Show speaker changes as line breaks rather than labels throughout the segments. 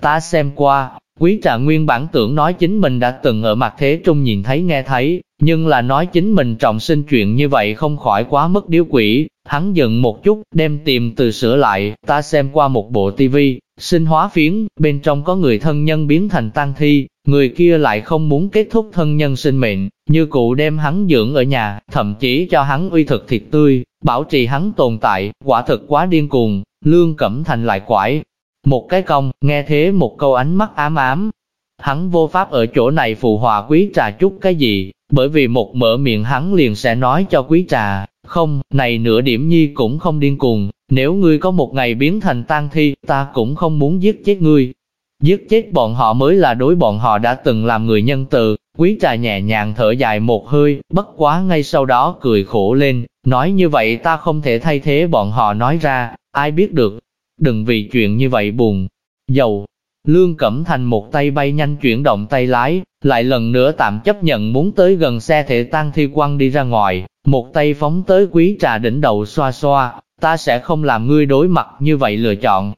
Ta xem qua, quý trà nguyên bản tưởng nói chính mình đã từng ở mặt thế trung nhìn thấy nghe thấy, nhưng là nói chính mình trọng sinh chuyện như vậy không khỏi quá mất điếu quỷ, hắn dừng một chút, đem tìm từ sửa lại, ta xem qua một bộ tivi, sinh hóa phiến, bên trong có người thân nhân biến thành tang thi, người kia lại không muốn kết thúc thân nhân sinh mệnh, như cụ đem hắn dưỡng ở nhà, thậm chí cho hắn uy thực thịt tươi, bảo trì hắn tồn tại, quả thực quá điên cuồng, lương cẩm thành lại quải. Một cái công, nghe thế một câu ánh mắt ám ám, hắn vô pháp ở chỗ này phù hòa quý trà chút cái gì, bởi vì một mở miệng hắn liền sẽ nói cho quý trà, không, này nửa điểm nhi cũng không điên cuồng, nếu ngươi có một ngày biến thành tang thi, ta cũng không muốn giết chết ngươi. Giết chết bọn họ mới là đối bọn họ đã từng làm người nhân từ, quý trà nhẹ nhàng thở dài một hơi, bất quá ngay sau đó cười khổ lên, nói như vậy ta không thể thay thế bọn họ nói ra, ai biết được, đừng vì chuyện như vậy buồn. Dầu, Lương Cẩm Thành một tay bay nhanh chuyển động tay lái, lại lần nữa tạm chấp nhận muốn tới gần xe thể tăng thi quăng đi ra ngoài, một tay phóng tới quý trà đỉnh đầu xoa xoa, ta sẽ không làm ngươi đối mặt như vậy lựa chọn.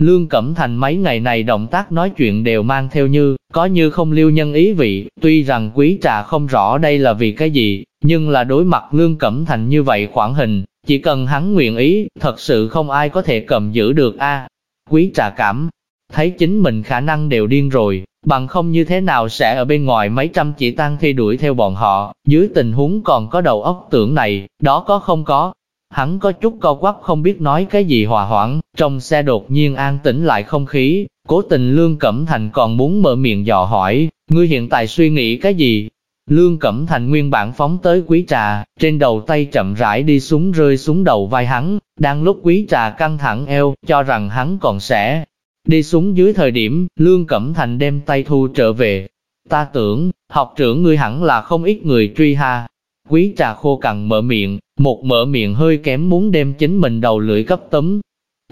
Lương Cẩm Thành mấy ngày này động tác nói chuyện đều mang theo như, có như không lưu nhân ý vị, tuy rằng quý trà không rõ đây là vì cái gì, nhưng là đối mặt Lương Cẩm Thành như vậy khoảng hình, chỉ cần hắn nguyện ý, thật sự không ai có thể cầm giữ được a. Quý trà cảm, thấy chính mình khả năng đều điên rồi, bằng không như thế nào sẽ ở bên ngoài mấy trăm chỉ tăng thi đuổi theo bọn họ, dưới tình huống còn có đầu óc tưởng này, đó có không có. Hắn có chút co quắp không biết nói cái gì hòa hoãn, trong xe đột nhiên an tĩnh lại không khí, cố tình Lương Cẩm Thành còn muốn mở miệng dò hỏi, ngươi hiện tại suy nghĩ cái gì? Lương Cẩm Thành nguyên bản phóng tới quý trà, trên đầu tay chậm rãi đi xuống rơi xuống đầu vai hắn, đang lúc quý trà căng thẳng eo, cho rằng hắn còn sẽ Đi xuống dưới thời điểm, Lương Cẩm Thành đem tay thu trở về. Ta tưởng, học trưởng ngươi hẳn là không ít người truy ha. Quý trà khô cằn mở miệng, một mở miệng hơi kém muốn đem chính mình đầu lưỡi cấp tấm.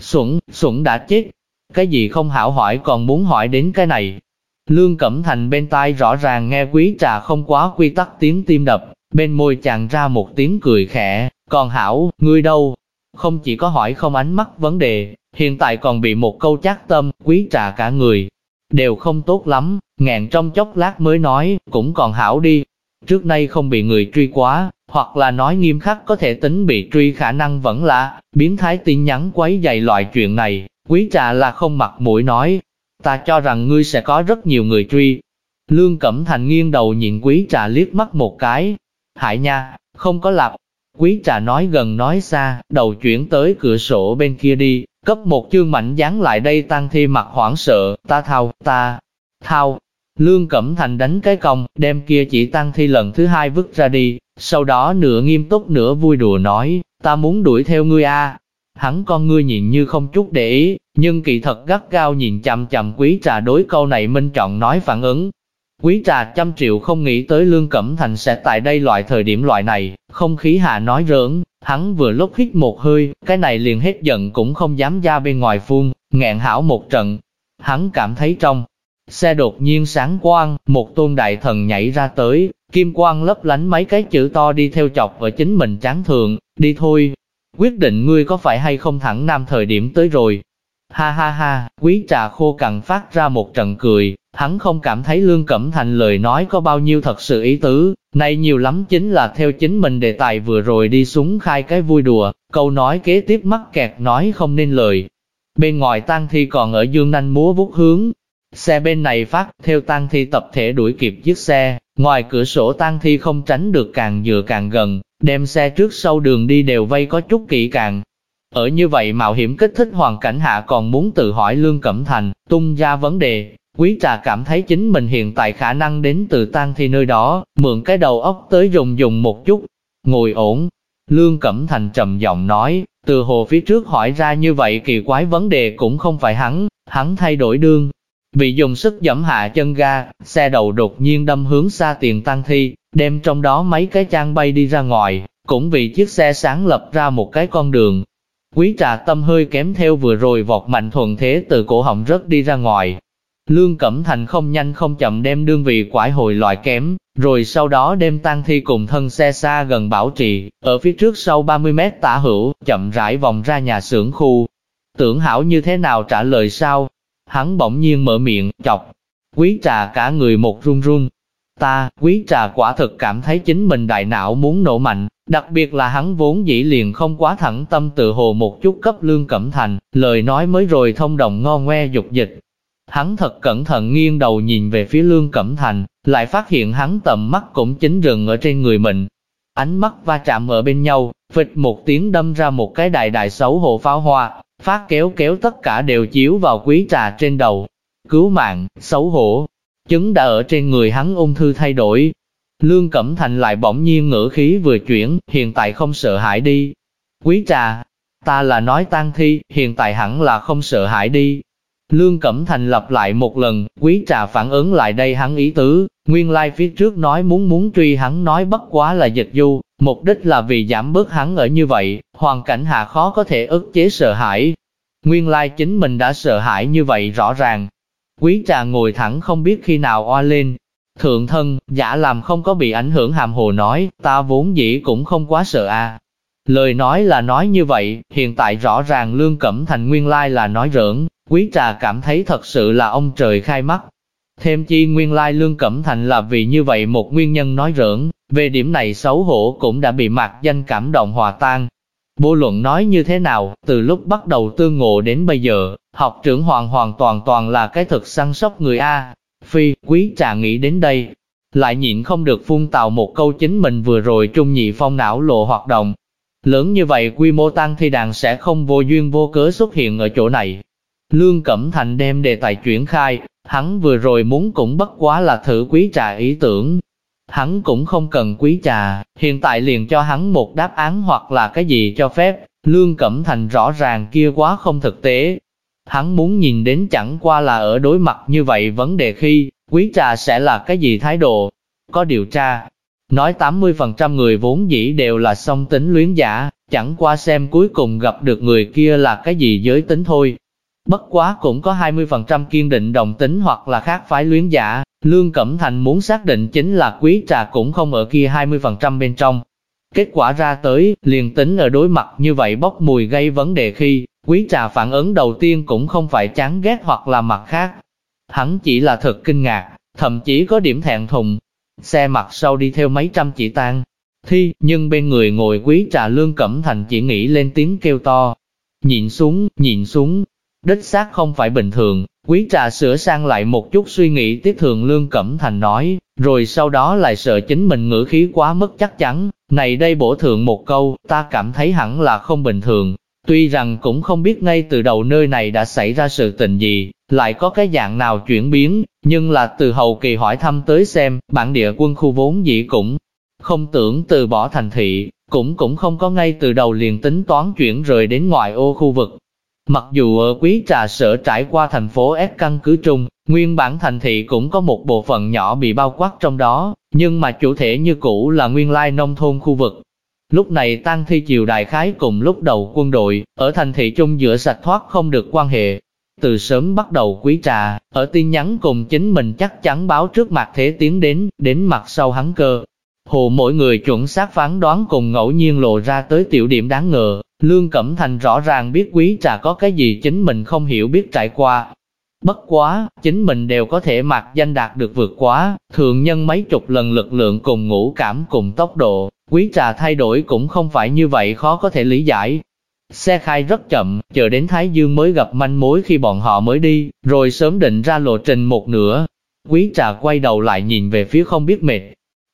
Xuẩn, xuẩn đã chết. Cái gì không hảo hỏi còn muốn hỏi đến cái này. Lương Cẩm Thành bên tai rõ ràng nghe quý trà không quá quy tắc tiếng tim đập, bên môi chàng ra một tiếng cười khẽ, còn hảo, ngươi đâu? Không chỉ có hỏi không ánh mắt vấn đề, hiện tại còn bị một câu chát tâm, quý trà cả người, đều không tốt lắm, ngàn trong chốc lát mới nói, cũng còn hảo đi. Trước nay không bị người truy quá, hoặc là nói nghiêm khắc có thể tính bị truy khả năng vẫn là, biến thái tin nhắn quấy dày loại chuyện này, quý trà là không mặt mũi nói, ta cho rằng ngươi sẽ có rất nhiều người truy. Lương Cẩm Thành nghiêng đầu nhìn quý trà liếc mắt một cái, hại nha, không có lặp. Quý trà nói gần nói xa, đầu chuyển tới cửa sổ bên kia đi, Cấp một chương mảnh dán lại đây tăng thi mặt hoảng sợ, ta thao, ta, thao. Lương Cẩm Thành đánh cái còng đem kia chỉ tăng thi lần thứ hai vứt ra đi, sau đó nửa nghiêm túc nửa vui đùa nói, ta muốn đuổi theo ngươi a. Hắn con ngươi nhìn như không chút để ý, nhưng kỳ thật gắt gao nhìn chằm chằm quý trà đối câu này minh trọng nói phản ứng. Quý trà trăm triệu không nghĩ tới Lương Cẩm Thành sẽ tại đây loại thời điểm loại này, không khí hạ nói rỡn, Hắn vừa lúc hít một hơi, cái này liền hết giận cũng không dám ra bên ngoài phun, ngẹn hảo một trận. Hắn cảm thấy trong xe đột nhiên sáng quang, một tôn đại thần nhảy ra tới, kim quang lấp lánh mấy cái chữ to đi theo chọc ở chính mình tráng thượng, đi thôi. Quyết định ngươi có phải hay không thẳng nam thời điểm tới rồi. Ha ha ha, quý trà khô cằn phát ra một trận cười, Hắn không cảm thấy Lương Cẩm Thành lời nói có bao nhiêu thật sự ý tứ, Này nhiều lắm chính là theo chính mình đề tài vừa rồi đi xuống khai cái vui đùa, câu nói kế tiếp mắc kẹt nói không nên lời. Bên ngoài tang thi còn ở dương nanh múa vút hướng, xe bên này phát theo tang thi tập thể đuổi kịp chiếc xe, ngoài cửa sổ tang thi không tránh được càng dựa càng gần, đem xe trước sau đường đi đều vây có chút kỹ càng. Ở như vậy mạo hiểm kích thích hoàn cảnh hạ còn muốn tự hỏi Lương Cẩm Thành, tung ra vấn đề, Quý trà cảm thấy chính mình hiện tại khả năng đến từ tan thi nơi đó, mượn cái đầu óc tới dùng dùng một chút. Ngồi ổn. Lương Cẩm Thành trầm giọng nói, từ hồ phía trước hỏi ra như vậy kỳ quái vấn đề cũng không phải hắn, hắn thay đổi đương. Vì dùng sức giẫm hạ chân ga, xe đầu đột nhiên đâm hướng xa tiền tăng thi, đem trong đó mấy cái trang bay đi ra ngoài, cũng vì chiếc xe sáng lập ra một cái con đường. Quý trà tâm hơi kém theo vừa rồi vọt mạnh thuận thế từ cổ họng rớt đi ra ngoài, Lương Cẩm Thành không nhanh không chậm đem đương vị quải hồi loại kém, rồi sau đó đem tang thi cùng thân xe xa gần bảo trì, ở phía trước sau 30 mét tả hữu, chậm rãi vòng ra nhà xưởng khu. Tưởng hảo như thế nào trả lời sao? Hắn bỗng nhiên mở miệng, chọc. Quý trà cả người một run run. Ta, quý trà quả thực cảm thấy chính mình đại não muốn nổ mạnh, đặc biệt là hắn vốn dĩ liền không quá thẳng tâm tự hồ một chút cấp lương cẩm thành, lời nói mới rồi thông đồng ngon ngoe dục dịch. Hắn thật cẩn thận nghiêng đầu nhìn về phía lương cẩm thành, lại phát hiện hắn tầm mắt cũng chính rừng ở trên người mình. Ánh mắt va chạm ở bên nhau, vịt một tiếng đâm ra một cái đại đại xấu hổ pháo hoa, phát kéo kéo tất cả đều chiếu vào quý trà trên đầu. Cứu mạng, xấu hổ, chứng đã ở trên người hắn ung thư thay đổi. Lương Cẩm Thành lại bỗng nhiên ngữ khí vừa chuyển, hiện tại không sợ hãi đi. Quý trà, ta là nói tang thi, hiện tại hẳn là không sợ hãi đi. Lương Cẩm Thành lặp lại một lần, quý trà phản ứng lại đây hắn ý tứ, nguyên lai like phía trước nói muốn muốn truy hắn nói bất quá là dịch du, mục đích là vì giảm bớt hắn ở như vậy, hoàn cảnh hạ khó có thể ức chế sợ hãi. Nguyên lai like chính mình đã sợ hãi như vậy rõ ràng. Quý trà ngồi thẳng không biết khi nào oa lên. Thượng thân, giả làm không có bị ảnh hưởng hàm hồ nói, ta vốn dĩ cũng không quá sợ a. Lời nói là nói như vậy, hiện tại rõ ràng Lương Cẩm Thành nguyên lai là nói rỡn, quý trà cảm thấy thật sự là ông trời khai mắt. Thêm chi nguyên lai Lương Cẩm Thành là vì như vậy một nguyên nhân nói rỡn, về điểm này xấu hổ cũng đã bị mặt danh cảm động hòa tan. Vô luận nói như thế nào, từ lúc bắt đầu tương ngộ đến bây giờ, học trưởng hoàn hoàn toàn toàn là cái thực săn sóc người A. Phi, quý trà nghĩ đến đây, lại nhịn không được phun tào một câu chính mình vừa rồi trung nhị phong não lộ hoạt động. Lớn như vậy quy mô tăng thi đàn sẽ không vô duyên vô cớ xuất hiện ở chỗ này. Lương Cẩm Thành đem đề tài chuyển khai, hắn vừa rồi muốn cũng bất quá là thử quý trà ý tưởng, Hắn cũng không cần quý trà, hiện tại liền cho hắn một đáp án hoặc là cái gì cho phép, Lương Cẩm Thành rõ ràng kia quá không thực tế. Hắn muốn nhìn đến chẳng qua là ở đối mặt như vậy vấn đề khi, quý trà sẽ là cái gì thái độ. Có điều tra, nói 80% người vốn dĩ đều là song tính luyến giả, chẳng qua xem cuối cùng gặp được người kia là cái gì giới tính thôi. Bất quá cũng có 20% kiên định đồng tính hoặc là khác phái luyến giả, Lương Cẩm Thành muốn xác định chính là quý trà cũng không ở kia 20% bên trong. Kết quả ra tới, liền tính ở đối mặt như vậy bốc mùi gây vấn đề khi, quý trà phản ứng đầu tiên cũng không phải chán ghét hoặc là mặt khác. Hắn chỉ là thật kinh ngạc, thậm chí có điểm thẹn thùng. Xe mặt sau đi theo mấy trăm chỉ tan. Thi, nhưng bên người ngồi quý trà Lương Cẩm Thành chỉ nghĩ lên tiếng kêu to. nhìn xuống, nhìn xuống, Đích xác không phải bình thường, quý trà sửa sang lại một chút suy nghĩ tiếp thường Lương Cẩm Thành nói, rồi sau đó lại sợ chính mình ngữ khí quá mất chắc chắn, này đây bổ thượng một câu, ta cảm thấy hẳn là không bình thường. Tuy rằng cũng không biết ngay từ đầu nơi này đã xảy ra sự tình gì, lại có cái dạng nào chuyển biến, nhưng là từ hậu kỳ hỏi thăm tới xem, bản địa quân khu vốn dĩ cũng không tưởng từ bỏ thành thị, cũng cũng không có ngay từ đầu liền tính toán chuyển rời đến ngoại ô khu vực, Mặc dù ở quý trà sở trải qua thành phố S căn cứ trung, nguyên bản thành thị cũng có một bộ phận nhỏ bị bao quát trong đó, nhưng mà chủ thể như cũ là nguyên lai nông thôn khu vực. Lúc này tăng thi chiều đại khái cùng lúc đầu quân đội, ở thành thị trung giữa sạch thoát không được quan hệ. Từ sớm bắt đầu quý trà, ở tin nhắn cùng chính mình chắc chắn báo trước mặt thế tiến đến, đến mặt sau hắn cơ. Hồ mỗi người chuẩn xác phán đoán cùng ngẫu nhiên lộ ra tới tiểu điểm đáng ngờ, Lương Cẩm Thành rõ ràng biết quý trà có cái gì chính mình không hiểu biết trải qua. Bất quá, chính mình đều có thể mặc danh đạt được vượt quá, thường nhân mấy chục lần lực lượng cùng ngũ cảm cùng tốc độ, quý trà thay đổi cũng không phải như vậy khó có thể lý giải. Xe khai rất chậm, chờ đến Thái Dương mới gặp manh mối khi bọn họ mới đi, rồi sớm định ra lộ trình một nửa. Quý trà quay đầu lại nhìn về phía không biết mệt.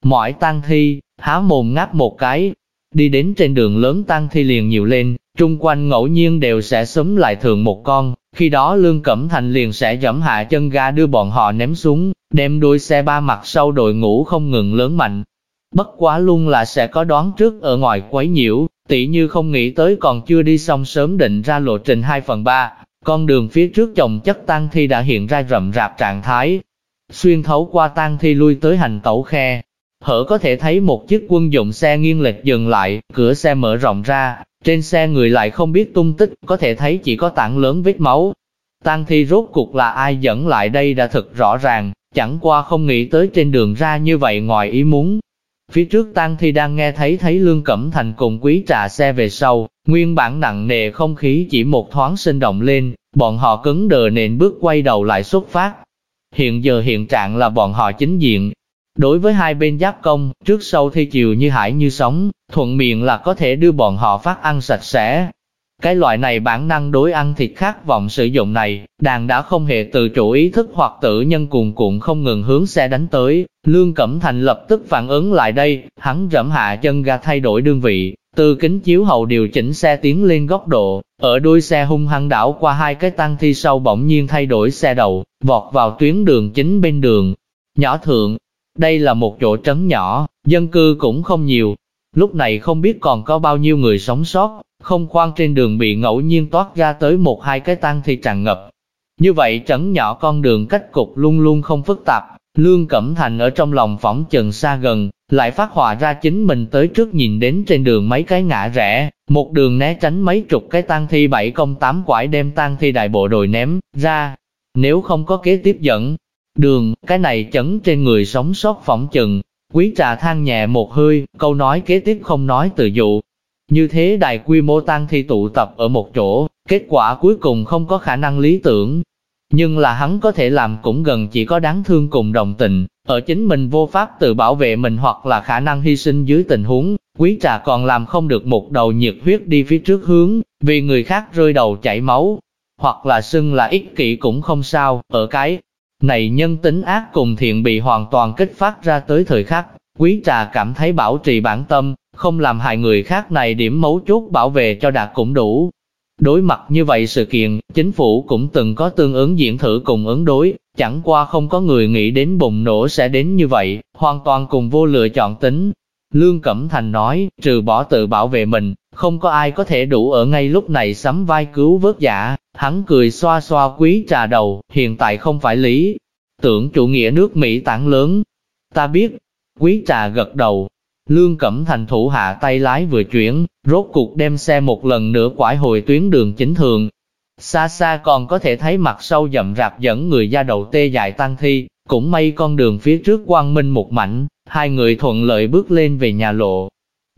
Mỏi tan thi, há mồm ngáp một cái, Đi đến trên đường lớn tăng thi liền nhiều lên, trung quanh ngẫu nhiên đều sẽ sớm lại thường một con, khi đó Lương Cẩm Thành liền sẽ dẫm hạ chân ga đưa bọn họ ném xuống, đem đuôi xe ba mặt sau đội ngũ không ngừng lớn mạnh. Bất quá luôn là sẽ có đoán trước ở ngoài quấy nhiễu, tỷ như không nghĩ tới còn chưa đi xong sớm định ra lộ trình 2 phần 3, con đường phía trước chồng chất tăng thi đã hiện ra rậm rạp trạng thái. Xuyên thấu qua tăng thi lui tới hành tẩu khe, Hở có thể thấy một chiếc quân dụng xe nghiêng lệch dừng lại, cửa xe mở rộng ra, trên xe người lại không biết tung tích, có thể thấy chỉ có tảng lớn vết máu. tang thi rốt cuộc là ai dẫn lại đây đã thật rõ ràng, chẳng qua không nghĩ tới trên đường ra như vậy ngoài ý muốn. Phía trước tang Thi đang nghe thấy thấy Lương Cẩm Thành cùng quý trà xe về sau, nguyên bản nặng nề không khí chỉ một thoáng sinh động lên, bọn họ cứng đờ nền bước quay đầu lại xuất phát. Hiện giờ hiện trạng là bọn họ chính diện. Đối với hai bên giáp công, trước sau thi chiều như hải như sóng, thuận miệng là có thể đưa bọn họ phát ăn sạch sẽ. Cái loại này bản năng đối ăn thịt khát vọng sử dụng này, đàn đã không hề tự chủ ý thức hoặc tự nhân cuồn cuộn không ngừng hướng xe đánh tới. Lương Cẩm Thành lập tức phản ứng lại đây, hắn rẫm hạ chân ga thay đổi đương vị, từ kính chiếu hậu điều chỉnh xe tiến lên góc độ, ở đuôi xe hung hăng đảo qua hai cái tăng thi sau bỗng nhiên thay đổi xe đầu, vọt vào tuyến đường chính bên đường. Nhỏ thượng, đây là một chỗ trấn nhỏ, dân cư cũng không nhiều. Lúc này không biết còn có bao nhiêu người sống sót, không khoan trên đường bị ngẫu nhiên toát ra tới một hai cái tang thi tràn ngập. Như vậy trấn nhỏ con đường cách cục luôn luôn không phức tạp, Lương Cẩm Thành ở trong lòng phỏng chừng xa gần, lại phát họa ra chính mình tới trước nhìn đến trên đường mấy cái ngã rẽ, một đường né tránh mấy chục cái tang thi bảy công tám quải đem tang thi đại bộ đội ném ra. Nếu không có kế tiếp dẫn, đường, cái này chấn trên người sống sót phỏng chừng, quý trà than nhẹ một hơi, câu nói kế tiếp không nói từ dụ. Như thế đại quy mô tăng thi tụ tập ở một chỗ, kết quả cuối cùng không có khả năng lý tưởng, nhưng là hắn có thể làm cũng gần chỉ có đáng thương cùng đồng tình, ở chính mình vô pháp tự bảo vệ mình hoặc là khả năng hy sinh dưới tình huống, quý trà còn làm không được một đầu nhiệt huyết đi phía trước hướng, vì người khác rơi đầu chảy máu, hoặc là xưng là ích kỷ cũng không sao, ở cái này nhân tính ác cùng thiện bị hoàn toàn kích phát ra tới thời khắc, quý trà cảm thấy bảo trì bản tâm, không làm hại người khác này điểm mấu chốt bảo vệ cho đạt cũng đủ, Đối mặt như vậy sự kiện, chính phủ cũng từng có tương ứng diễn thử cùng ứng đối, chẳng qua không có người nghĩ đến bùng nổ sẽ đến như vậy, hoàn toàn cùng vô lựa chọn tính. Lương Cẩm Thành nói, trừ bỏ tự bảo vệ mình, không có ai có thể đủ ở ngay lúc này sắm vai cứu vớt giả, hắn cười xoa xoa quý trà đầu, hiện tại không phải lý. Tưởng chủ nghĩa nước Mỹ tảng lớn. Ta biết, quý trà gật đầu, Lương Cẩm Thành thủ hạ tay lái vừa chuyển, rốt cuộc đem xe một lần nữa quải hồi tuyến đường chính thường. Xa xa còn có thể thấy mặt sâu dậm rạp dẫn người ra đầu tê dại tăng thi, cũng may con đường phía trước quang minh một mảnh, hai người thuận lợi bước lên về nhà lộ.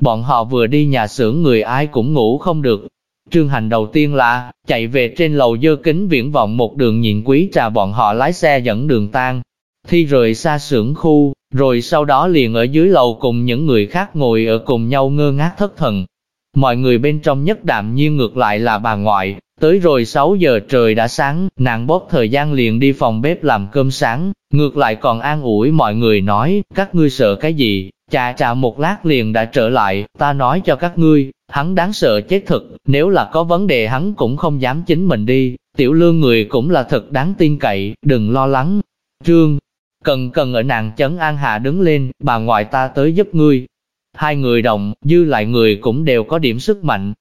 Bọn họ vừa đi nhà xưởng người ai cũng ngủ không được. Trương hành đầu tiên là, chạy về trên lầu dơ kính viễn vọng một đường nhìn quý trà bọn họ lái xe dẫn đường tan. Thi rời xa xưởng khu, rồi sau đó liền ở dưới lầu cùng những người khác ngồi ở cùng nhau ngơ ngác thất thần. Mọi người bên trong nhất đạm nhiên ngược lại là bà ngoại, tới rồi 6 giờ trời đã sáng, nàng bóp thời gian liền đi phòng bếp làm cơm sáng, ngược lại còn an ủi mọi người nói, các ngươi sợ cái gì, chà chà một lát liền đã trở lại, ta nói cho các ngươi, hắn đáng sợ chết thật nếu là có vấn đề hắn cũng không dám chính mình đi, tiểu lương người cũng là thật đáng tin cậy, đừng lo lắng. Trương, Cần cần ở nàng chấn an hạ đứng lên, bà ngoại ta tới giúp ngươi. Hai người đồng, dư lại người cũng đều có điểm sức mạnh.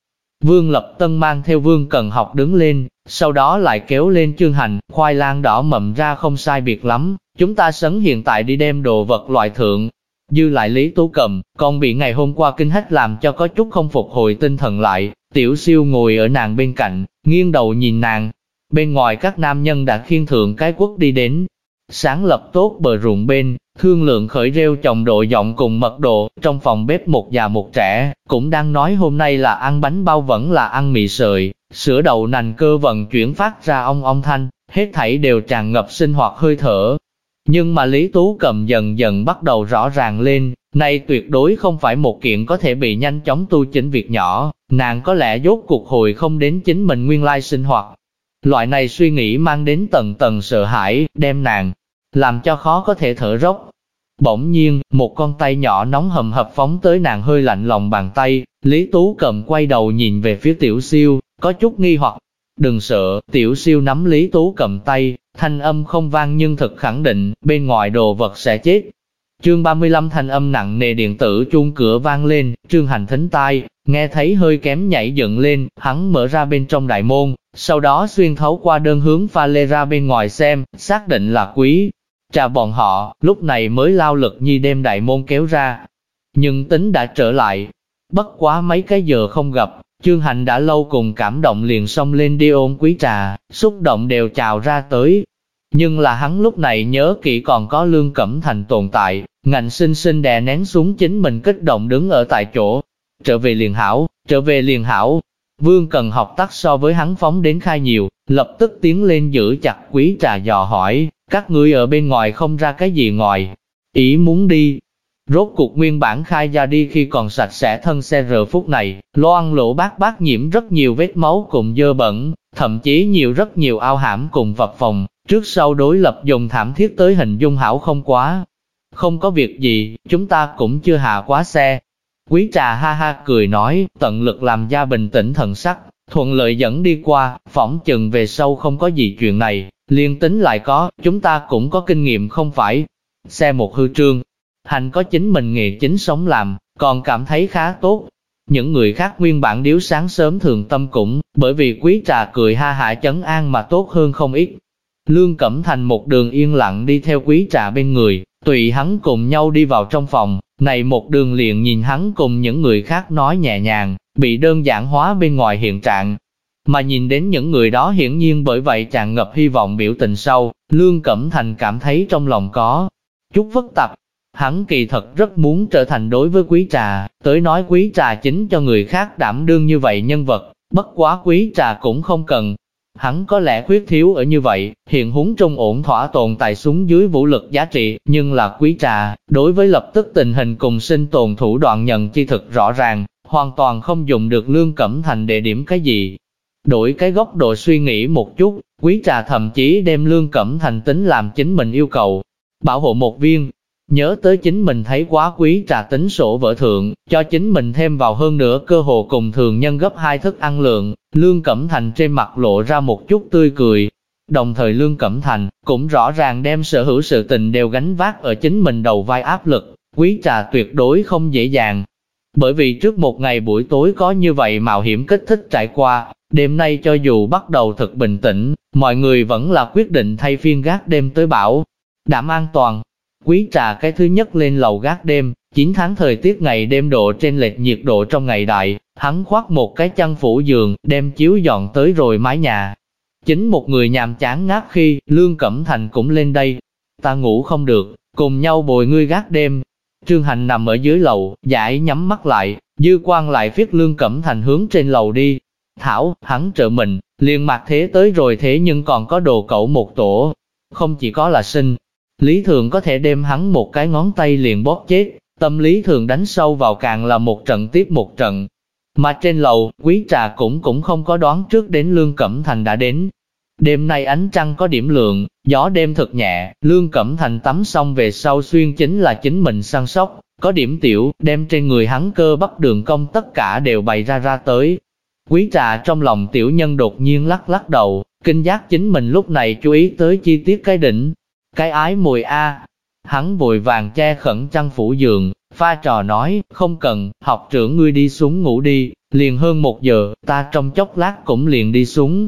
Vương Lập Tân mang theo Vương Cần học đứng lên, sau đó lại kéo lên chương hành, khoai lang đỏ mậm ra không sai biệt lắm, chúng ta sấn hiện tại đi đem đồ vật loại thượng. Dư lại Lý Tú Cầm, còn bị ngày hôm qua kinh hách làm cho có chút không phục hồi tinh thần lại, tiểu siêu ngồi ở nàng bên cạnh, nghiêng đầu nhìn nàng. Bên ngoài các nam nhân đã khiên thượng cái quốc đi đến, Sáng lập tốt bờ ruộng bên, thương lượng khởi rêu chồng độ giọng cùng mật độ, trong phòng bếp một già một trẻ, cũng đang nói hôm nay là ăn bánh bao vẫn là ăn mì sợi, sữa đậu nành cơ vận chuyển phát ra ong ong thanh, hết thảy đều tràn ngập sinh hoạt hơi thở. Nhưng mà Lý Tú cầm dần dần bắt đầu rõ ràng lên, nay tuyệt đối không phải một kiện có thể bị nhanh chóng tu chỉnh việc nhỏ, nàng có lẽ dốt cuộc hồi không đến chính mình nguyên lai sinh hoạt. Loại này suy nghĩ mang đến tầng tầng sợ hãi, đem nàng làm cho khó có thể thở rốc. Bỗng nhiên, một con tay nhỏ nóng hầm hập phóng tới nàng hơi lạnh lòng bàn tay, Lý Tú cầm quay đầu nhìn về phía tiểu siêu, có chút nghi hoặc. Đừng sợ, tiểu siêu nắm Lý Tú cầm tay, thanh âm không vang nhưng thật khẳng định, bên ngoài đồ vật sẽ chết. Chương 35 thanh âm nặng nề điện tử chuông cửa vang lên, trương hành thính tai, nghe thấy hơi kém nhảy dựng lên, hắn mở ra bên trong đại môn, sau đó xuyên thấu qua đơn hướng pha lê ra bên ngoài xem, xác định là quý, Trà bọn họ, lúc này mới lao lực nhi đem đại môn kéo ra. Nhưng tính đã trở lại. Bất quá mấy cái giờ không gặp, Trương Hành đã lâu cùng cảm động liền xông lên đi ôm quý trà, xúc động đều trào ra tới. Nhưng là hắn lúc này nhớ kỹ còn có lương cẩm thành tồn tại, ngạnh sinh sinh đè nén xuống chính mình kích động đứng ở tại chỗ. Trở về liền hảo, trở về liền hảo. Vương cần học tắc so với hắn phóng đến khai nhiều, lập tức tiến lên giữ chặt quý trà dò hỏi, các ngươi ở bên ngoài không ra cái gì ngoài, ý muốn đi. Rốt cuộc nguyên bản khai ra đi khi còn sạch sẽ thân xe rờ phút này, loan lỗ bát bát nhiễm rất nhiều vết máu cùng dơ bẩn, thậm chí nhiều rất nhiều ao hãm cùng vật phòng, trước sau đối lập dùng thảm thiết tới hình dung hảo không quá. Không có việc gì, chúng ta cũng chưa hạ quá xe. Quý trà ha ha cười nói, tận lực làm gia bình tĩnh thần sắc, thuận lợi dẫn đi qua, phỏng chừng về sau không có gì chuyện này, liên tính lại có, chúng ta cũng có kinh nghiệm không phải. Xe một hư trương, hành có chính mình nghề chính sống làm, còn cảm thấy khá tốt. Những người khác nguyên bản điếu sáng sớm thường tâm cũng, bởi vì quý trà cười ha hạ chấn an mà tốt hơn không ít. Lương Cẩm Thành một đường yên lặng đi theo quý trà bên người, tùy hắn cùng nhau đi vào trong phòng, này một đường liền nhìn hắn cùng những người khác nói nhẹ nhàng, bị đơn giản hóa bên ngoài hiện trạng. Mà nhìn đến những người đó hiển nhiên bởi vậy tràn ngập hy vọng biểu tình sâu, Lương Cẩm Thành cảm thấy trong lòng có chút phức tạp. Hắn kỳ thật rất muốn trở thành đối với quý trà, tới nói quý trà chính cho người khác đảm đương như vậy nhân vật, bất quá quý trà cũng không cần. Hắn có lẽ khuyết thiếu ở như vậy, hiện huống trong ổn thỏa tồn tại xuống dưới vũ lực giá trị, nhưng là quý trà, đối với lập tức tình hình cùng sinh tồn thủ đoạn nhận chi thực rõ ràng, hoàn toàn không dùng được lương cẩm thành để điểm cái gì. Đổi cái góc độ suy nghĩ một chút, quý trà thậm chí đem lương cẩm thành tính làm chính mình yêu cầu. Bảo hộ một viên, nhớ tới chính mình thấy quá quý trà tính sổ vợ thượng, cho chính mình thêm vào hơn nữa cơ hồ cùng thường nhân gấp hai thức ăn lượng, lương cẩm thành trên mặt lộ ra một chút tươi cười. Đồng thời Lương Cẩm Thành cũng rõ ràng đem sở hữu sự tình đều gánh vác ở chính mình đầu vai áp lực, quý trà tuyệt đối không dễ dàng, bởi vì trước một ngày buổi tối có như vậy mạo hiểm kích thích trải qua, đêm nay cho dù bắt đầu thật bình tĩnh, mọi người vẫn là quyết định thay phiên gác đêm tới bảo. Đảm an toàn, quý trà cái thứ nhất lên lầu gác đêm, 9 tháng thời tiết ngày đêm độ trên lệch nhiệt độ trong ngày đại, hắn khoác một cái chăn phủ giường, đem chiếu dọn tới rồi mái nhà. Chính một người nhàm chán ngáp khi, Lương Cẩm Thành cũng lên đây. Ta ngủ không được, cùng nhau bồi ngươi gác đêm, Trương Hành nằm ở dưới lầu, giải nhắm mắt lại, dư quan lại viết lương cẩm thành hướng trên lầu đi. Thảo, hắn trợ mình, liền mặt thế tới rồi thế nhưng còn có đồ cậu một tổ. Không chỉ có là sinh, Lý Thường có thể đem hắn một cái ngón tay liền bóp chết, tâm lý thường đánh sâu vào càng là một trận tiếp một trận. Mà trên lầu, quý trà cũng cũng không có đoán trước đến Lương Cẩm Thành đã đến, Đêm nay ánh trăng có điểm lượng, gió đêm thật nhẹ, Lương Cẩm Thành tắm xong về sau xuyên chính là chính mình săn sóc, có điểm tiểu, đem trên người hắn cơ bắp đường cong tất cả đều bày ra ra tới. Quý trà trong lòng tiểu nhân đột nhiên lắc lắc đầu, kinh giác chính mình lúc này chú ý tới chi tiết cái đỉnh, cái ái mùi A. Hắn vội vàng che khẩn chăn phủ giường, pha trò nói, không cần, học trưởng ngươi đi xuống ngủ đi, liền hơn một giờ, ta trong chốc lát cũng liền đi xuống,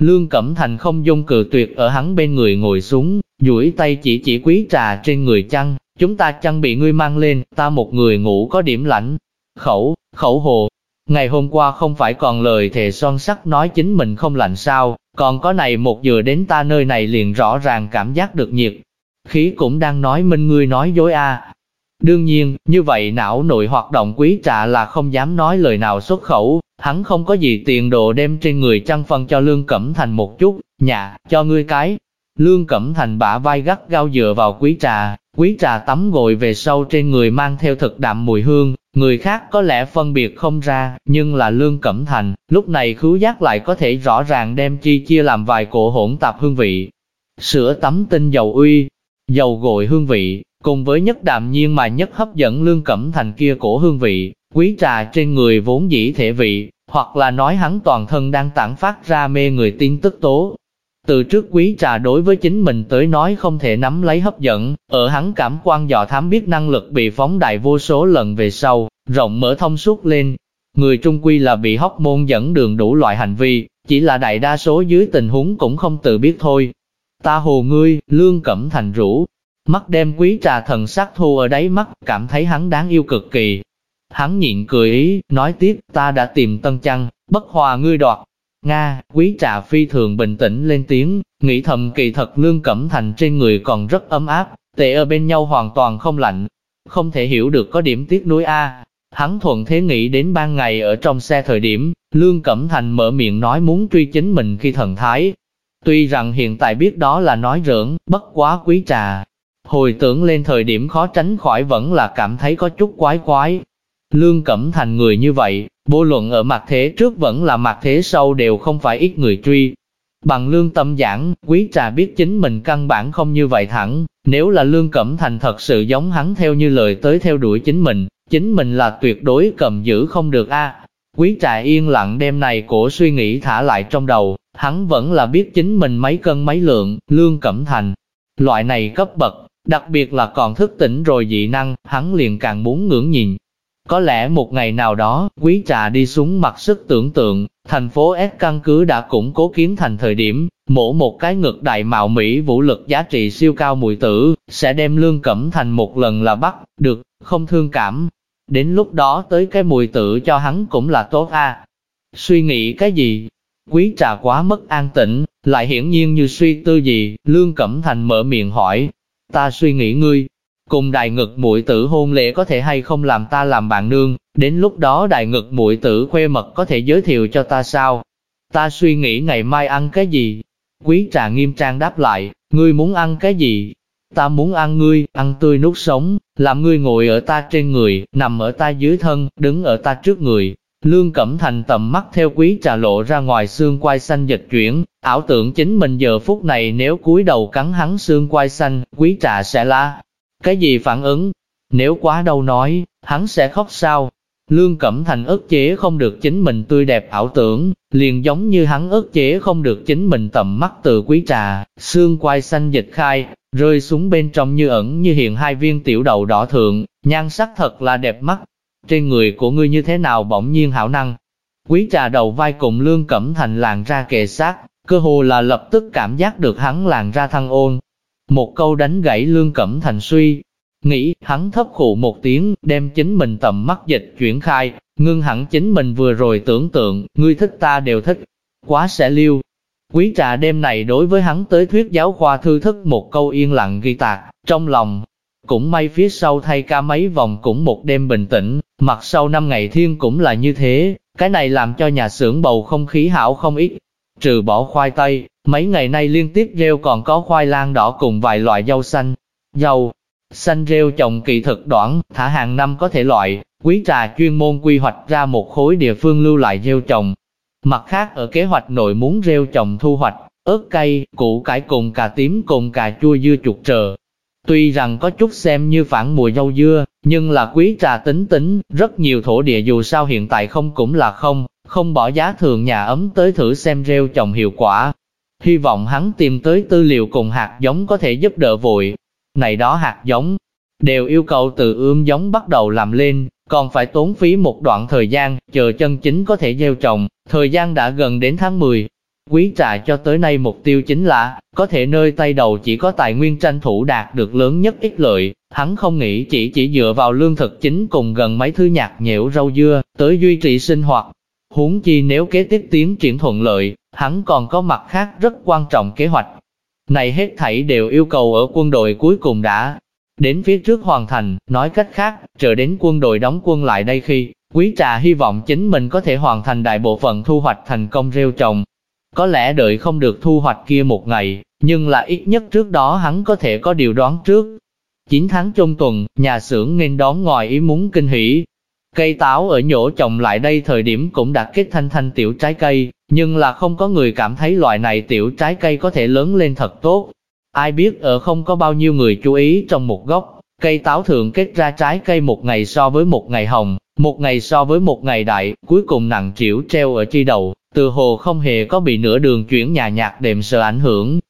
Lương Cẩm Thành không dung cự tuyệt ở hắn bên người ngồi xuống, duỗi tay chỉ chỉ quý trà trên người chăn, chúng ta chăn bị ngươi mang lên, ta một người ngủ có điểm lạnh. Khẩu, khẩu hồ, ngày hôm qua không phải còn lời thề son sắt nói chính mình không lạnh sao, còn có này một giờ đến ta nơi này liền rõ ràng cảm giác được nhiệt. Khí cũng đang nói minh ngươi nói dối a. Đương nhiên, như vậy não nội hoạt động quý trà là không dám nói lời nào xuất khẩu, Hắn không có gì tiền đồ đem trên người chăn phân cho Lương Cẩm Thành một chút, nhà, cho ngươi cái. Lương Cẩm Thành bả vai gắt gao dựa vào quý trà, quý trà tắm gội về sau trên người mang theo thực đạm mùi hương, người khác có lẽ phân biệt không ra, nhưng là Lương Cẩm Thành, lúc này khứu giác lại có thể rõ ràng đem chi chia làm vài cổ hỗn tạp hương vị. Sữa tắm tinh dầu uy, dầu gội hương vị, cùng với nhất đạm nhiên mà nhất hấp dẫn Lương Cẩm Thành kia cổ hương vị, quý trà trên người vốn dĩ thể vị, hoặc là nói hắn toàn thân đang tản phát ra mê người tin tức tố. Từ trước quý trà đối với chính mình tới nói không thể nắm lấy hấp dẫn, ở hắn cảm quan dò thám biết năng lực bị phóng đại vô số lần về sau, rộng mở thông suốt lên. Người trung quy là bị hóc môn dẫn đường đủ loại hành vi, chỉ là đại đa số dưới tình huống cũng không tự biết thôi. Ta hồ ngươi, lương cẩm thành rũ, mắt đem quý trà thần sắc thu ở đáy mắt, cảm thấy hắn đáng yêu cực kỳ, Hắn nhịn cười ý, nói tiếp, ta đã tìm tân chăng, bất hòa ngươi đoạt. Nga, quý trà phi thường bình tĩnh lên tiếng, nghĩ thầm kỳ thật lương cẩm thành trên người còn rất ấm áp, tệ ở bên nhau hoàn toàn không lạnh. Không thể hiểu được có điểm tiếc nuối A. Hắn thuận thế nghĩ đến ban ngày ở trong xe thời điểm, Lương Cẩm Thành mở miệng nói muốn truy chính mình khi thần thái, Tuy rằng hiện tại biết đó là nói rỡn, bất quá quý trà. Hồi tưởng lên thời điểm khó tránh khỏi vẫn là cảm thấy có chút quái quái. Lương Cẩm Thành người như vậy, vô luận ở mặt thế trước vẫn là mặt thế sau đều không phải ít người truy. Bằng lương tâm giảng, quý trà biết chính mình căn bản không như vậy thẳng, nếu là lương cẩm thành thật sự giống hắn theo như lời tới theo đuổi chính mình, chính mình là tuyệt đối cầm giữ không được a. Quý trà yên lặng đêm này cổ suy nghĩ thả lại trong đầu, hắn vẫn là biết chính mình mấy cân mấy lượng, lương cẩm thành. Loại này cấp bậc, đặc biệt là còn thức tỉnh rồi dị năng, hắn liền càng muốn ngưỡng nhìn. Có lẽ một ngày nào đó, quý trà đi xuống mặt sức tưởng tượng, thành phố S căn cứ đã củng cố kiến thành thời điểm, mổ một cái ngực đại mạo Mỹ vũ lực giá trị siêu cao mùi tử, sẽ đem lương cẩm thành một lần là bắt, được, không thương cảm. Đến lúc đó tới cái mùi tử cho hắn cũng là tốt a. Suy nghĩ cái gì? Quý trà quá mất an tĩnh, lại hiển nhiên như suy tư gì, lương cẩm thành mở miệng hỏi. Ta suy nghĩ ngươi, cùng đại ngực muội tử hôn lễ có thể hay không làm ta làm bạn nương, đến lúc đó đại ngực muội tử khuê mật có thể giới thiệu cho ta sao? Ta suy nghĩ ngày mai ăn cái gì? Quý trà nghiêm trang đáp lại, ngươi muốn ăn cái gì? Ta muốn ăn ngươi, ăn tươi nuốt sống, làm ngươi ngồi ở ta trên người, nằm ở ta dưới thân, đứng ở ta trước người. Lương Cẩm Thành tầm mắt theo quý trà lộ ra ngoài xương quai xanh dịch chuyển, ảo tưởng chính mình giờ phút này nếu cúi đầu cắn hắn xương quai xanh, quý trà sẽ la, cái gì phản ứng? Nếu quá đâu nói, hắn sẽ khóc sao? Lương Cẩm Thành ức chế không được chính mình tươi đẹp ảo tưởng, liền giống như hắn ức chế không được chính mình tầm mắt từ quý trà, xương quai xanh dịch khai, rơi xuống bên trong như ẩn như hiện hai viên tiểu đầu đỏ thượng, nhan sắc thật là đẹp mắt. Trên người của ngươi như thế nào bỗng nhiên hảo năng. Quý trà đầu vai cùng Lương Cẩm Thành làn ra kề sát, cơ hồ là lập tức cảm giác được hắn làn ra thăng ôn, một câu đánh gãy lương cẩm thành suy. Nghĩ, hắn thấp khụ một tiếng, đem chính mình tầm mắt dịch chuyển khai, ngưng hẳn chính mình vừa rồi tưởng tượng, ngươi thích ta đều thích, quá sẽ lưu. Quý trà đêm này đối với hắn tới thuyết giáo khoa thư thức một câu yên lặng ghi tạc, trong lòng. Cũng may phía sau thay ca mấy vòng cũng một đêm bình tĩnh, mặt sau năm ngày thiên cũng là như thế, cái này làm cho nhà xưởng bầu không khí hảo không ít. Trừ bỏ khoai tây, Mấy ngày nay liên tiếp rêu còn có khoai lang đỏ cùng vài loại rau xanh. Dầu xanh rêu trồng kỳ thực đoạn, thả hàng năm có thể loại, quý trà chuyên môn quy hoạch ra một khối địa phương lưu lại rêu trồng. Mặt khác ở kế hoạch nội muốn rêu trồng thu hoạch, ớt cây, củ cải cùng cà tím cùng cà chua dưa chuột trờ. Tuy rằng có chút xem như phản mùa dâu dưa, nhưng là quý trà tính tính, rất nhiều thổ địa dù sao hiện tại không cũng là không, không bỏ giá thường nhà ấm tới thử xem rêu trồng hiệu quả, hy vọng hắn tìm tới tư liệu cùng hạt giống có thể giúp đỡ vội. Này đó hạt giống, đều yêu cầu từ ươm giống bắt đầu làm lên, còn phải tốn phí một đoạn thời gian, chờ chân chính có thể gieo trồng, thời gian đã gần đến tháng 10. Quý trà cho tới nay mục tiêu chính là, có thể nơi tay đầu chỉ có tài nguyên tranh thủ đạt được lớn nhất ích lợi, hắn không nghĩ chỉ chỉ dựa vào lương thực chính cùng gần mấy thứ nhạt nhẽo rau dưa, tới duy trì sinh hoạt. Huống chi nếu kế tiếp tiến triển thuận lợi, hắn còn có mặt khác rất quan trọng kế hoạch. Này hết thảy đều yêu cầu ở quân đội cuối cùng đã đến phía trước hoàn thành, nói cách khác, chờ đến quân đội đóng quân lại đây khi, quý trà hy vọng chính mình có thể hoàn thành đại bộ phận thu hoạch thành công rêu trồng. Có lẽ đợi không được thu hoạch kia một ngày, nhưng là ít nhất trước đó hắn có thể có điều đoán trước. 9 tháng trong tuần, nhà xưởng nên đón ngoài ý muốn kinh hỉ, Cây táo ở nhổ trồng lại đây thời điểm cũng đã kết thanh thanh tiểu trái cây, nhưng là không có người cảm thấy loại này tiểu trái cây có thể lớn lên thật tốt. Ai biết ở không có bao nhiêu người chú ý trong một góc, cây táo thường kết ra trái cây một ngày so với một ngày hồng, một ngày so với một ngày đại, cuối cùng nặng chịu treo ở chi đầu, từ hồ không hề có bị nửa đường chuyển nhà nhạc đệm sợ ảnh hưởng.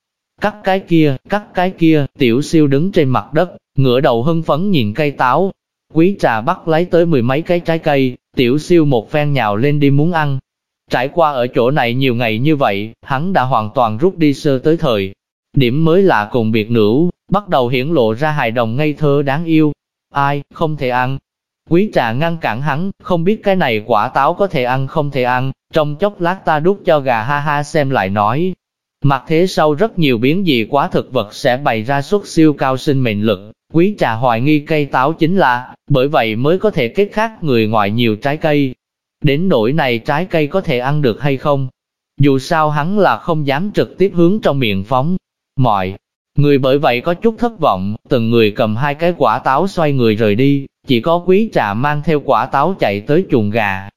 Cắt cái kia, cắt cái kia, tiểu siêu đứng trên mặt đất, ngửa đầu hưng phấn nhìn cây táo, Quý trà bắt lấy tới mười mấy cái trái cây, tiểu siêu một phen nhào lên đi muốn ăn. Trải qua ở chỗ này nhiều ngày như vậy, hắn đã hoàn toàn rút đi sơ tới thời. Điểm mới lạ cùng biệt nữ, bắt đầu hiển lộ ra hài đồng ngây thơ đáng yêu. Ai, không thể ăn. Quý trà ngăn cản hắn, không biết cái này quả táo có thể ăn không thể ăn, trong chốc lát ta đút cho gà ha ha xem lại nói. Mặt thế sau rất nhiều biến dị quá thực vật sẽ bày ra suất siêu cao sinh mệnh lực, Quý trà hoài nghi cây táo chính là, bởi vậy mới có thể kết khác người ngoại nhiều trái cây. Đến nỗi này trái cây có thể ăn được hay không? dù sao hắn là không dám trực tiếp hướng trong miệng phóng. Mọi người bởi vậy có chút thất vọng, từng người cầm hai cái quả táo xoay người rời đi, chỉ có quý trà mang theo quả táo chạy tới chuồng gà.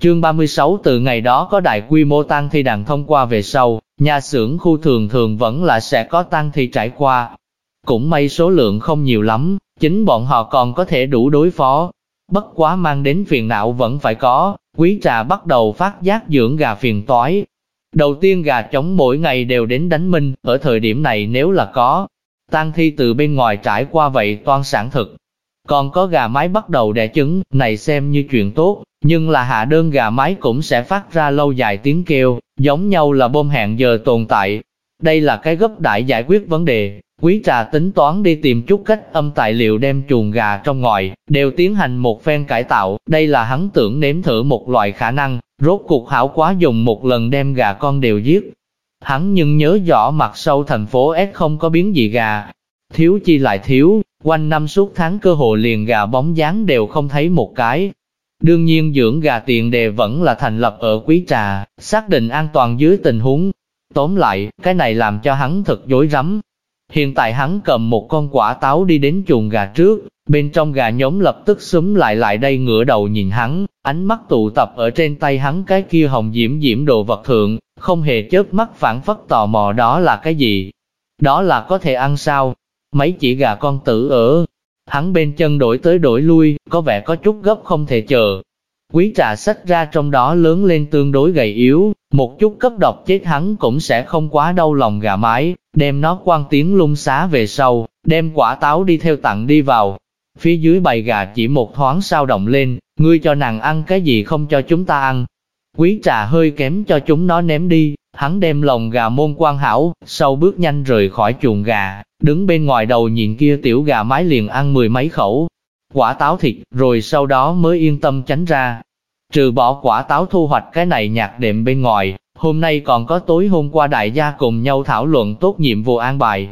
Chương 36 từ ngày đó có đại quy mô tăng thi đàn thông qua về sau, nhà xưởng khu thường thường vẫn là sẽ có tăng thi trải qua. Cũng may số lượng không nhiều lắm, chính bọn họ còn có thể đủ đối phó. Bất quá mang đến phiền não vẫn phải có, quý trà bắt đầu phát giác dưỡng gà phiền toái. Đầu tiên gà trống mỗi ngày đều đến đánh minh, ở thời điểm này nếu là có, tăng thi từ bên ngoài trải qua vậy toan sản thực. Còn có gà mái bắt đầu đẻ trứng, này xem như chuyện tốt, nhưng là hạ đơn gà mái cũng sẽ phát ra lâu dài tiếng kêu, giống nhau là bom hẹn giờ tồn tại. Đây là cái gấp đại giải quyết vấn đề, Quý trà tính toán đi tìm chút cách âm tài liệu đem chuồng gà trong ngoài, đều tiến hành một phen cải tạo, đây là hắn tưởng nếm thử một loại khả năng, rốt cuộc hảo quá dùng một lần đem gà con đều giết. Hắn nhưng nhớ rõ mặt sâu thành phố S không có biến gì gà, thiếu chi lại thiếu, quanh năm suốt tháng cơ hội liền gà bóng dáng đều không thấy một cái. Đương nhiên dưỡng gà tiền đề vẫn là thành lập ở quý trà, xác định an toàn dưới tình huống. Tóm lại, cái này làm cho hắn thật dối rắm, Hiện tại hắn cầm một con quả táo đi đến chuồng gà trước, bên trong gà nhóm lập tức xúm lại lại đây ngửa đầu nhìn hắn, ánh mắt tụ tập ở trên tay hắn cái kia hồng diễm diễm đồ vật thượng, không hề chớp mắt phản phất tò mò đó là cái gì. Đó là có thể ăn sao? Mấy chỉ gà con tử ở. Hắn bên chân đổi tới đổi lui, có vẻ có chút gấp không thể chờ, Quý trà sách ra trong đó lớn lên tương đối gầy yếu, một chút cấp độc chết hắn cũng sẽ không quá đau lòng gà mái, đem nó quan tiếng lung xá về sau, đem quả táo đi theo tặng đi vào. Phía dưới bầy gà chỉ một thoáng sao động lên, ngươi cho nàng ăn cái gì không cho chúng ta ăn. Quý trà hơi kém cho chúng nó ném đi, hắn đem lồng gà môn quan hảo, sau bước nhanh rời khỏi chuồng gà, đứng bên ngoài đầu nhìn kia tiểu gà mái liền ăn mười mấy khẩu, quả táo thịt, rồi sau đó mới yên tâm tránh ra. Trừ bỏ quả táo thu hoạch cái này nhạc đệm bên ngoài, hôm nay còn có tối hôm qua đại gia cùng nhau thảo luận tốt nhiệm vụ an bài.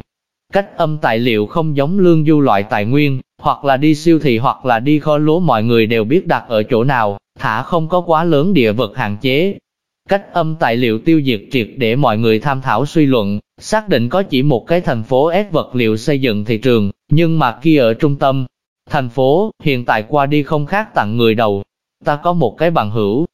Cách âm tài liệu không giống lương du loại tài nguyên, hoặc là đi siêu thị hoặc là đi kho lúa mọi người đều biết đặt ở chỗ nào, thả không có quá lớn địa vật hạn chế. Cách âm tài liệu tiêu diệt triệt để mọi người tham thảo suy luận, xác định có chỉ một cái thành phố ép vật liệu xây dựng thị trường, nhưng mà kia ở trung tâm, Thành phố, hiện tại qua đi không khác tặng người đầu. Ta có một cái bằng hữu.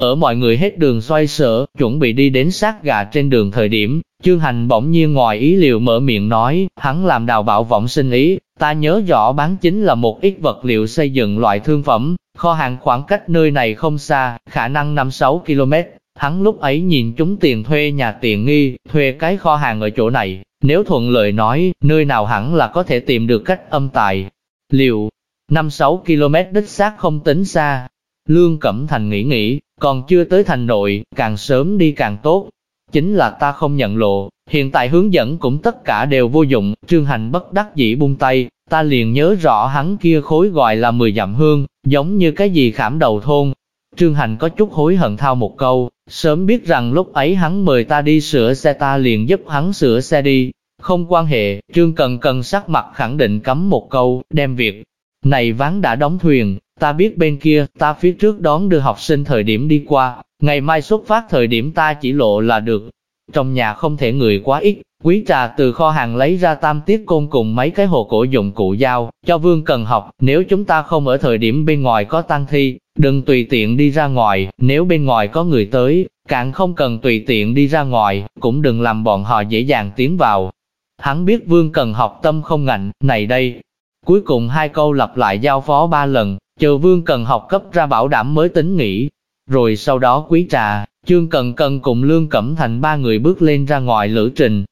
Ở mọi người hết đường xoay sở, chuẩn bị đi đến sát gà trên đường thời điểm, Chương Hành bỗng nhiên ngoài ý liệu mở miệng nói, hắn làm đào bảo võng sinh ý, ta nhớ rõ bán chính là một ít vật liệu xây dựng loại thương phẩm, kho hàng khoảng cách nơi này không xa, khả năng 5-6 km. Hắn lúc ấy nhìn chúng tiền thuê nhà tiện nghi, thuê cái kho hàng ở chỗ này, nếu thuận lợi nói, nơi nào hẳn là có thể tìm được cách âm tài, Liệu, 5-6 km đích xác không tính xa. Lương Cẩm Thành nghĩ nghĩ, còn chưa tới thành nội, càng sớm đi càng tốt. Chính là ta không nhận lộ, hiện tại hướng dẫn cũng tất cả đều vô dụng, trương hành bất đắc dĩ buông tay, ta liền nhớ rõ hắn kia khối gọi là 10 dặm hương, giống như cái gì khảm đầu thôn. Trương Hành có chút hối hận thao một câu, sớm biết rằng lúc ấy hắn mời ta đi sửa xe ta liền giúp hắn sửa xe đi, không quan hệ, Trương Cần Cần sắc mặt khẳng định cấm một câu, đem việc này ván đã đóng thuyền, ta biết bên kia, ta phía trước đón đưa học sinh thời điểm đi qua, ngày mai xuất phát thời điểm ta chỉ lộ là được. Trong nhà không thể người quá ít, quý trà từ kho hàng lấy ra tam tiết côn cùng mấy cái hồ cổ dụng cụ dao, cho Vương Cần học, nếu chúng ta không ở thời điểm bên ngoài có tăng thi, đừng tùy tiện đi ra ngoài, nếu bên ngoài có người tới, càng không cần tùy tiện đi ra ngoài, cũng đừng làm bọn họ dễ dàng tiến vào, Hắn biết Vương Cần học tâm không ngạnh, này đây. Cuối cùng hai câu lặp lại giao phó ba lần, chờ Vương Cần học cấp ra bảo đảm mới tính nghỉ. Rồi sau đó quý trà, Trương Cần Cần cùng Lương Cẩm Thành ba người bước lên ra ngoài lữ trình.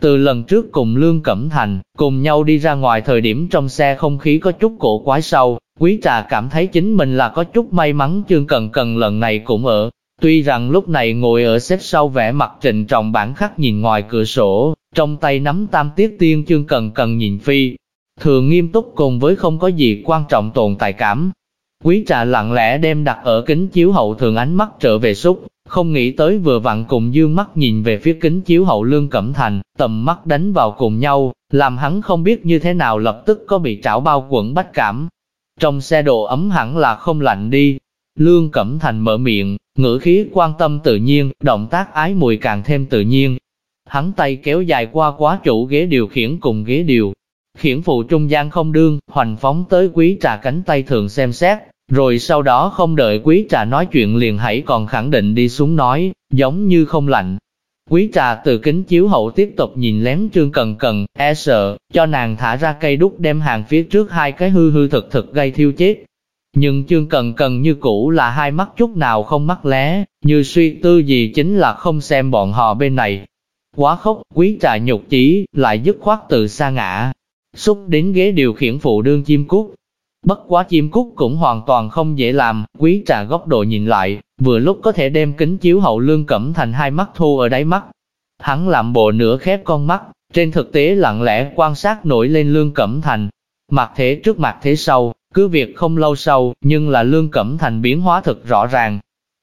Từ lần trước cùng Lương Cẩm Thành, cùng nhau đi ra ngoài thời điểm trong xe không khí có chút cổ quái sâu, quý trà cảm thấy chính mình là có chút may mắn Trương Cần Cần lần này cũng ở. Tuy rằng lúc này ngồi ở xếp sau vẻ mặt trịnh trọng bản khắc nhìn ngoài cửa sổ, trong tay nắm tam tiết tiên chương cần cần nhìn phi, thường nghiêm túc cùng với không có gì quan trọng tồn tại cảm. Quý trà lặng lẽ đem đặt ở kính chiếu hậu thường ánh mắt trở về xúc, không nghĩ tới vừa vặn cùng dương mắt nhìn về phía kính chiếu hậu lương cẩm thành, tầm mắt đánh vào cùng nhau, làm hắn không biết như thế nào lập tức có bị trảo bao quẩn bách cảm. Trong xe độ ấm hẳn là không lạnh đi. Lương Cẩm Thành mở miệng, ngữ khí quan tâm tự nhiên, động tác ái mùi càng thêm tự nhiên. Hắn tay kéo dài qua quá chủ ghế điều khiển cùng ghế điều. Khiển phụ trung gian không đương, hoành phóng tới quý trà cánh tay thường xem xét, rồi sau đó không đợi quý trà nói chuyện liền hãy còn khẳng định đi xuống nói, giống như không lạnh. Quý trà từ kính chiếu hậu tiếp tục nhìn lén trương cần cần, e sợ, cho nàng thả ra cây đúc đem hàng phía trước hai cái hư hư thực thực gây thiêu chết. Nhưng chương cần cần như cũ là hai mắt chút nào không mắt lé, như suy tư gì chính là không xem bọn họ bên này. Quá khốc, quý trà nhục chí, lại dứt khoát từ xa ngã, xúc đến ghế điều khiển phụ đương chim cút, Bất quá chim cút cũng hoàn toàn không dễ làm, quý trà góc độ nhìn lại, vừa lúc có thể đem kính chiếu hậu lương cẩm thành hai mắt thu ở đáy mắt. Hắn làm bộ nửa khép con mắt, trên thực tế lặng lẽ quan sát nổi lên lương cẩm thành. Mặt thế trước mặt thế sau, cứ việc không lâu sau, nhưng là lương cẩm thành biến hóa thật rõ ràng.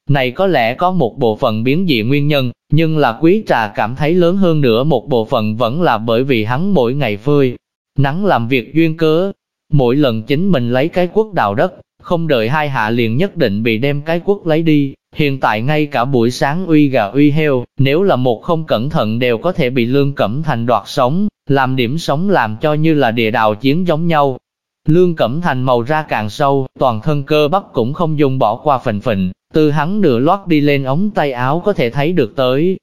Này có lẽ có một bộ phận biến dị nguyên nhân, nhưng là quý trà cảm thấy lớn hơn nữa một bộ phận vẫn là bởi vì hắn mỗi ngày phơi. Nắng làm việc duyên cớ, Mỗi lần chính mình lấy cái quốc đào đất, không đợi hai hạ liền nhất định bị đem cái quốc lấy đi. Hiện tại ngay cả buổi sáng uy gà uy heo, nếu là một không cẩn thận đều có thể bị lương cẩm thành đoạt sống, làm điểm sống làm cho như là địa đào chiến giống nhau. Lương cẩm thành màu ra càng sâu, toàn thân cơ bắp cũng không dùng bỏ qua phình phình, từ hắn nửa lót đi lên ống tay áo có thể thấy được tới.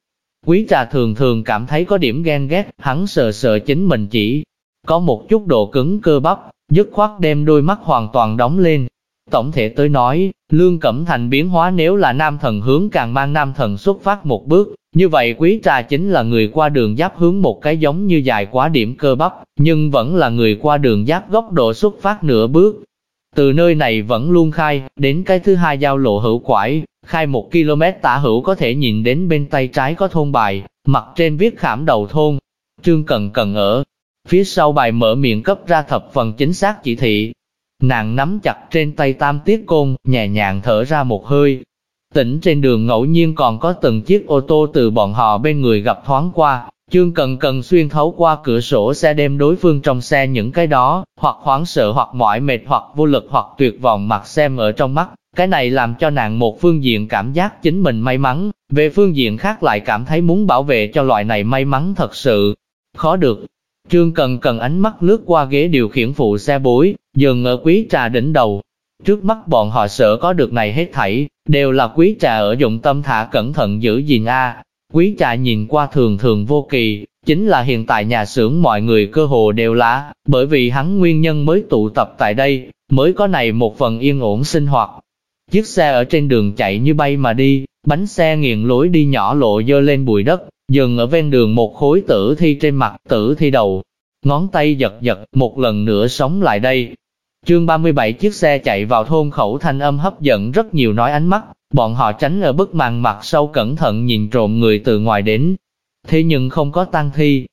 Quý trà thường thường cảm thấy có điểm ghen ghét, hắn sợ sợ chính mình chỉ có một chút độ cứng cơ bắp, dứt khoát đem đôi mắt hoàn toàn đóng lên. Tổng thể tới nói, Lương Cẩm Thành biến hóa nếu là nam thần hướng càng mang nam thần xuất phát một bước, như vậy quý trà chính là người qua đường giáp hướng một cái giống như dài quá điểm cơ bắp, nhưng vẫn là người qua đường giáp góc độ xuất phát nửa bước. Từ nơi này vẫn luôn khai, đến cái thứ hai giao lộ hữu quải, khai một km tả hữu có thể nhìn đến bên tay trái có thôn bài, mặt trên viết khảm đầu thôn. Trương Cần Cần ở, Phía sau bài mở miệng cấp ra thập phần chính xác chỉ thị. Nàng nắm chặt trên tay tam tiết côn, nhẹ nhàng thở ra một hơi. Tỉnh trên đường ngẫu nhiên còn có từng chiếc ô tô từ bọn họ bên người gặp thoáng qua. Chương cần cần xuyên thấu qua cửa sổ xe đem đối phương trong xe những cái đó, hoặc hoảng sợ hoặc mỏi mệt hoặc vô lực hoặc tuyệt vọng mặt xem ở trong mắt. Cái này làm cho nàng một phương diện cảm giác chính mình may mắn, về phương diện khác lại cảm thấy muốn bảo vệ cho loại này may mắn thật sự. Khó được, Trương Cần Cần ánh mắt lướt qua ghế điều khiển phụ xe bối, dừng ở quý trà đỉnh đầu. Trước mắt bọn họ sợ có được này hết thảy, đều là quý trà ở dụng tâm thả cẩn thận giữ gìn a. Quý trà nhìn qua thường thường vô kỳ, chính là hiện tại nhà xưởng mọi người cơ hồ đều là, bởi vì hắn nguyên nhân mới tụ tập tại đây, mới có này một phần yên ổn sinh hoạt. Chiếc xe ở trên đường chạy như bay mà đi, bánh xe nghiền lối đi nhỏ lộ dơ lên bụi đất, dừng ở ven đường một khối tử thi trên mặt, tử thi đầu, ngón tay giật giật, một lần nữa sống lại đây. Chương 37 chiếc xe chạy vào thôn khẩu thanh âm hấp dẫn rất nhiều nói ánh mắt, bọn họ tránh ở bức màn mặt sâu cẩn thận nhìn trộm người từ ngoài đến. Thế nhưng không có tăng thi.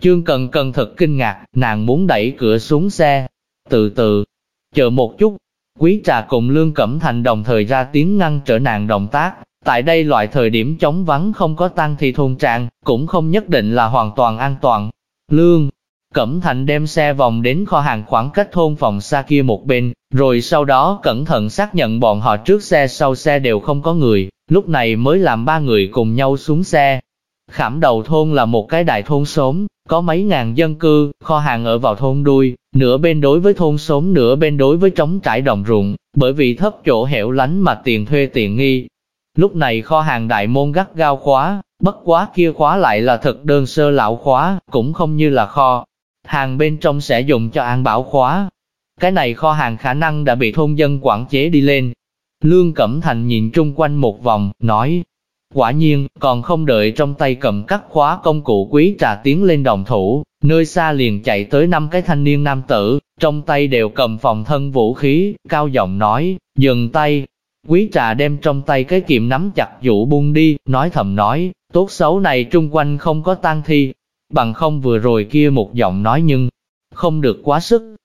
Chương cần cần thật kinh ngạc, nàng muốn đẩy cửa xuống xe. Từ từ, chờ một chút, quý trà cùng Lương Cẩm Thành đồng thời ra tiếng ngăn trở nàng động tác, Tại đây loại thời điểm chống vắng không có tăng thì thôn trạng, cũng không nhất định là hoàn toàn an toàn. Lương, Cẩm Thành đem xe vòng đến kho hàng khoảng cách thôn phòng xa kia một bên, rồi sau đó cẩn thận xác nhận bọn họ trước xe sau xe đều không có người, lúc này mới làm ba người cùng nhau xuống xe. Khảm đầu thôn là một cái đại thôn xóm, có mấy ngàn dân cư, kho hàng ở vào thôn đuôi, nửa bên đối với thôn xóm nửa bên đối với trống trải đồng ruộng, bởi vì thấp chỗ hẻo lánh mà tiền thuê tiền nghi, Lúc này kho hàng đại môn gắt gao khóa, bất quá kia khóa lại là thật đơn sơ lão khóa, cũng không như là kho. Hàng bên trong sẽ dùng cho an bảo khóa. Cái này kho hàng khả năng đã bị thôn dân quản chế đi lên. Lương Cẩm Thành nhìn trung quanh một vòng, nói, Quả nhiên, còn không đợi trong tay cầm cắt khóa công cụ quý trà tiến lên đồng thủ, nơi xa liền chạy tới năm cái thanh niên nam tử, trong tay đều cầm phòng thân vũ khí, cao giọng nói, dừng tay, Quý trà đem trong tay cái kiệm nắm chặt dụ buông đi, nói thầm nói, tốt xấu này trung quanh không có tang thi, bằng không vừa rồi kia một giọng nói nhưng không được quá sức.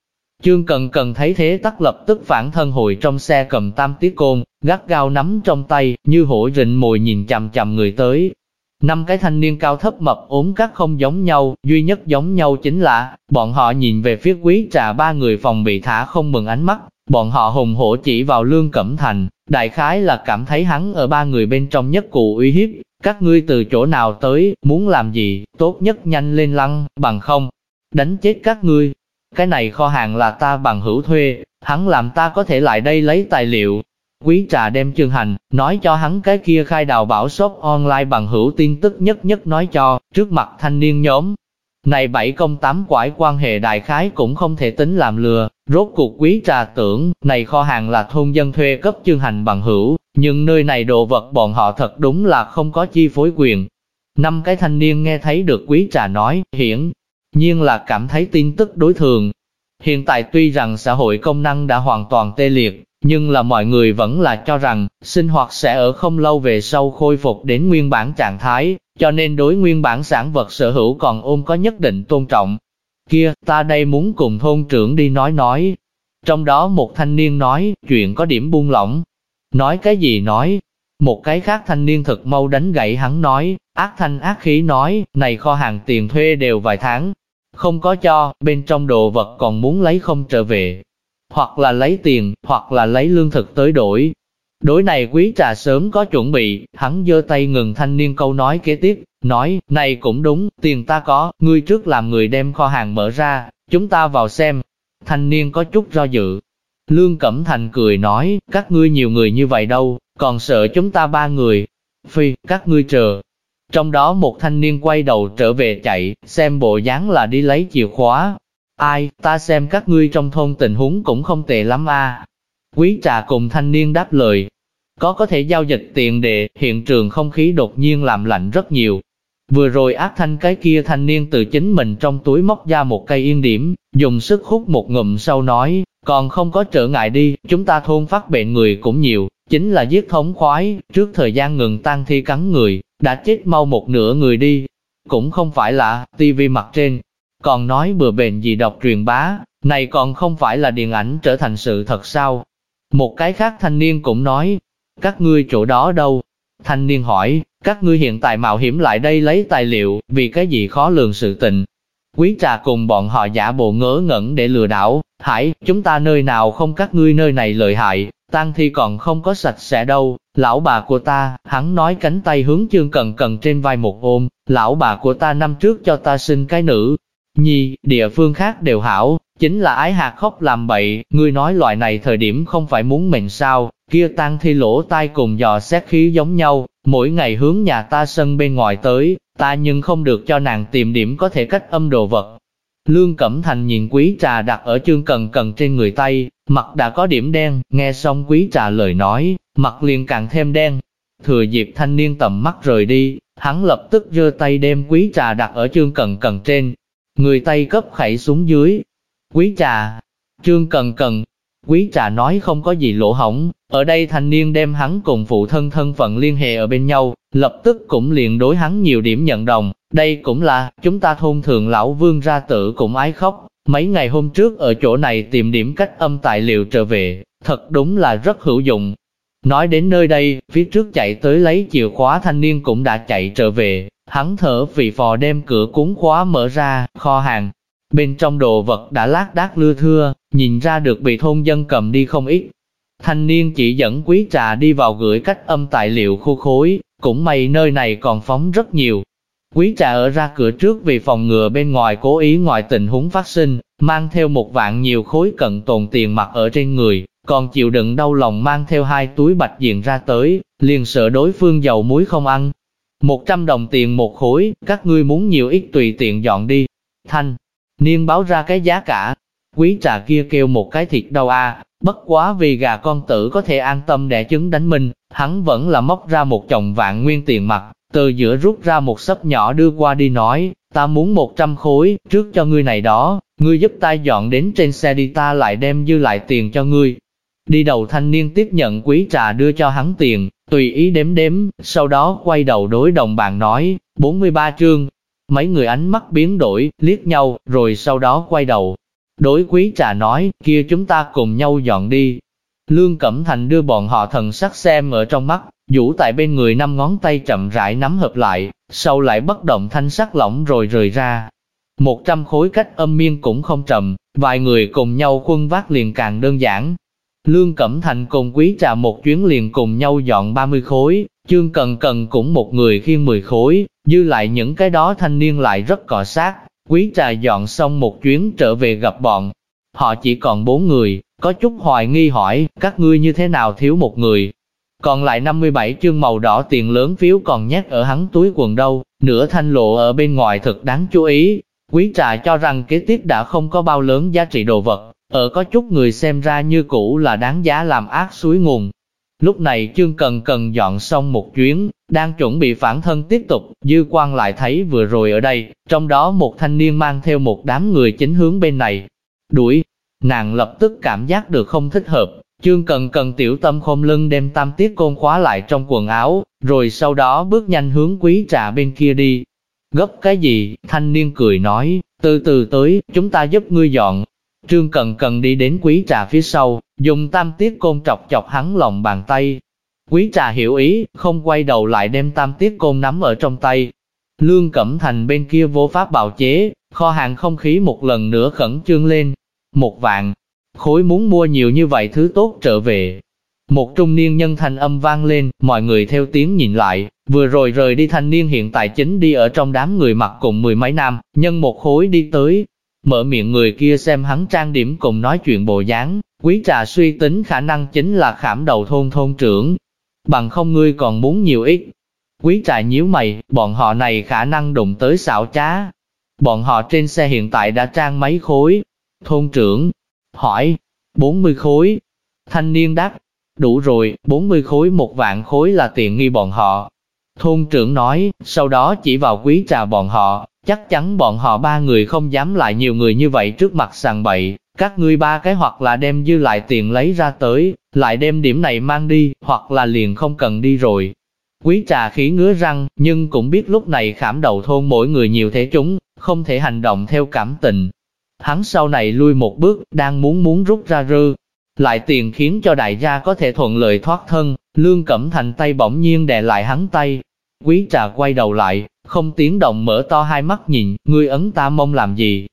Chương cần cần thấy thế tắc lập tức phản thân hồi trong xe cầm tam tiết côn, gắt gao nắm trong tay, như hổ rịnh mồi nhìn chằm chằm người tới. Năm cái thanh niên cao thấp mập ốm các không giống nhau, duy nhất giống nhau chính là, bọn họ nhìn về phía quý trà ba người phòng bị thả không mừng ánh mắt, Bọn họ hùng hổ chỉ vào Lương Cẩm Thành, đại khái là cảm thấy hắn ở ba người bên trong nhất cụ uy hiếp, các ngươi từ chỗ nào tới, muốn làm gì, tốt nhất nhanh lên lăng, bằng không, đánh chết các ngươi. Cái này kho hàng là ta bằng hữu thuê, hắn làm ta có thể lại đây lấy tài liệu. Quý trà đem chương hành, nói cho hắn cái kia khai đào bảo shop online bằng hữu tin tức nhất nhất nói cho, trước mặt thanh niên nhóm, này bảy công tám quải quan hệ đại khái cũng không thể tính làm lừa, rốt cuộc quý trà tưởng, này kho hàng là thôn dân thuê cấp chương hành bằng hữu, nhưng nơi này đồ vật bọn họ thật đúng là không có chi phối quyền. Năm cái thanh niên nghe thấy được quý trà nói, hiển nhiên là cảm thấy tin tức đối thường. Hiện tại tuy rằng xã hội công năng đã hoàn toàn tê liệt, nhưng là mọi người vẫn là cho rằng, sinh hoạt sẽ ở không lâu về sau khôi phục đến nguyên bản trạng thái, cho nên đối nguyên bản sản vật sở hữu còn ôm có nhất định tôn trọng. Kia, ta đây muốn cùng thôn trưởng đi nói nói. Trong đó một thanh niên nói, chuyện có điểm buông lỏng. Nói cái gì nói? Một cái khác thanh niên thật mau đánh gậy hắn nói, ác thanh ác khí nói, này kho hàng tiền thuê đều vài tháng. Không có cho, bên trong đồ vật còn muốn lấy không trở về. Hoặc là lấy tiền, hoặc là lấy lương thực tới đổi, Đối này quý trà sớm có chuẩn bị, hắn giơ tay ngừng thanh niên câu nói kế tiếp, nói, này cũng đúng, tiền ta có, ngươi trước làm người đem kho hàng mở ra, chúng ta vào xem. Thanh niên có chút do dự. Lương Cẩm Thành cười nói, các ngươi nhiều người như vậy đâu, còn sợ chúng ta ba người. Phi, các ngươi chờ. Trong đó một thanh niên quay đầu trở về chạy, xem bộ dáng là đi lấy chìa khóa. Ai, ta xem các ngươi trong thôn tình huống cũng không tệ lắm a. Quý trà cùng thanh niên đáp lời, có có thể giao dịch tiền đệ, hiện trường không khí đột nhiên làm lạnh rất nhiều. Vừa rồi ác thanh cái kia thanh niên từ chính mình trong túi móc ra một cây yên điểm, dùng sức hút một ngụm sau nói, còn không có trở ngại đi, chúng ta thôn phát bệnh người cũng nhiều, chính là giết thống khoái, trước thời gian ngừng tăng thi cắn người, đã chết mau một nửa người đi. Cũng không phải là, tivi mặt trên, còn nói bừa bệnh gì độc truyền bá, này còn không phải là điện ảnh trở thành sự thật sao. Một cái khác thanh niên cũng nói, các ngươi chỗ đó đâu? Thanh niên hỏi, các ngươi hiện tại mạo hiểm lại đây lấy tài liệu, vì cái gì khó lường sự tình. Quý trà cùng bọn họ giả bộ ngớ ngẩn để lừa đảo, hải, chúng ta nơi nào không các ngươi nơi này lợi hại, tang thi còn không có sạch sẽ đâu, lão bà của ta, hắn nói cánh tay hướng chương cần cần trên vai một ôm, lão bà của ta năm trước cho ta sinh cái nữ, nhi, địa phương khác đều hảo, chính là ái hạt khóc làm bậy, ngươi nói loại này thời điểm không phải muốn mệnh sao, kia tăng thi lỗ tai cùng dò xét khí giống nhau, mỗi ngày hướng nhà ta sân bên ngoài tới, ta nhưng không được cho nàng tìm điểm có thể cách âm đồ vật. Lương Cẩm Thành nhìn quý trà đặt ở chương cần cần trên người tay, mặt đã có điểm đen, nghe xong quý trà lời nói, mặt liền càng thêm đen. Thừa dịp thanh niên tầm mắt rời đi, hắn lập tức giơ tay đem quý trà đặt ở chương cần cần trên, người tay cấp khẩy xuống dưới. Quý trà, trương cần cần, quý trà nói không có gì lỗ hỏng, ở đây thanh niên đem hắn cùng phụ thân thân phận liên hệ ở bên nhau, lập tức cũng liền đối hắn nhiều điểm nhận đồng, đây cũng là, chúng ta thôn thường lão vương ra tự cũng ái khóc, mấy ngày hôm trước ở chỗ này tìm điểm cách âm tài liệu trở về, thật đúng là rất hữu dụng. Nói đến nơi đây, phía trước chạy tới lấy chìa khóa thanh niên cũng đã chạy trở về, hắn thở vì phò đem cửa cuốn khóa mở ra, kho hàng. Bên trong đồ vật đã lác đác lưa thưa, nhìn ra được bị thôn dân cầm đi không ít, Thanh niên chỉ dẫn quý trà đi vào gửi cách âm tài liệu khu khối, cũng may nơi này còn phóng rất nhiều. Quý trà ở ra cửa trước vì phòng ngừa bên ngoài cố ý ngoài tình huống phát sinh, mang theo một vạn nhiều khối cận tồn tiền mặt ở trên người, còn chịu đựng đau lòng mang theo hai túi bạch diện ra tới, liền sợ đối phương dầu muối không ăn. Một trăm đồng tiền một khối, các ngươi muốn nhiều ít tùy tiện dọn đi. Thanh, niên báo ra cái giá cả. Quý trà kia kêu một cái thịt đau a Bất quá vì gà con tử có thể an tâm đẻ trứng đánh mình, hắn vẫn là móc ra một chồng vạn nguyên tiền mặt, từ giữa rút ra một sấp nhỏ đưa qua đi nói, ta muốn một trăm khối, trước cho ngươi này đó, ngươi giúp ta dọn đến trên xe đi ta lại đem dư lại tiền cho ngươi. Đi đầu thanh niên tiếp nhận quý trà đưa cho hắn tiền, tùy ý đếm đếm, sau đó quay đầu đối đồng bạn nói, 43 trương. Mấy người ánh mắt biến đổi, liếc nhau, rồi sau đó quay đầu, Đối quý trà nói, kia chúng ta cùng nhau dọn đi. Lương Cẩm Thành đưa bọn họ thần sắc xem ở trong mắt, vũ tại bên người năm ngón tay chậm rãi nắm hợp lại, sau lại bất động thanh sắc lỏng rồi rời ra. Một trăm khối cách âm miên cũng không trầm, vài người cùng nhau khuân vác liền càng đơn giản. Lương Cẩm Thành cùng quý trà một chuyến liền cùng nhau dọn 30 khối, chương cần cần cũng một người khiêng 10 khối, dư lại những cái đó thanh niên lại rất cọ sát. Quý trà dọn xong một chuyến trở về gặp bọn. Họ chỉ còn bốn người, có chút hoài nghi hỏi, các ngươi như thế nào thiếu một người. Còn lại 57 chương màu đỏ tiền lớn phiếu còn nhét ở hắn túi quần đâu, nửa thanh lộ ở bên ngoài thật đáng chú ý. Quý trà cho rằng kế tiếp đã không có bao lớn giá trị đồ vật, ở có chút người xem ra như cũ là đáng giá làm ác suối nguồn. Lúc này trương cần cần dọn xong một chuyến, đang chuẩn bị phản thân tiếp tục, dư quan lại thấy vừa rồi ở đây, trong đó một thanh niên mang theo một đám người chính hướng bên này. Đuổi, nàng lập tức cảm giác được không thích hợp, trương cần cần tiểu tâm khom lưng đem tam tiết côn khóa lại trong quần áo, rồi sau đó bước nhanh hướng quý trà bên kia đi. Gấp cái gì, thanh niên cười nói, từ từ tới, chúng ta giúp ngươi dọn, Trương Cần Cần đi đến quý trà phía sau, dùng tam tiết côn trọc chọc hắn lòng bàn tay. Quý trà hiểu ý, không quay đầu lại đem tam tiết côn nắm ở trong tay. Lương Cẩm Thành bên kia vô pháp bào chế, kho hàng không khí một lần nữa khẩn trương lên. Một vạn, khối muốn mua nhiều như vậy thứ tốt trở về. Một trung niên nhân thanh âm vang lên, mọi người theo tiếng nhìn lại, vừa rồi rời đi thanh niên hiện tại chính đi ở trong đám người mặc cùng mười mấy năm, nhân một khối đi tới, Mở miệng người kia xem hắn trang điểm cùng nói chuyện bộ dáng, quý trà suy tính khả năng chính là khảm đầu thôn thôn trưởng. Bằng không ngươi còn muốn nhiều ít. Quý trà nhíu mày, bọn họ này khả năng đụng tới xảo trá. Bọn họ trên xe hiện tại đã trang mấy khối. Thôn trưởng, hỏi, 40 khối. Thanh niên đáp, đủ rồi, 40 khối một vạn khối là tiện nghi bọn họ. Thôn trưởng nói, sau đó chỉ vào quý trà bọn họ, Chắc chắn bọn họ ba người không dám lại nhiều người như vậy trước mặt sàng bậy, các ngươi ba cái hoặc là đem dư lại tiền lấy ra tới, lại đem điểm này mang đi, hoặc là liền không cần đi rồi. Quý trà khí ngứa răng, nhưng cũng biết lúc này khảm đầu thôn mỗi người nhiều thế chúng, không thể hành động theo cảm tình. Hắn sau này lui một bước, đang muốn muốn rút ra rư, lại tiền khiến cho đại gia có thể thuận lợi thoát thân, lương cẩm thành tay bỗng nhiên đè lại hắn tay. Quý trà quay đầu lại, không tiếng động mở to hai mắt nhìn, ngươi ấn ta mông làm gì?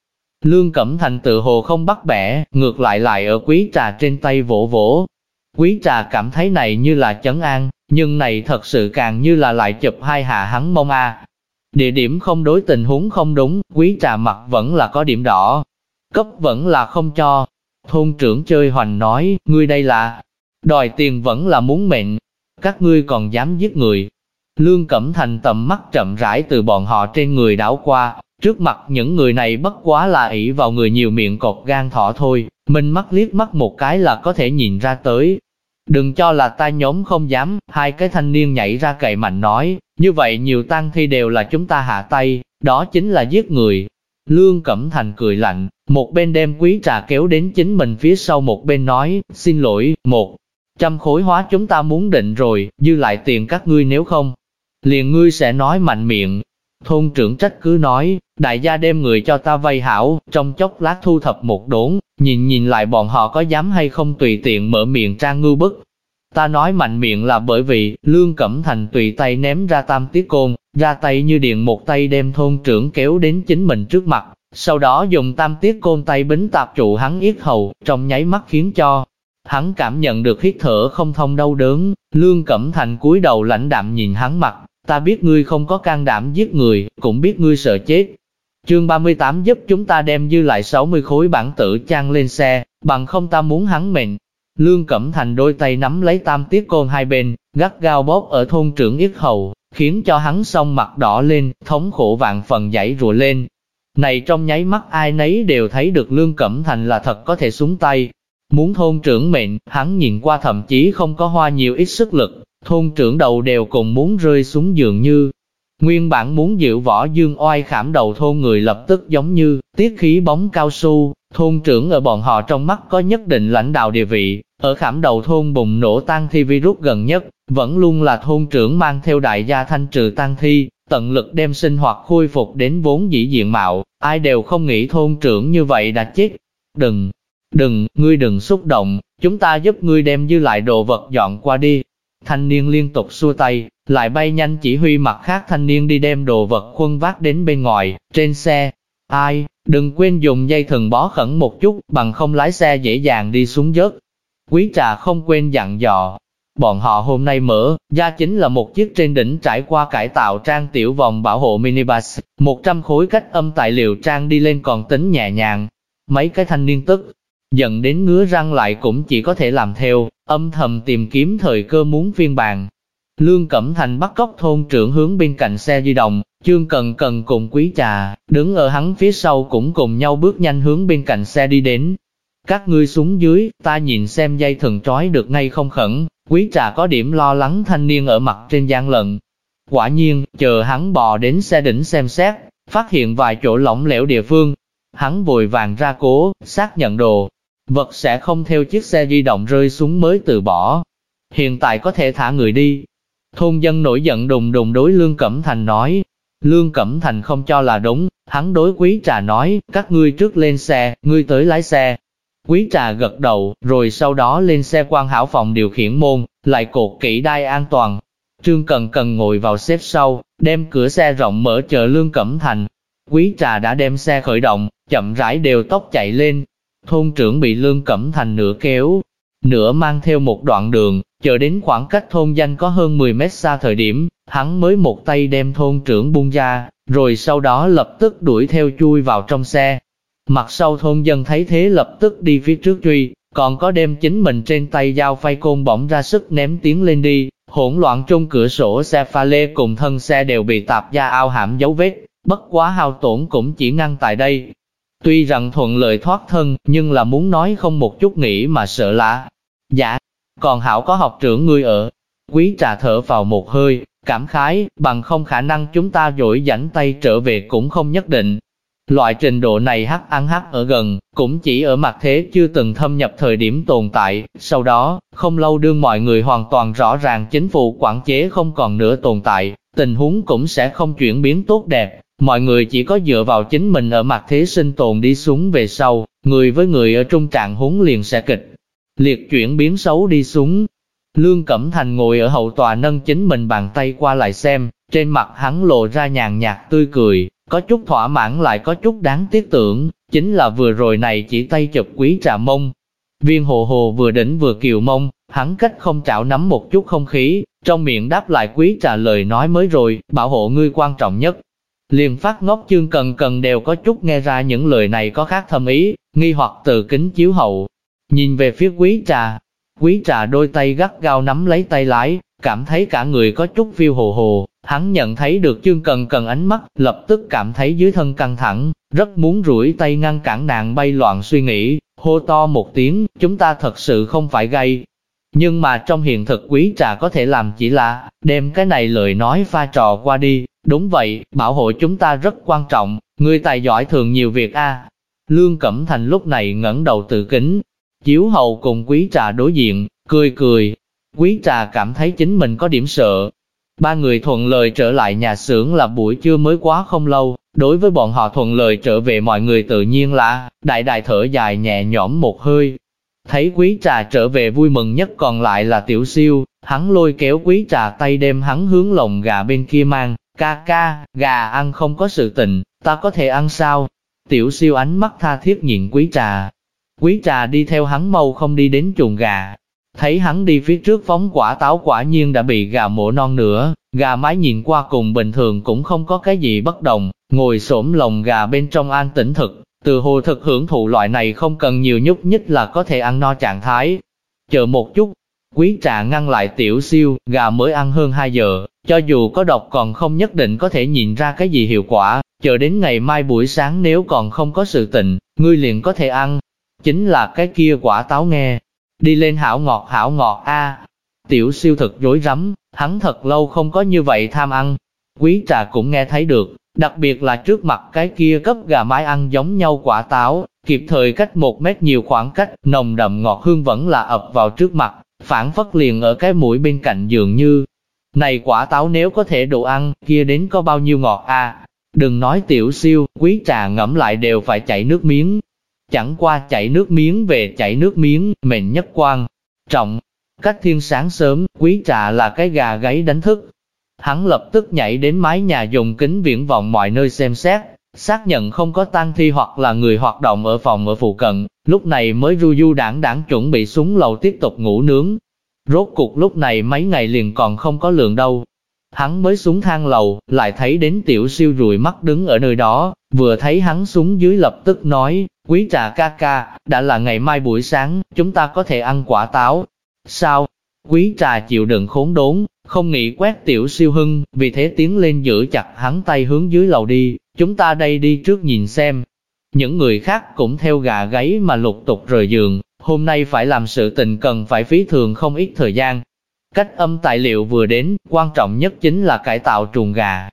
Lương Cẩm Thành tự hồ không bắt bẻ, ngược lại lại ở quý trà trên tay vỗ vỗ. Quý trà cảm thấy này như là chấn an, nhưng này thật sự càng như là lại chụp hai hạ hắn mông a. Địa điểm không đối tình huống không đúng, quý trà mặt vẫn là có điểm đỏ. Cấp vẫn là không cho. Thôn trưởng chơi hoành nói, ngươi đây là, đòi tiền vẫn là muốn mệnh. Các ngươi còn dám giết người, Lương Cẩm Thành tầm mắt chậm rãi từ bọn họ trên người đảo qua, trước mặt những người này bất quá là ỷ vào người nhiều miệng cột gan thỏ thôi, mình mắt liếc mắt một cái là có thể nhìn ra tới. Đừng cho là ta nhóm không dám, hai cái thanh niên nhảy ra cậy mạnh nói, như vậy nhiều tang thi đều là chúng ta hạ tay, đó chính là giết người. Lương Cẩm Thành cười lạnh, một bên đem quý trà kéo đến chính mình phía sau một bên nói, xin lỗi, một trăm khối hóa chúng ta muốn định rồi, dư lại tiền các ngươi nếu không, liền ngươi sẽ nói mạnh miệng. Thôn trưởng trách cứ nói, đại gia đem người cho ta vay hảo, trong chốc lát thu thập một đốn, nhìn nhìn lại bọn họ có dám hay không tùy tiện mở miệng trang ngư bức. Ta nói mạnh miệng là bởi vì, Lương Cẩm Thành tùy tay ném ra tam tiết côn, ra tay như điện một tay đem thôn trưởng kéo đến chính mình trước mặt, sau đó dùng tam tiết côn tay bính tạp trụ hắn yết hầu, trong nháy mắt khiến cho hắn cảm nhận được hít thở không thông đau đớn, Lương Cẩm Thành cúi đầu lãnh đạm nhìn hắn mặt, ta biết ngươi không có can đảm giết người, cũng biết ngươi sợ chết. Chương 38 giúp chúng ta đem dư lại 60 khối bản tử trang lên xe, bằng không ta muốn hắn mệnh. Lương Cẩm Thành đôi tay nắm lấy tam tiết côn hai bên, gắt gao bóp ở thôn trưởng yết hầu, khiến cho hắn song mặt đỏ lên, thống khổ vạn phần dãy rùa lên. Này trong nháy mắt ai nấy đều thấy được Lương Cẩm Thành là thật có thể xuống tay. Muốn thôn trưởng mệnh, hắn nhìn qua thậm chí không có hoa nhiều ít sức lực, Thôn trưởng đầu đều cùng muốn rơi xuống giường như. Nguyên bản muốn giữ võ dương oai khảm đầu thôn người lập tức giống như tiết khí bóng cao su, thôn trưởng ở bọn họ trong mắt có nhất định lãnh đạo địa vị, ở khảm đầu thôn bùng nổ tăng thi virus gần nhất, vẫn luôn là thôn trưởng mang theo đại gia thanh trừ tăng thi, tận lực đem sinh hoạt khôi phục đến vốn dĩ diện mạo, ai đều không nghĩ thôn trưởng như vậy đã chết. Đừng, đừng, ngươi đừng xúc động, chúng ta giúp ngươi đem dư lại đồ vật dọn qua đi, Thanh niên liên tục xua tay, lại bay nhanh chỉ huy mặt khác thanh niên đi đem đồ vật khuân vác đến bên ngoài, trên xe. Ai, đừng quên dùng dây thừng bó khẩn một chút, bằng không lái xe dễ dàng đi xuống dớt. Quý trà không quên dặn dò. Bọn họ hôm nay mở, ra chính là một chiếc trên đỉnh trải qua cải tạo trang tiểu vòng bảo hộ minibus, 100 khối cách âm tài liệu trang đi lên còn tính nhẹ nhàng. Mấy cái thanh niên tức, giận đến ngứa răng lại cũng chỉ có thể làm theo, âm thầm tìm kiếm thời cơ muốn phiên bàn Lương Cẩm Thành bắt cóc thôn trưởng hướng bên cạnh xe di động, trương Cần Cần cùng Quý Trà, đứng ở hắn phía sau cũng cùng nhau bước nhanh hướng bên cạnh xe đi đến. Các ngươi xuống dưới, ta nhìn xem dây thần trói được ngay không khẩn, Quý Trà có điểm lo lắng thanh niên ở mặt trên gian lận. Quả nhiên, chờ hắn bò đến xe đỉnh xem xét, phát hiện vài chỗ lỏng lẻo địa phương. Hắn vội vàng ra cố, xác nhận đồ, vật sẽ không theo chiếc xe di động rơi xuống mới từ bỏ. Hiện tại có thể thả người đi. Thôn dân nổi giận đùng đùng đối Lương Cẩm Thành nói. Lương Cẩm Thành không cho là đúng, hắn đối quý trà nói, các ngươi trước lên xe, ngươi tới lái xe. Quý trà gật đầu, rồi sau đó lên xe quan hảo phòng điều khiển môn, lại cột kỹ đai an toàn. Trương Cần Cần ngồi vào xếp sau, đem cửa xe rộng mở chờ Lương Cẩm Thành. Quý trà đã đem xe khởi động, chậm rãi đều tốc chạy lên, Thôn trưởng bị Lương Cẩm Thành nửa kéo, nửa mang theo một đoạn đường, chờ đến khoảng cách thôn danh có hơn 10 mét xa thời điểm, hắn mới một tay đem thôn trưởng buông ra, rồi sau đó lập tức đuổi theo chui vào trong xe. Mặt sau thôn dân thấy thế lập tức đi phía trước truy, còn có đem chính mình trên tay dao phay côn bỗng ra sức ném tiến lên đi, hỗn loạn trong cửa sổ xe pha lê cùng thân xe đều bị tạp ra ao hãm dấu vết, bất quá hao tổn cũng chỉ ngăn tại đây, Tuy rằng thuận lợi thoát thân, nhưng là muốn nói không một chút nghĩ mà sợ lạ. Dạ, còn hảo có học trưởng ngươi ở. Quý trà thở vào một hơi, cảm khái, bằng không khả năng chúng ta dỗi dãnh tay trở về cũng không nhất định. Loại trình độ này hắc ăn hắc ở gần, cũng chỉ ở mặt thế chưa từng thâm nhập thời điểm tồn tại, sau đó, không lâu đương mọi người hoàn toàn rõ ràng chính phủ quản chế không còn nữa tồn tại, tình huống cũng sẽ không chuyển biến tốt đẹp, Mọi người chỉ có dựa vào chính mình ở mặt thế sinh tồn đi xuống về sau, người với người ở trung trạng huống liền sẽ kịch. Liệt chuyển biến xấu đi xuống. Lương Cẩm Thành ngồi ở hậu tòa nâng chính mình bàn tay qua lại xem, trên mặt hắn lộ ra nhàn nhạt tươi cười, có chút thỏa mãn lại có chút đáng tiếc tưởng, chính là vừa rồi này chỉ tay chụp quý trà mông. Viên hồ hồ vừa đỉnh vừa kiều mông, hắn cách không chảo nắm một chút không khí, trong miệng đáp lại quý trà lời nói mới rồi, bảo hộ ngươi quan trọng nhất, Liền phát ngốc chương cần cần đều có chút nghe ra những lời này có khác thâm ý, nghi hoặc từ kính chiếu hậu. Nhìn về phía quý trà, quý trà đôi tay gắt gao nắm lấy tay lái, cảm thấy cả người có chút phiêu hồ hồ, hắn nhận thấy được chương cần cần ánh mắt, lập tức cảm thấy dưới thân căng thẳng, rất muốn rủi tay ngăn cản nàng bay loạn suy nghĩ, hô to một tiếng, chúng ta thật sự không phải gây. Nhưng mà trong hiện thực quý trà có thể làm chỉ là, đem cái này lời nói pha trò qua đi, Đúng vậy, bảo hộ chúng ta rất quan trọng, người tài giỏi thường nhiều việc a. Lương Cẩm Thành lúc này ngẩng đầu tự kính, chiếu hầu cùng quý trà đối diện, cười cười. Quý trà cảm thấy chính mình có điểm sợ. Ba người thuận lời trở lại nhà xưởng là buổi trưa mới quá không lâu, đối với bọn họ thuận lời trở về mọi người tự nhiên là, đại đại thở dài nhẹ nhõm một hơi. Thấy quý trà trở về vui mừng nhất còn lại là tiểu siêu, hắn lôi kéo quý trà tay đem hắn hướng lồng gà bên kia mang, Ca ca, gà ăn không có sự tình, ta có thể ăn sao? Tiểu siêu ánh mắt tha thiết nhìn quý trà. Quý trà đi theo hắn mau không đi đến chuồng gà. Thấy hắn đi phía trước phóng quả táo quả nhiên đã bị gà mổ non nữa, gà mái nhìn qua cùng bình thường cũng không có cái gì bất đồng, ngồi xổm lồng gà bên trong an tĩnh thực, từ hồ thực hưởng thụ loại này không cần nhiều nhúc nhích là có thể ăn no trạng thái. Chờ một chút, quý trà ngăn lại tiểu siêu, gà mới ăn hơn 2 giờ, cho dù có đọc còn không nhất định có thể nhìn ra cái gì hiệu quả, chờ đến ngày mai buổi sáng nếu còn không có sự tình, ngươi liền có thể ăn. Chính là cái kia quả táo nghe. Đi lên hảo ngọt hảo ngọt a. Tiểu siêu thực rối rắm, hắn thật lâu không có như vậy tham ăn. Quý trà cũng nghe thấy được, đặc biệt là trước mặt cái kia cấp gà mái ăn giống nhau quả táo, kịp thời cách một mét nhiều khoảng cách, nồng đậm ngọt hương vẫn là ập vào trước mặt, phản phất liền ở cái mũi bên cạnh dường như, này quả táo nếu có thể đủ ăn, kia đến có bao nhiêu ngọt à. Đừng nói tiểu siêu, quý trà ngẫm lại đều phải chảy nước miếng. Chẳng qua chảy nước miếng về chảy nước miếng, mệnh nhất quan. Trọng, cách thiên sáng sớm, quý trà là cái gà gáy đánh thức. Hắn lập tức nhảy đến mái nhà dùng kính viễn vọng mọi nơi xem xét, Xác nhận không có tang thi hoặc là người hoạt động ở phòng ở phụ cận, lúc này mới ru du đảng đảng chuẩn bị xuống lầu tiếp tục ngủ nướng. Rốt cuộc lúc này mấy ngày liền còn không có lượng đâu. Hắn mới xuống thang lầu, lại thấy đến tiểu siêu rùi mắt đứng ở nơi đó, vừa thấy hắn xuống dưới lập tức nói, quý trà ca ca, đã là ngày mai buổi sáng, chúng ta có thể ăn quả táo. Sao? Quý trà chịu đựng khốn đốn, không nghĩ quét tiểu siêu hưng, vì thế tiến lên giữ chặt hắn tay hướng dưới lầu đi, chúng ta đây đi trước nhìn xem. Những người khác cũng theo gà gáy mà lục tục rời giường, hôm nay phải làm sự tình cần phải phí thường không ít thời gian. Cách âm tài liệu vừa đến, quan trọng nhất chính là cải tạo chuồng gà.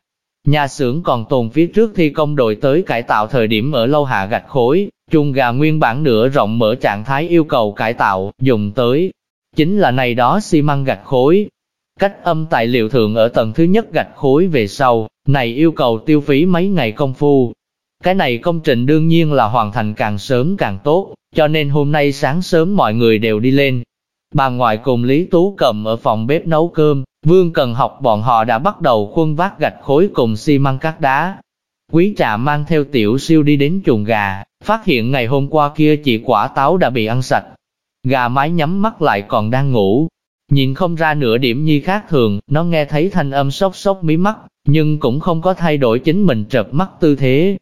Nhà xưởng còn tồn phía trước thi công đội tới cải tạo thời điểm ở lâu hạ gạch khối, chuồng gà nguyên bản nửa rộng mở trạng thái yêu cầu cải tạo, dùng tới. Chính là này đó xi măng gạch khối, Cách âm tài liệu thường ở tầng thứ nhất gạch khối về sau, này yêu cầu tiêu phí mấy ngày công phu. Cái này công trình đương nhiên là hoàn thành càng sớm càng tốt, cho nên hôm nay sáng sớm mọi người đều đi lên. Bà ngoại cùng Lý Tú cầm ở phòng bếp nấu cơm, Vương Cần học bọn họ đã bắt đầu khuân vác gạch khối cùng xi măng cắt đá. Quý trà mang theo tiểu siêu đi đến chuồng gà, phát hiện ngày hôm qua kia chỉ quả táo đã bị ăn sạch. Gà mái nhắm mắt lại còn đang ngủ, Nhìn không ra nửa điểm nhi khác thường, nó nghe thấy thanh âm sốc sốc mí mắt, nhưng cũng không có thay đổi chính mình trợp mắt tư thế.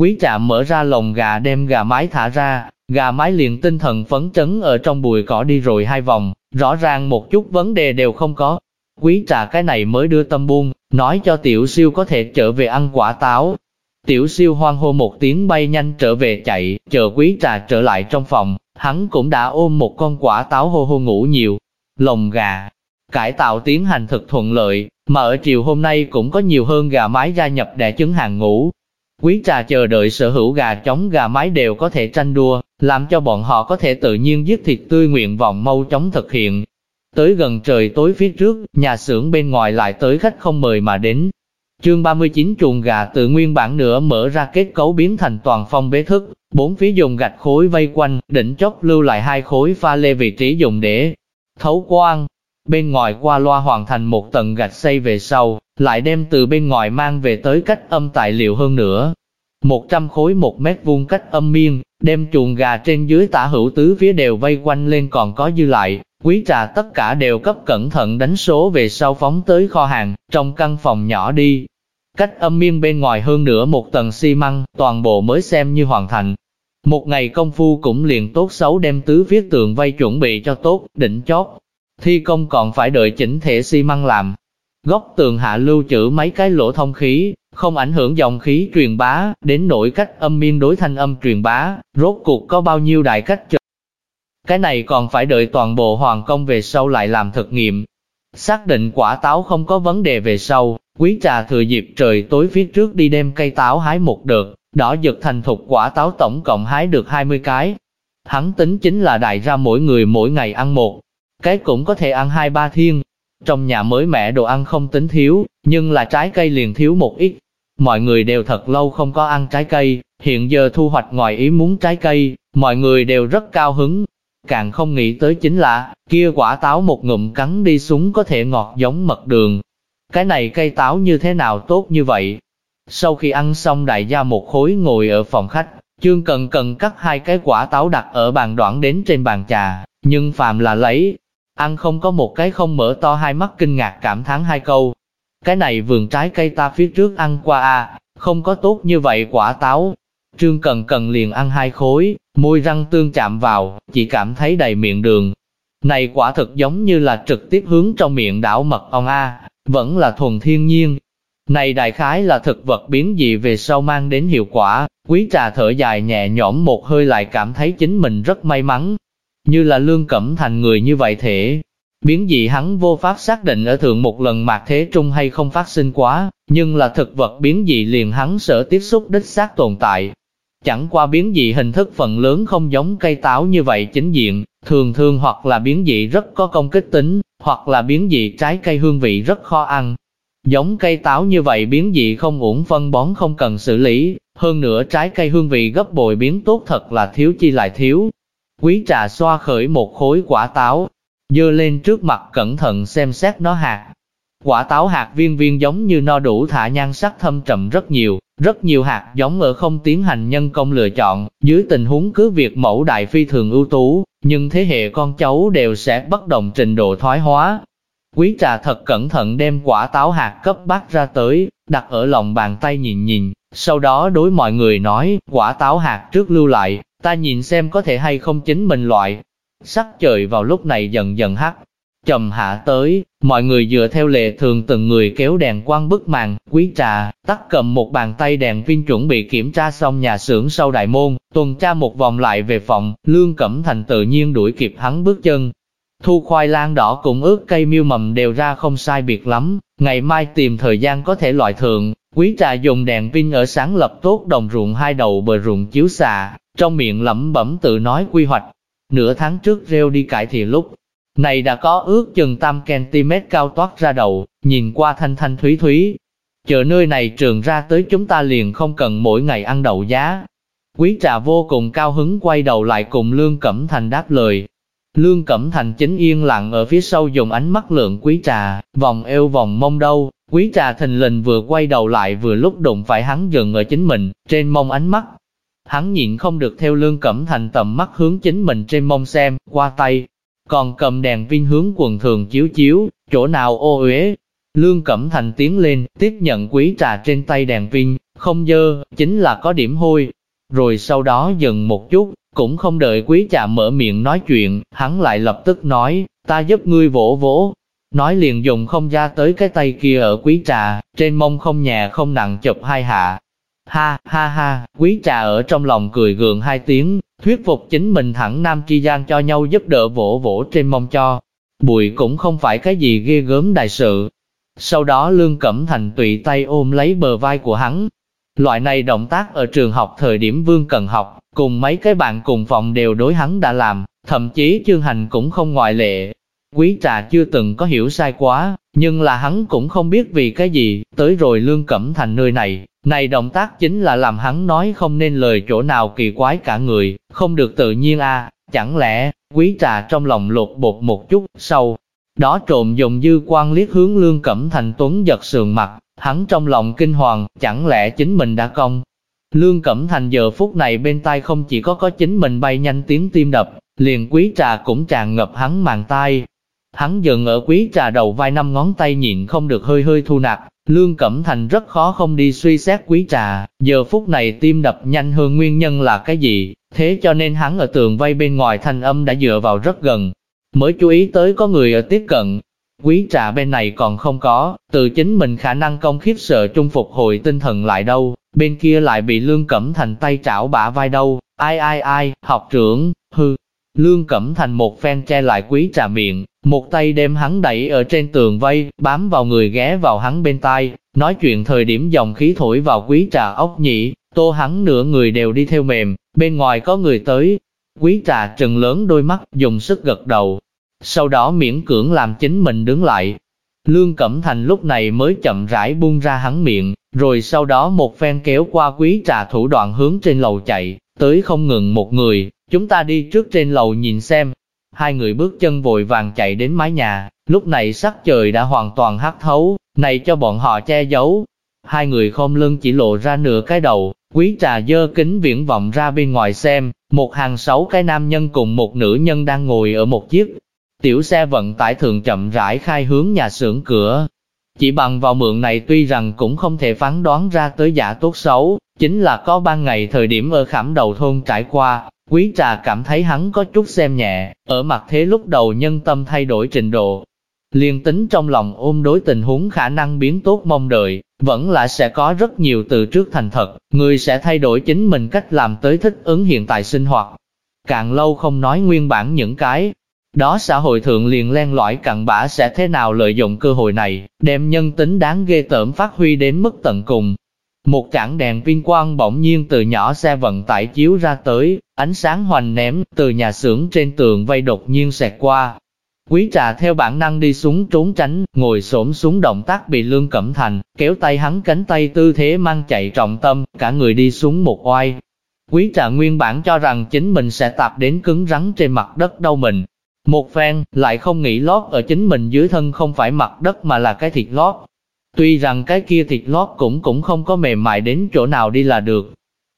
Quý trạm mở ra lồng gà đem gà mái thả ra, gà mái liền tinh thần phấn chấn ở trong bụi cỏ đi rồi hai vòng, rõ ràng một chút vấn đề đều không có. Quý trà cái này mới đưa tâm buông, nói cho tiểu siêu có thể trở về ăn quả táo. Tiểu siêu hoang hô một tiếng bay nhanh trở về chạy, chờ quý trà trở lại trong phòng, hắn cũng đã ôm một con quả táo hô hô ngủ nhiều, lồng gà. Cải tạo tiến hành thực thuận lợi, mà ở chiều hôm nay cũng có nhiều hơn gà mái gia nhập đẻ trứng hàng ngũ. Quý trà chờ đợi sở hữu gà trống gà mái đều có thể tranh đua, làm cho bọn họ có thể tự nhiên giết thịt tươi nguyện vọng mau chóng thực hiện. Tới gần trời tối phía trước, nhà xưởng bên ngoài lại tới khách không mời mà đến. Chương 39 chuồng gà tự nguyên bản nữa mở ra kết cấu biến thành toàn phong bế thức, bốn phía dùng gạch khối vây quanh, đỉnh chốc lưu lại hai khối pha lê vị trí dùng để thấu quang. Bên ngoài qua loa hoàn thành một tầng gạch xây về sau, lại đem từ bên ngoài mang về tới cách âm tài liệu hơn nữa. một trăm khối một mét vuông cách âm miên, đem chuồng gà trên dưới tả hữu tứ phía đều vây quanh lên còn có dư lại, quý trà tất cả đều cấp cẩn thận đánh số về sau phóng tới kho hàng, trong căn phòng nhỏ đi. Cách âm miên bên ngoài hơn nữa một tầng xi măng, toàn bộ mới xem như hoàn thành, một ngày công phu cũng liền tốt xấu đem tứ viết tường vây chuẩn bị cho tốt, đỉnh chót. Thi công còn phải đợi chỉnh thể xi măng làm. Góc tường hạ lưu trữ mấy cái lỗ thông khí, không ảnh hưởng dòng khí truyền bá, đến nỗi cách âm miên đối thanh âm truyền bá, rốt cuộc có bao nhiêu đại cách chờ. Cái này còn phải đợi toàn bộ hoàng công về sau lại làm thực nghiệm. Xác định quả táo không có vấn đề về sau, quý trà thừa dịp trời tối phía trước đi đem cây táo hái một đợt, Đỏ giật thành thục quả táo tổng cộng hái được 20 cái. Hắn tính chính là đại ra mỗi người mỗi ngày ăn một. Cái cũng có thể ăn hai ba thiên. Trong nhà mới mẹ đồ ăn không tính thiếu, nhưng là trái cây liền thiếu một ít. Mọi người đều thật lâu không có ăn trái cây, hiện giờ thu hoạch ngoài ý muốn trái cây, mọi người đều rất cao hứng. Càng không nghĩ tới chính là, kia quả táo một ngụm cắn đi xuống có thể ngọt giống mật đường. Cái này cây táo như thế nào tốt như vậy, sau khi ăn xong đại gia một khối ngồi ở phòng khách, chương cần cần cắt hai cái quả táo đặt ở bàn đoạn đến trên bàn trà, nhưng phàm là lấy, ăn không có một cái không mở to hai mắt kinh ngạc cảm thán hai câu. Cái này vườn trái cây ta phía trước ăn qua à, không có tốt như vậy quả táo. Trương Cần Cần liền ăn hai khối, môi răng tương chạm vào, chỉ cảm thấy đầy miệng đường. Này quả thực giống như là trực tiếp hướng trong miệng đảo mật ong a, vẫn là thuần thiên nhiên, này đại khái là thực vật biến dị về sau mang đến hiệu quả, quý trà thở dài nhẹ nhõm một hơi lại cảm thấy chính mình rất may mắn. Như là lương cẩm thành người như vậy thể. Biến dị hắn vô pháp xác định ở thượng một lần mạc thế trung hay không phát sinh quá, nhưng là thực vật biến dị liền hắn sở tiếp xúc đích xác tồn tại. Chẳng qua biến dị hình thức phần lớn không giống cây táo như vậy chính diện, thường thường hoặc là biến dị rất có công kích tính, hoặc là biến dị trái cây hương vị rất khó ăn, Giống cây táo như vậy biến dị không uổng phân bón không cần xử lý, hơn nữa trái cây hương vị gấp bội biến tốt thật là thiếu chi lại thiếu. Quý trà xoa khởi một khối quả táo, dơ lên trước mặt cẩn thận xem xét nó hạt. Quả táo hạt viên viên giống như no đủ thả nhan sắc thâm trầm rất nhiều, Rất nhiều hạt giống ở không tiến hành nhân công lựa chọn, dưới tình huống cứ việc mẫu đại phi thường ưu tú, nhưng thế hệ con cháu đều sẽ bất đồng trình độ thoái hóa. Quý trà thật cẩn thận đem quả táo hạt cấp bát ra tới, đặt ở lòng bàn tay nhìn nhìn, sau đó đối mọi người nói, quả táo hạt trước lưu lại, ta nhìn xem có thể hay không chính mình loại. Sắc trời vào lúc này dần dần hắt, trầm hạ tới, mọi người dựa theo lệ thường từng người kéo đèn quang bức màn, quý trà, tắt cầm một bàn tay đèn pin chuẩn bị kiểm tra xong nhà xưởng sau đại môn, tuần tra một vòng lại về phòng, Lương Cẩm Thành tự nhiên đuổi kịp hắn bước chân. Thu khoai lang đỏ cùng ướt cây miêu mầm đều ra không sai biệt lắm, ngày mai tìm thời gian có thể loại thượng, quý trà dùng đèn pin ở sáng lập tốt đồng ruộng hai đầu bờ ruộng chiếu xạ, trong miệng lẩm bẩm tự nói quy hoạch. Nửa tháng trước rêu đi cải thì lúc, này đã có ước chừng tam cm cao toát ra đầu, nhìn qua thanh thanh thúy thúy. Chợ nơi này trường ra tới chúng ta liền không cần mỗi ngày ăn đậu giá. Quý trà vô cùng cao hứng quay đầu lại cùng Lương Cẩm Thành đáp lời. Lương Cẩm Thành chính yên lặng ở phía sau dùng ánh mắt lượng quý trà, vòng eo vòng mông đâu, quý trà thình lình vừa quay đầu lại vừa lúc đụng phải hắn dừng ở chính mình, trên mông ánh mắt. Hắn nhịn không được theo Lương Cẩm Thành tầm mắt hướng chính mình trên mông xem, qua tay, còn cầm đèn pin hướng quần thường chiếu chiếu, chỗ nào ô uế. Lương Cẩm Thành tiến lên, tiếp nhận quý trà trên tay đèn pin, không dơ, chính là có điểm hôi. Rồi sau đó dừng một chút, cũng không đợi quý trà mở miệng nói chuyện, hắn lại lập tức nói, ta giúp ngươi vỗ vỗ. Nói liền dùng không ra tới cái tay kia ở quý trà, trên mông không nhà không nặng chụp hai hạ. Ha, ha ha, quý trà ở trong lòng cười gượng hai tiếng, thuyết phục chính mình thẳng nam tri gian cho nhau giúp đỡ vỗ vỗ trên mông cho. Bụi cũng không phải cái gì ghê gớm đại sự. Sau đó Lương Cẩm Thành tùy tay ôm lấy bờ vai của hắn. Loại này động tác ở trường học thời điểm Vương Cần học, cùng mấy cái bạn cùng phòng đều đối hắn đã làm, thậm chí chương hành cũng không ngoại lệ. Quý trà chưa từng có hiểu sai quá, nhưng là hắn cũng không biết vì cái gì, tới rồi Lương Cẩm Thành nơi này, này động tác chính là làm hắn nói không nên lời chỗ nào kỳ quái cả người, không được tự nhiên a à, chẳng lẽ, quý trà trong lòng lột bột một chút, sau đó trộm dùng dư quan liếc hướng Lương Cẩm Thành Tuấn giật sườn mặt, hắn trong lòng kinh hoàng, chẳng lẽ chính mình đã công. Lương Cẩm Thành giờ phút này bên tai không chỉ có có chính mình bay nhanh tiếng tim đập, liền quý trà cũng tràn ngập hắn màng tai. Hắn dừng ở quý trà đầu vai năm ngón tay nhịn không được hơi hơi thu nạp, Lương Cẩm Thành rất khó không đi suy xét quý trà, giờ phút này tim đập nhanh hơn nguyên nhân là cái gì, thế cho nên hắn ở tường vây bên ngoài thanh âm đã dựa vào rất gần, mới chú ý tới có người ở tiếp cận. Quý trà bên này còn không có, từ chính mình khả năng công khiếp sợ trung phục hồi tinh thần lại đâu, bên kia lại bị Lương Cẩm Thành tay trảo bả vai đâu, ai ai ai, học trưởng. Lương Cẩm Thành một phen che lại quý trà miệng, một tay đem hắn đẩy ở trên tường vây, bám vào người ghé vào hắn bên tai, nói chuyện thời điểm dòng khí thổi vào quý trà ốc nhĩ, tô hắn nửa người đều đi theo mềm, bên ngoài có người tới. Quý trà trừng lớn đôi mắt, dùng sức gật đầu. Sau đó miễn cưỡng làm chính mình đứng lại. Lương Cẩm Thành lúc này mới chậm rãi buông ra hắn miệng, rồi sau đó một phen kéo qua quý trà thủ đoạn hướng trên lầu chạy, tới không ngừng một người, chúng ta đi trước trên lầu nhìn xem, Hai người bước chân vội vàng chạy đến mái nhà, lúc này sắc trời đã hoàn toàn hắt thấu, này cho bọn họ che giấu. Hai người khom lưng chỉ lộ ra nửa cái đầu, quý trà dơ kính viễn vọng ra bên ngoài xem, một hàng sáu cái nam nhân cùng một nữ nhân đang ngồi ở một chiếc. Tiểu xe vận tải thường chậm rãi khai hướng nhà xưởng cửa. Chỉ bằng vào mượn này tuy rằng cũng không thể phán đoán ra tới giả tốt xấu, chính là có ban ngày thời điểm ở khảm đầu thôn trải qua, Quý trà cảm thấy hắn có chút xem nhẹ, ở mặt thế lúc đầu nhân tâm thay đổi trình độ. Liên tính trong lòng ôm đối tình huống khả năng biến tốt mong đợi, vẫn là sẽ có rất nhiều từ trước thành thật, người sẽ thay đổi chính mình cách làm tới thích ứng hiện tại sinh hoạt. Càng lâu không nói nguyên bản những cái, đó xã hội thượng liền len lỏi cặn bã sẽ thế nào lợi dụng cơ hội này, đem nhân tính đáng ghê tởm phát huy đến mức tận cùng, một chảng đèn pin quang bỗng nhiên từ nhỏ xe vận tải chiếu ra tới, ánh sáng hoành ném, từ nhà xưởng trên tường vây đột nhiên xẹt qua. Quý trà theo bản năng đi xuống trốn tránh, ngồi xổm xuống động tác bị Lương Cẩm Thành, kéo tay hắn cánh tay tư thế mang chạy trọng tâm, cả người đi xuống một oai. Quý trà nguyên bản cho rằng chính mình sẽ tạp đến cứng rắn trên mặt đất đau mình. Một phen, lại không nghĩ lót ở chính mình dưới thân không phải mặt đất mà là cái thịt lót, Tuy rằng cái kia thịt lót cũng cũng không có mềm mại đến chỗ nào đi là được.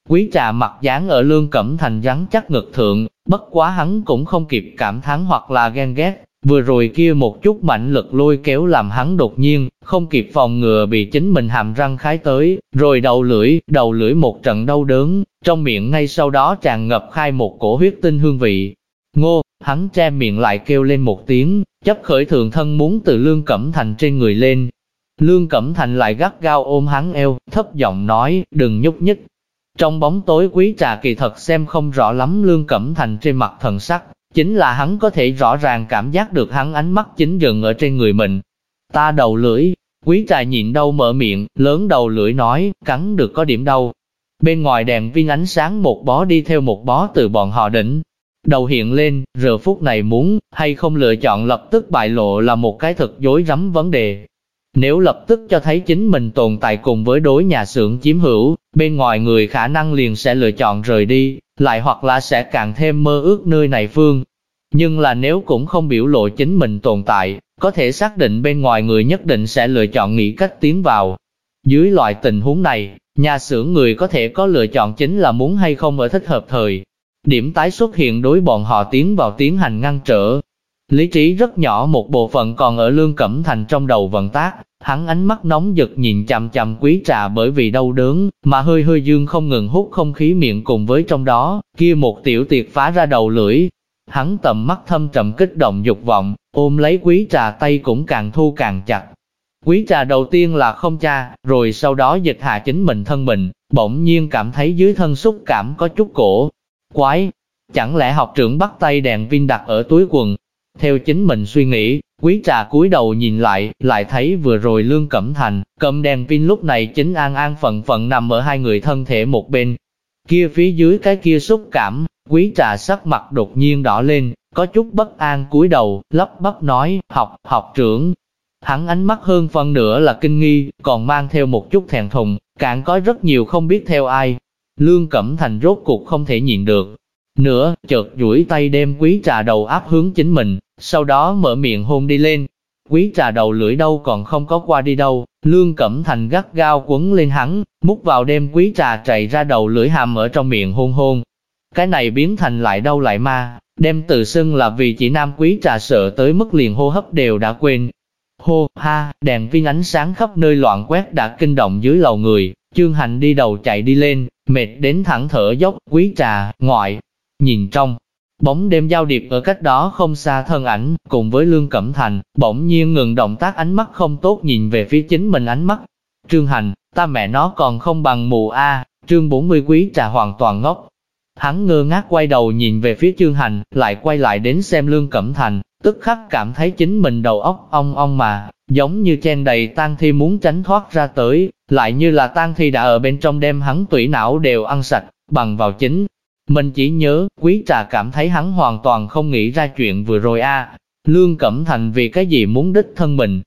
Quý trà mặt dáng ở lương cẩm thành rắn chắc ngực thượng, bất quá hắn cũng không kịp cảm thán hoặc là ghen ghét, Vừa rồi kia một chút mạnh lực lôi kéo làm hắn đột nhiên, không kịp phòng ngừa bị chính mình hàm răng khái tới, rồi đầu lưỡi, đầu lưỡi một trận đau đớn, trong miệng ngay sau đó tràn ngập khai một cổ huyết tinh hương vị. Ngô, hắn che miệng lại kêu lên một tiếng, chấp khởi thường thân muốn từ Lương Cẩm Thành trên người lên. Lương Cẩm Thành lại gắt gao ôm hắn eo, thấp giọng nói, đừng nhúc nhích. Trong bóng tối quý trà kỳ thật xem không rõ lắm Lương Cẩm Thành trên mặt thần sắc, Chính là hắn có thể rõ ràng cảm giác được hắn ánh mắt chính dừng ở trên người mình. Ta đầu lưỡi, quý trà nhịn đau mở miệng, lớn đầu lưỡi nói, cắn được có điểm đau. Bên ngoài đèn viên ánh sáng một bó đi theo một bó từ bọn họ đỉnh. Đầu hiện lên, giờ phút này muốn, hay không lựa chọn lập tức bại lộ là một cái thật dối rắm vấn đề. Nếu lập tức cho thấy chính mình tồn tại cùng với đối nhà xưởng chiếm hữu, bên ngoài người khả năng liền sẽ lựa chọn rời đi, lại hoặc là sẽ càng thêm mơ ước nơi này phương. Nhưng là nếu cũng không biểu lộ chính mình tồn tại, có thể xác định bên ngoài người nhất định sẽ lựa chọn nghĩ cách tiến vào. Dưới loại tình huống này, nhà xưởng người có thể có lựa chọn chính là muốn hay không ở thích hợp thời. Điểm tái xuất hiện đối bọn họ tiến vào tiến hành ngăn trở, Lý trí rất nhỏ một bộ phận còn ở Lương Cẩm Thành trong đầu vận tác, hắn ánh mắt nóng giật nhìn chằm chằm quý trà bởi vì đau đớn, mà hơi hơi dương không ngừng hút không khí miệng cùng với trong đó, kia một tiểu tiệt phá ra đầu lưỡi. Hắn tầm mắt thâm trầm kích động dục vọng, ôm lấy quý trà tay cũng càng thu càng chặt. Quý trà đầu tiên là không cha, rồi sau đó dịch hạ chính mình thân mình, bỗng nhiên cảm thấy dưới thân xúc cảm có chút cổ. Quái, chẳng lẽ học trưởng bắt tay đèn pin đặt ở túi quần, theo chính mình suy nghĩ, quý trà cúi đầu nhìn lại, lại thấy vừa rồi Lương Cẩm Thành, cầm đèn pin lúc này chính an an phận phận nằm ở hai người thân thể một bên. Kia phía dưới cái kia xúc cảm, quý trà sắc mặt đột nhiên đỏ lên, có chút bất an cúi đầu, lắp bắp nói, học, học trưởng. Hắn ánh mắt hơn phân nửa là kinh nghi, còn mang theo một chút thèn thùng, cạn có rất nhiều không biết theo ai. Lương Cẩm Thành rốt cuộc không thể nhịn được, nữa, chợt duỗi tay đem quý trà đầu áp hướng chính mình, sau đó mở miệng hôn đi lên. Quý trà đầu lưỡi đâu còn không có qua đi đâu, lương cẩm thành gắt gao quấn lên hắn, múc vào đem quý trà chạy ra đầu lưỡi hàm ở trong miệng hôn hôn. Cái này biến thành lại đâu lại ma, đem từ xưng là vì chỉ nam quý trà sợ tới mức liền hô hấp đều đã quên. Hô, ha, đèn viên ánh sáng khắp nơi loạn quét đã kinh động dưới lầu người, chương hành đi đầu chạy đi lên, mệt đến thẳng thở dốc, quý trà, ngoại, Nhìn trong, bóng đêm giao điệp ở cách đó không xa thân ảnh, cùng với Lương Cẩm Thành, bỗng nhiên ngừng động tác ánh mắt không tốt nhìn về phía chính mình ánh mắt. Trương Hành, ta mẹ nó còn không bằng mù A, trương 40 quý trà hoàn toàn ngốc. Hắn ngơ ngác quay đầu nhìn về phía Trương Hành, lại quay lại đến xem Lương Cẩm Thành, tức khắc cảm thấy chính mình đầu óc ong ong mà, giống như chen đầy tang thi muốn tránh thoát ra tới, lại như là tang thi đã ở bên trong đem hắn tủy não đều ăn sạch, bằng vào chính mình chỉ nhớ, quý trà cảm thấy hắn hoàn toàn không nghĩ ra chuyện vừa rồi a. Lương Cẩm Thành vì cái gì muốn đích thân mình.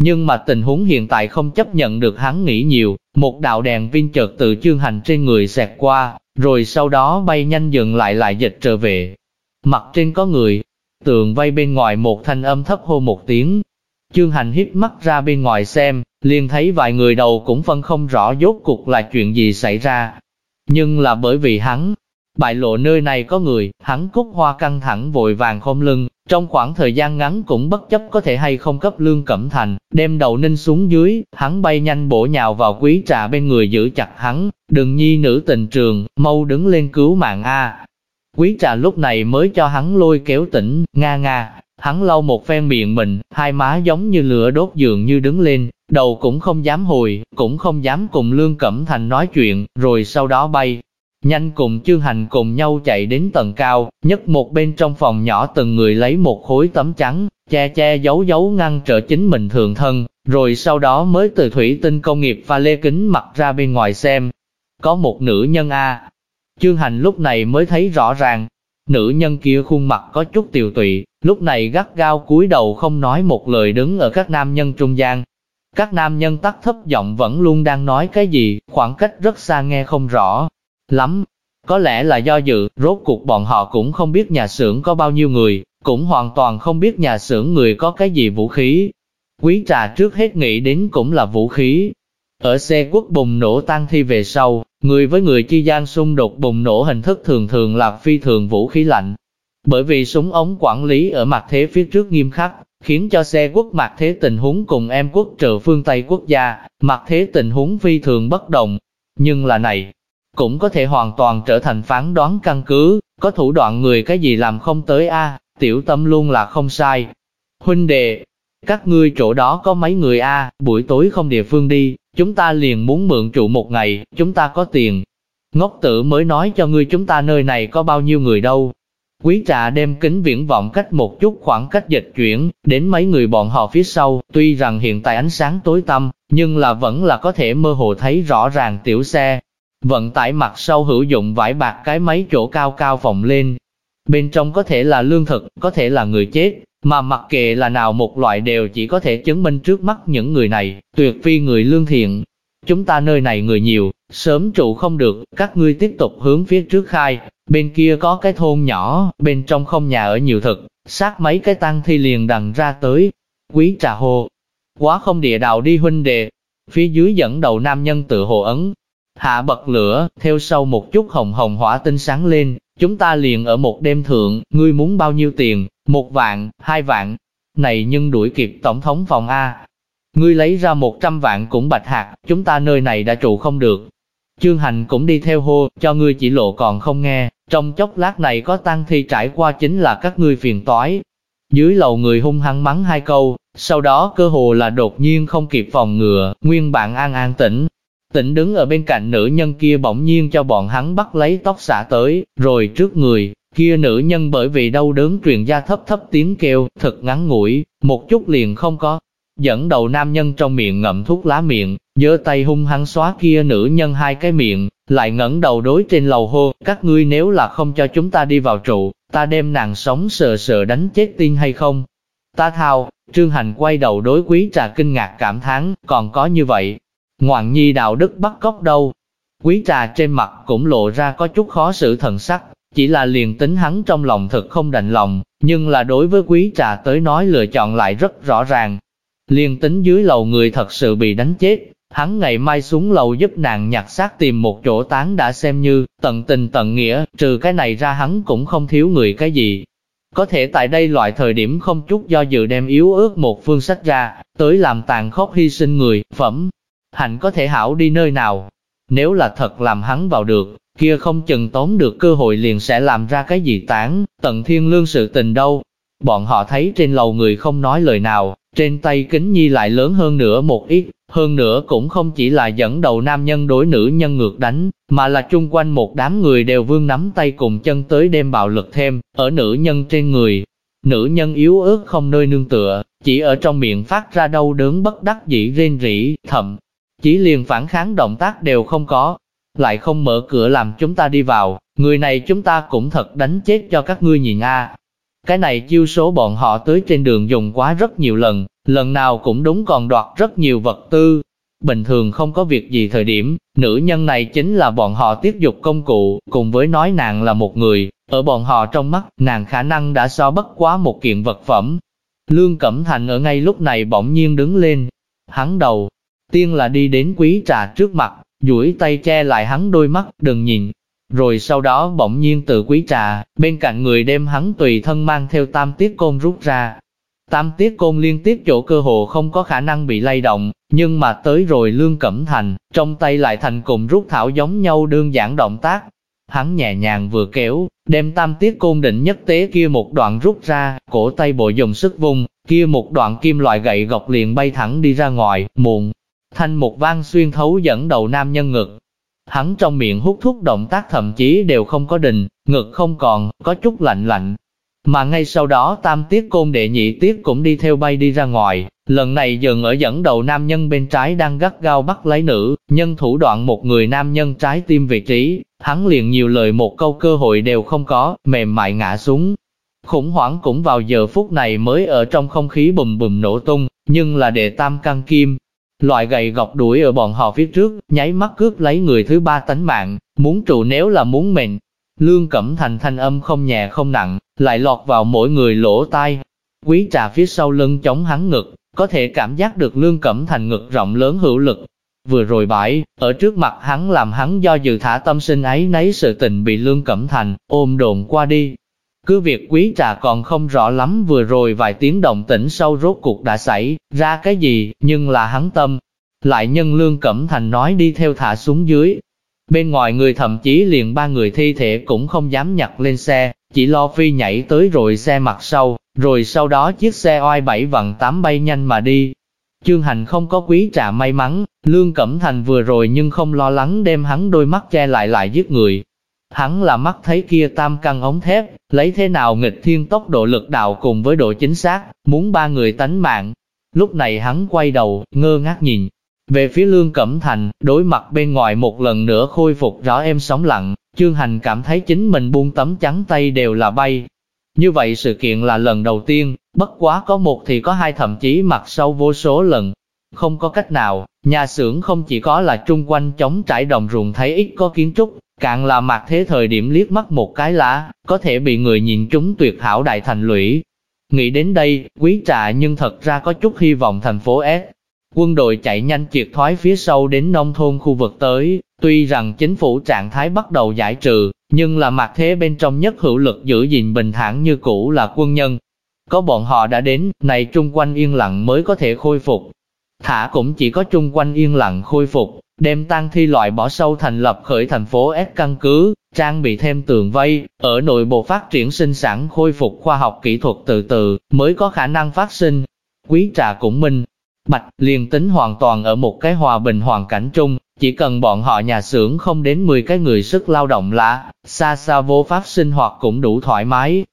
Nhưng mà tình huống hiện tại không chấp nhận được hắn nghĩ nhiều, một đạo đèn pin chợt từ chương hành trên người xẹt qua, rồi sau đó bay nhanh dừng lại lại dịch trở về. Mặt trên có người, tường vây bên ngoài một thanh âm thấp hô một tiếng. Chương hành hít mắt ra bên ngoài xem, liền thấy vài người đầu cũng phân không rõ dốt cuộc là chuyện gì xảy ra. Nhưng là bởi vì hắn, Bại lộ nơi này có người, hắn cúc hoa căng thẳng vội vàng khom lưng, trong khoảng thời gian ngắn cũng bất chấp có thể hay không cấp lương cẩm thành, đem đầu ninh xuống dưới, hắn bay nhanh bổ nhào vào quý trà bên người giữ chặt hắn, đừng nhi nữ tình trường, mau đứng lên cứu mạng A. Quý trà lúc này mới cho hắn lôi kéo tỉnh, nga nga, hắn lau một phen miệng mình, hai má giống như lửa đốt dường như đứng lên, đầu cũng không dám hồi, cũng không dám cùng Lương Cẩm Thành nói chuyện, rồi sau đó bay, Nhanh cùng chương hành cùng nhau chạy đến tầng cao, nhất một bên trong phòng nhỏ từng người lấy một khối tấm trắng, che che giấu giấu ngăn trở chính mình thường thân, rồi sau đó mới từ thủy tinh công nghiệp pha lê kính mặt ra bên ngoài xem. Có một nữ nhân A. Chương hành lúc này mới thấy rõ ràng, nữ nhân kia khuôn mặt có chút tiều tụy, lúc này gắt gao cúi đầu không nói một lời đứng ở các nam nhân trung gian. Các nam nhân tắt thấp giọng vẫn luôn đang nói cái gì, khoảng cách rất xa nghe không rõ, lắm. Có lẽ là do dự, rốt cuộc bọn họ cũng không biết nhà xưởng có bao nhiêu người, cũng hoàn toàn không biết nhà xưởng người có cái gì vũ khí. Quý trà trước hết nghĩ đến cũng là vũ khí. Ở xe quốc bùng nổ tăng thi về sau, người với người chi gian xung đột bùng nổ hình thức thường thường là phi thường vũ khí lạnh. Bởi vì súng ống quản lý ở mặt thế phía trước nghiêm khắc, khiến cho xe quốc mặt thế tình huống cùng em quốc trợ phương Tây quốc gia, mặt thế tình huống phi thường bất đồng. Nhưng là này, cũng có thể hoàn toàn trở thành phán đoán căn cứ, có thủ đoạn người cái gì làm không tới a tiểu tâm luôn là không sai. Huynh đệ, các ngươi chỗ đó có mấy người a buổi tối không địa phương đi, chúng ta liền muốn mượn trụ một ngày, chúng ta có tiền. Ngốc tử mới nói cho ngươi chúng ta nơi này có bao nhiêu người đâu. Quý trà đem kính viễn vọng cách một chút khoảng cách dịch chuyển, đến mấy người bọn họ phía sau, tuy rằng hiện tại ánh sáng tối tăm, nhưng là vẫn là có thể mơ hồ thấy rõ ràng tiểu xe. Vận tải mặt sau hữu dụng vải bạc cái mấy chỗ cao cao vòng lên. Bên trong có thể là lương thực, có thể là người chết, mà mặc kệ là nào một loại đều chỉ có thể chứng minh trước mắt những người này, tuyệt phi người lương thiện. Chúng ta nơi này người nhiều, sớm trụ không được, các ngươi tiếp tục hướng phía trước khai, bên kia có cái thôn nhỏ, bên trong không nhà ở nhiều thực, sát mấy cái tăng thi liền đằng ra tới. Quý trà hồ, quá không địa đạo đi huynh đệ, phía dưới dẫn đầu nam nhân tự hồ ấn. Hạ bật lửa, theo sau một chút hồng hồng hỏa tinh sáng lên, chúng ta liền ở một đêm thượng, ngươi muốn bao nhiêu tiền, một vạn, hai vạn, này nhưng đuổi kịp tổng thống phòng A. Ngươi lấy ra một trăm vạn cũng bạch hạt, chúng ta nơi này đã trụ không được. Chương hành cũng đi theo hô, cho ngươi chỉ lộ còn không nghe, trong chốc lát này có tăng thi trải qua chính là các ngươi phiền toái. Dưới lầu người hung hăng mắng hai câu, sau đó cơ hồ là đột nhiên không kịp phòng ngừa, nguyên bản an an tĩnh. Tĩnh đứng ở bên cạnh nữ nhân kia bỗng nhiên cho bọn hắn bắt lấy tóc xả tới, rồi trước người, Kia nữ nhân bởi vì đau đớn truyền ra thấp thấp tiếng kêu, thật ngắn ngủi, một chút liền không có. Dẫn đầu nam nhân trong miệng ngậm thuốc lá miệng, giơ tay hung hăng xóa kia nữ nhân hai cái miệng, lại ngẩng đầu đối trên lầu hô, các ngươi nếu là không cho chúng ta đi vào trụ, ta đem nàng sống sờ sờ đánh chết tin hay không? Ta thao, Trương Hành quay đầu đối quý trà kinh ngạc cảm thán, còn có như vậy. Ngoạn nhi đạo đức bắt cóc đâu? Quý trà trên mặt cũng lộ ra có chút khó xử thần sắc, chỉ là liền tính hắn trong lòng thật không đành lòng, nhưng là đối với quý trà tới nói lựa chọn lại rất rõ ràng. Liền tính dưới lầu người thật sự bị đánh chết, hắn ngày mai xuống lầu giúp nàng nhặt xác tìm một chỗ tán đã xem như, tận tình tận nghĩa, trừ cái này ra hắn cũng không thiếu người cái gì. Có thể tại đây loại thời điểm không chút do dự đem yếu ớt một phương sách ra, tới làm tàn khốc hy sinh người, phẩm. Hạnh có thể hảo đi nơi nào. Nếu là thật làm hắn vào được, kia không chừng tốn được cơ hội liền sẽ làm ra cái gì tán, tận thiên lương sự tình đâu. Bọn họ thấy trên lầu người không nói lời nào, trên tay kính nhi lại lớn hơn nữa một ít, hơn nữa cũng không chỉ là dẫn đầu nam nhân đối nữ nhân ngược đánh, mà là chung quanh một đám người đều vương nắm tay cùng chân tới đem bạo lực thêm, ở nữ nhân trên người. Nữ nhân yếu ớt không nơi nương tựa, chỉ ở trong miệng phát ra đau đớn bất đắc dĩ rên rỉ, thậm chỉ liền phản kháng động tác đều không có, lại không mở cửa làm chúng ta đi vào, người này chúng ta cũng thật đánh chết cho các ngươi nhìn a. Cái này chiêu số bọn họ tới trên đường dùng quá rất nhiều lần, lần nào cũng đúng còn đoạt rất nhiều vật tư. Bình thường không có việc gì thời điểm, nữ nhân này chính là bọn họ tiếp dục công cụ, cùng với nói nàng là một người, ở bọn họ trong mắt, nàng khả năng đã so bất quá một kiện vật phẩm. Lương Cẩm Thành ở ngay lúc này bỗng nhiên đứng lên, hắn đầu, tiên là đi đến quý trà trước mặt, duỗi tay che lại hắn đôi mắt, đừng nhìn. Rồi sau đó bỗng nhiên từ quý trà, bên cạnh người đem hắn tùy thân mang theo tam tiết côn rút ra. Tam tiết côn liên tiếp chỗ cơ hồ không có khả năng bị lay động, nhưng mà tới rồi lương cẩm thành, trong tay lại thành cùng rút thảo giống nhau đơn giản động tác. Hắn nhẹ nhàng vừa kéo, đem tam tiết côn định nhất tế kia một đoạn rút ra, cổ tay bộ dùng sức vùng, kia một đoạn kim loại gậy gọc liền bay thẳng đi ra ngoài, muộn, thanh một vang xuyên thấu dẫn đầu nam nhân ngực. Hắn trong miệng hút thuốc động tác thậm chí đều không có đình, ngực không còn, có chút lạnh lạnh. Mà ngay sau đó tam tiết côn đệ nhị tiết cũng đi theo bay đi ra ngoài, lần này dừng ở dẫn đầu nam nhân bên trái đang gắt gao bắt lấy nữ, nhân thủ đoạn một người nam nhân trái tim vị trí, hắn liền nhiều lời một câu cơ hội đều không có, mềm mại ngã xuống. Khủng hoảng cũng vào giờ phút này mới ở trong không khí bùm bùm nổ tung, nhưng là đệ tam căng kim, Loại gậy gọc đuổi ở bọn họ phía trước, nháy mắt cướp lấy người thứ ba tánh mạng, muốn trụ nếu là muốn mệnh. Lương Cẩm Thành thanh âm không nhẹ không nặng, lại lọt vào mỗi người lỗ tai. Quý trà phía sau lưng chống hắn ngực, có thể cảm giác được Lương Cẩm Thành ngực rộng lớn hữu lực. Vừa rồi bãi, ở trước mặt hắn làm hắn do dự thả tâm sinh ấy nấy sự tình bị Lương Cẩm Thành ôm đồn qua đi. Cứ việc quý trà còn không rõ lắm vừa rồi vài tiếng động tĩnh sâu rốt cuộc đã xảy ra cái gì, nhưng là hắn tâm. Lại nhân Lương Cẩm Thành nói đi theo thả xuống dưới, Bên ngoài người thậm chí liền ba người thi thể cũng không dám nhặt lên xe, chỉ lo phi nhảy tới rồi xe mặt sau, rồi sau đó chiếc xe oai bảy vặn tám bay nhanh mà đi. Chương hành không có quý trà may mắn, Lương Cẩm Thành vừa rồi nhưng không lo lắng đem hắn đôi mắt che lại lại giết người. Hắn là mắt thấy kia tam căn ống thép, lấy thế nào nghịch thiên tốc độ lực đạo cùng với độ chính xác, muốn ba người tánh mạng. Lúc này hắn quay đầu, ngơ ngác nhìn, về phía Lương Cẩm Thành, đối mặt bên ngoài một lần nữa khôi phục rõ em sóng lặng, Chương Hành cảm thấy chính mình buông tấm trắng tay đều là bay. Như vậy sự kiện là lần đầu tiên, bất quá có một thì có hai thậm chí mặt sâu vô số lần. Không có cách nào, nhà xưởng không chỉ có là trung quanh chống trải đồng ruộng thấy ít có kiến trúc, càng là mặt thế thời điểm liếc mắt một cái lá, có thể bị người nhìn chúng tuyệt hảo đại thành lũy. Nghĩ đến đây, quý trà nhưng thật ra có chút hy vọng thành phố S Quân đội chạy nhanh triệt thoái phía sau đến nông thôn khu vực tới, tuy rằng chính phủ trạng thái bắt đầu giải trừ, nhưng là mặt thế bên trong nhất hữu lực giữ gìn bình thản như cũ là quân nhân. Có bọn họ đã đến, này trung quanh yên lặng mới có thể khôi phục. Thả cũng chỉ có trung quanh yên lặng khôi phục, đem tang thi loại bỏ sâu thành lập khởi thành phố S căn cứ, trang bị thêm tường vây, ở nội bộ phát triển sinh sản khôi phục khoa học kỹ thuật từ từ, mới có khả năng phát sinh. Quý trà cũng minh, Bạch liền tính hoàn toàn ở một cái hòa bình hoàn cảnh chung, chỉ cần bọn họ nhà xưởng không đến 10 cái người sức lao động lạ, xa xa vô pháp sinh hoạt cũng đủ thoải mái.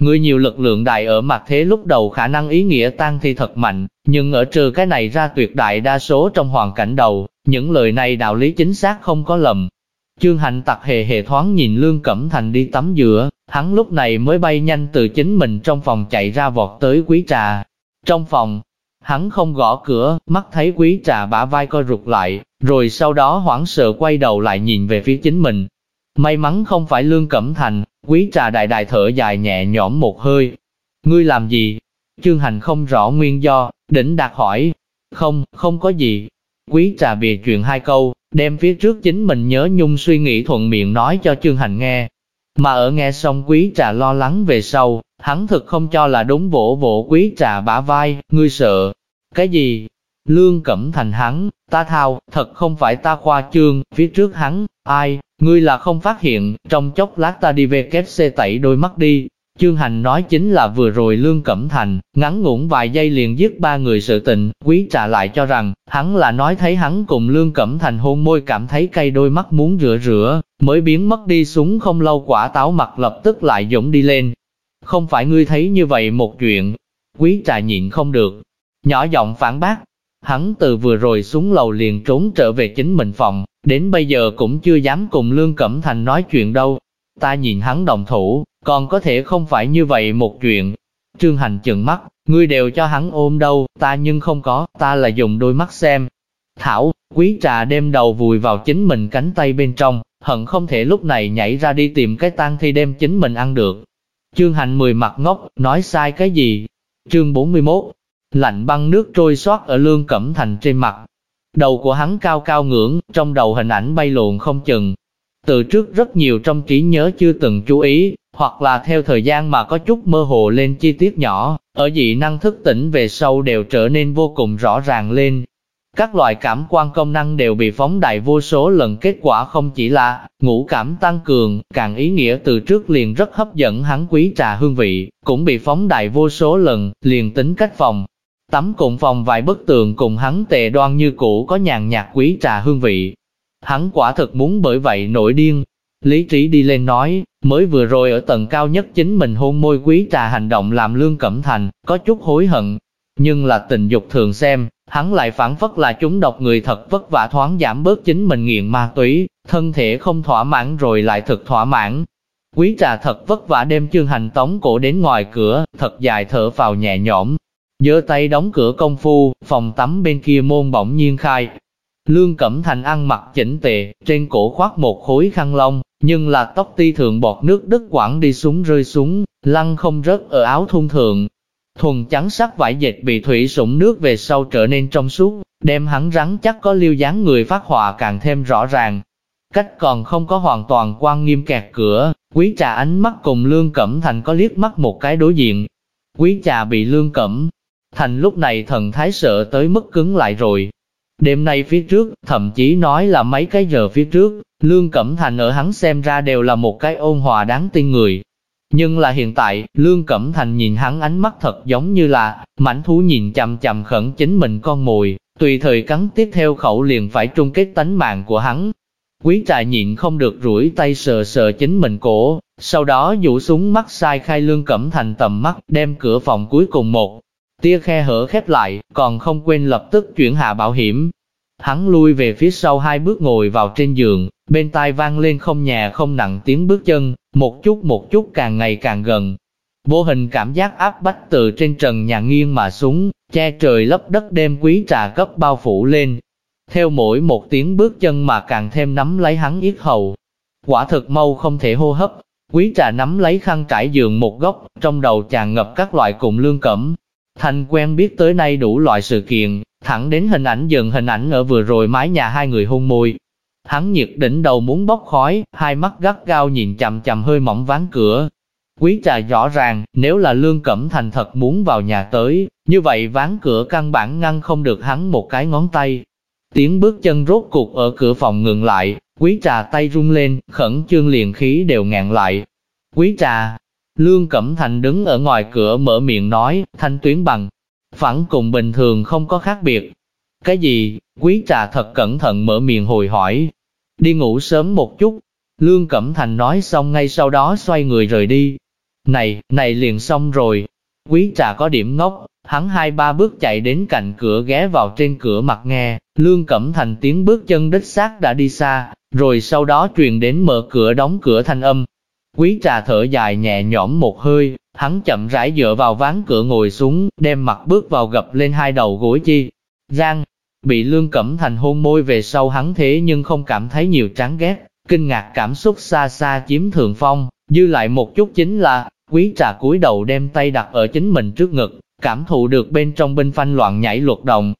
Người nhiều lực lượng đại ở mặt thế lúc đầu khả năng ý nghĩa tăng thi thật mạnh, nhưng ở trừ cái này ra tuyệt đại đa số trong hoàn cảnh đầu, những lời này đạo lý chính xác không có lầm. Chương hành tặc hề hề thoáng nhìn Lương Cẩm Thành đi tắm giữa, hắn lúc này mới bay nhanh từ chính mình trong phòng chạy ra vọt tới quý trà. Trong phòng, Hắn không gõ cửa, mắt thấy quý trà bả vai co rụt lại, rồi sau đó hoảng sợ quay đầu lại nhìn về phía chính mình. May mắn không phải Lương Cẩm Thành, quý trà đại đại thở dài nhẹ nhõm một hơi. Ngươi làm gì? Chương hành không rõ nguyên do, đỉnh đạt hỏi. Không, không có gì. Quý trà bìa chuyện hai câu, đem phía trước chính mình nhớ nhung suy nghĩ thuận miệng nói cho chương hành nghe. Mà ở nghe xong quý trà lo lắng về sau, Hắn thực không cho là đúng vỗ vỗ quý trà bả vai, ngươi sợ. Cái gì? Lương Cẩm Thành hắn, ta thao, thật không phải ta khoa trương, phía trước hắn, ai, ngươi là không phát hiện, trong chốc lát ta đi về kép xe tẩy đôi mắt đi. Chương Hành nói chính là vừa rồi Lương Cẩm Thành, ngắn ngủn vài giây liền giết ba người sự tình, quý trả lại cho rằng, hắn là nói thấy hắn cùng Lương Cẩm Thành hôn môi cảm thấy cay đôi mắt muốn rửa rửa, mới biến mất đi xuống không lâu quả táo mặt lập tức lại dũng đi lên, không phải ngươi thấy như vậy một chuyện, quý trà nhịn không được. Nhỏ giọng phản bác, hắn từ vừa rồi xuống lầu liền trốn trở về chính mình phòng, đến bây giờ cũng chưa dám cùng Lương Cẩm Thành nói chuyện đâu. Ta nhìn hắn đồng thủ, còn có thể không phải như vậy một chuyện. Trương Hành chừng mắt, ngươi đều cho hắn ôm đâu, ta nhưng không có, ta là dùng đôi mắt xem. Thảo, quý trà đem đầu vùi vào chính mình cánh tay bên trong, hận không thể lúc này nhảy ra đi tìm cái tang thi đem chính mình ăn được. Trương Hành mười mặt ngốc, nói sai cái gì? Chương 41 Lạnh băng nước trôi xoát ở lương cẩm thành trên mặt. Đầu của hắn cao cao ngưỡng, trong đầu hình ảnh bay lộn không chừng. Từ trước rất nhiều trong trí nhớ chưa từng chú ý, hoặc là theo thời gian mà có chút mơ hồ lên chi tiết nhỏ, ở dị năng thức tỉnh về sau đều trở nên vô cùng rõ ràng lên. Các loại cảm quan công năng đều bị phóng đại vô số lần kết quả không chỉ là ngũ cảm tăng cường, càng ý nghĩa từ trước liền rất hấp dẫn hắn quý trà hương vị, cũng bị phóng đại vô số lần, liền tính cách phòng. Tắm cùng phòng vài bức tường cùng hắn tề đoan như cũ có nhàn nhạt quý trà hương vị. Hắn quả thực muốn bởi vậy nổi điên. Lý trí đi lên nói, mới vừa rồi ở tầng cao nhất chính mình hôn môi quý trà hành động làm lương cẩm thành, có chút hối hận. Nhưng là tình dục thường xem, hắn lại phản phất là chúng độc người thật vất vả thoáng giảm bớt chính mình nghiện ma túy, thân thể không thỏa mãn rồi lại thực thỏa mãn. Quý trà thật vất vả đem chương hành tống cổ đến ngoài cửa, thật dài thở vào nhẹ nhõm giơ tay đóng cửa công phu, phòng tắm bên kia môn bỗng nhiên khai. Lương Cẩm Thành ăn mặc chỉnh tề, trên cổ khoác một khối khăn lông, nhưng là tóc ti thượng bọt nước đứt quãng đi xuống rơi xuống, lăn không rớt ở áo thun thường. Thuần trắng sắc vải dệt bị thủy sủng nước về sau trở nên trong suốt, đem hắn rắn chắc có liêu dáng người phát họa càng thêm rõ ràng. Cách còn không có hoàn toàn quan nghiêm kẹt cửa, quý trà ánh mắt cùng Lương Cẩm Thành có liếc mắt một cái đối diện. Quý trà bị Lương Cẩm Thành lúc này thần thái sợ tới mức cứng lại rồi. Đêm nay phía trước, thậm chí nói là mấy cái giờ phía trước, Lương Cẩm Thành ở hắn xem ra đều là một cái ôn hòa đáng tin người, nhưng là hiện tại, Lương Cẩm Thành nhìn hắn ánh mắt thật giống như là, mảnh thú nhìn chằm chằm khẩn chính mình con mồi, tùy thời cắn tiếp theo khẩu liền phải trung kết tánh mạng của hắn. Quý trà nhịn không được rủi tay sờ sờ chính mình cổ, sau đó dụ súng mắt sai khai Lương Cẩm Thành tầm mắt, đem cửa phòng cuối cùng một tia khe hở khép lại, còn không quên lập tức chuyển hạ bảo hiểm. Hắn lui về phía sau hai bước ngồi vào trên giường, bên tai vang lên không nhà không nặng tiếng bước chân, một chút một chút càng ngày càng gần. Vô hình cảm giác áp bách từ trên trần nhà nghiêng mà xuống, che trời lấp đất đem quý trà cấp bao phủ lên. Theo mỗi một tiếng bước chân mà càng thêm nắm lấy hắn yết hầu. Quả thực mau không thể hô hấp, quý trà nắm lấy khăn trải giường một góc, trong đầu tràn ngập các loại cùng lương cẩm. Thành quen biết tới nay đủ loại sự kiện, thẳng đến hình ảnh dần hình ảnh ở vừa rồi mái nhà hai người hôn môi, Hắn nhiệt đỉnh đầu muốn bốc khói, hai mắt gắt gao nhìn chằm chằm hơi mỏng ván cửa. Quý trà rõ ràng, nếu là Lương Cẩm Thành thật muốn vào nhà tới, như vậy ván cửa căn bản ngăn không được hắn một cái ngón tay. Tiếng bước chân rốt cuộc ở cửa phòng ngừng lại, quý trà tay rung lên, khẩn trương liền khí đều ngạn lại. Quý trà, Lương Cẩm Thành đứng ở ngoài cửa mở miệng nói, thanh tuyến bằng, phẳng cùng bình thường không có khác biệt, cái gì? Quý trà thật cẩn thận mở miệng hồi hỏi. Đi ngủ sớm một chút. Lương Cẩm Thành nói xong ngay sau đó xoay người rời đi. Này, này liền xong rồi. Quý trà có điểm ngốc, hắn hai ba bước chạy đến cạnh cửa ghé vào trên cửa mặt nghe, Lương Cẩm Thành tiếng bước chân đích xác đã đi xa, rồi sau đó truyền đến mở cửa đóng cửa thanh âm. Quý trà thở dài nhẹ nhõm một hơi, hắn chậm rãi dựa vào ván cửa ngồi xuống, đem mặt bước vào gập lên hai đầu gối chi. Giang, Bị Lương Cẩm Thành hôn môi về sau hắn thế nhưng không cảm thấy nhiều chán ghét, kinh ngạc cảm xúc xa xa chiếm thượng phong, dư lại một chút chính là, quý trà cúi đầu đem tay đặt ở chính mình trước ngực, cảm thụ được bên trong binh phanh loạn nhảy luật động.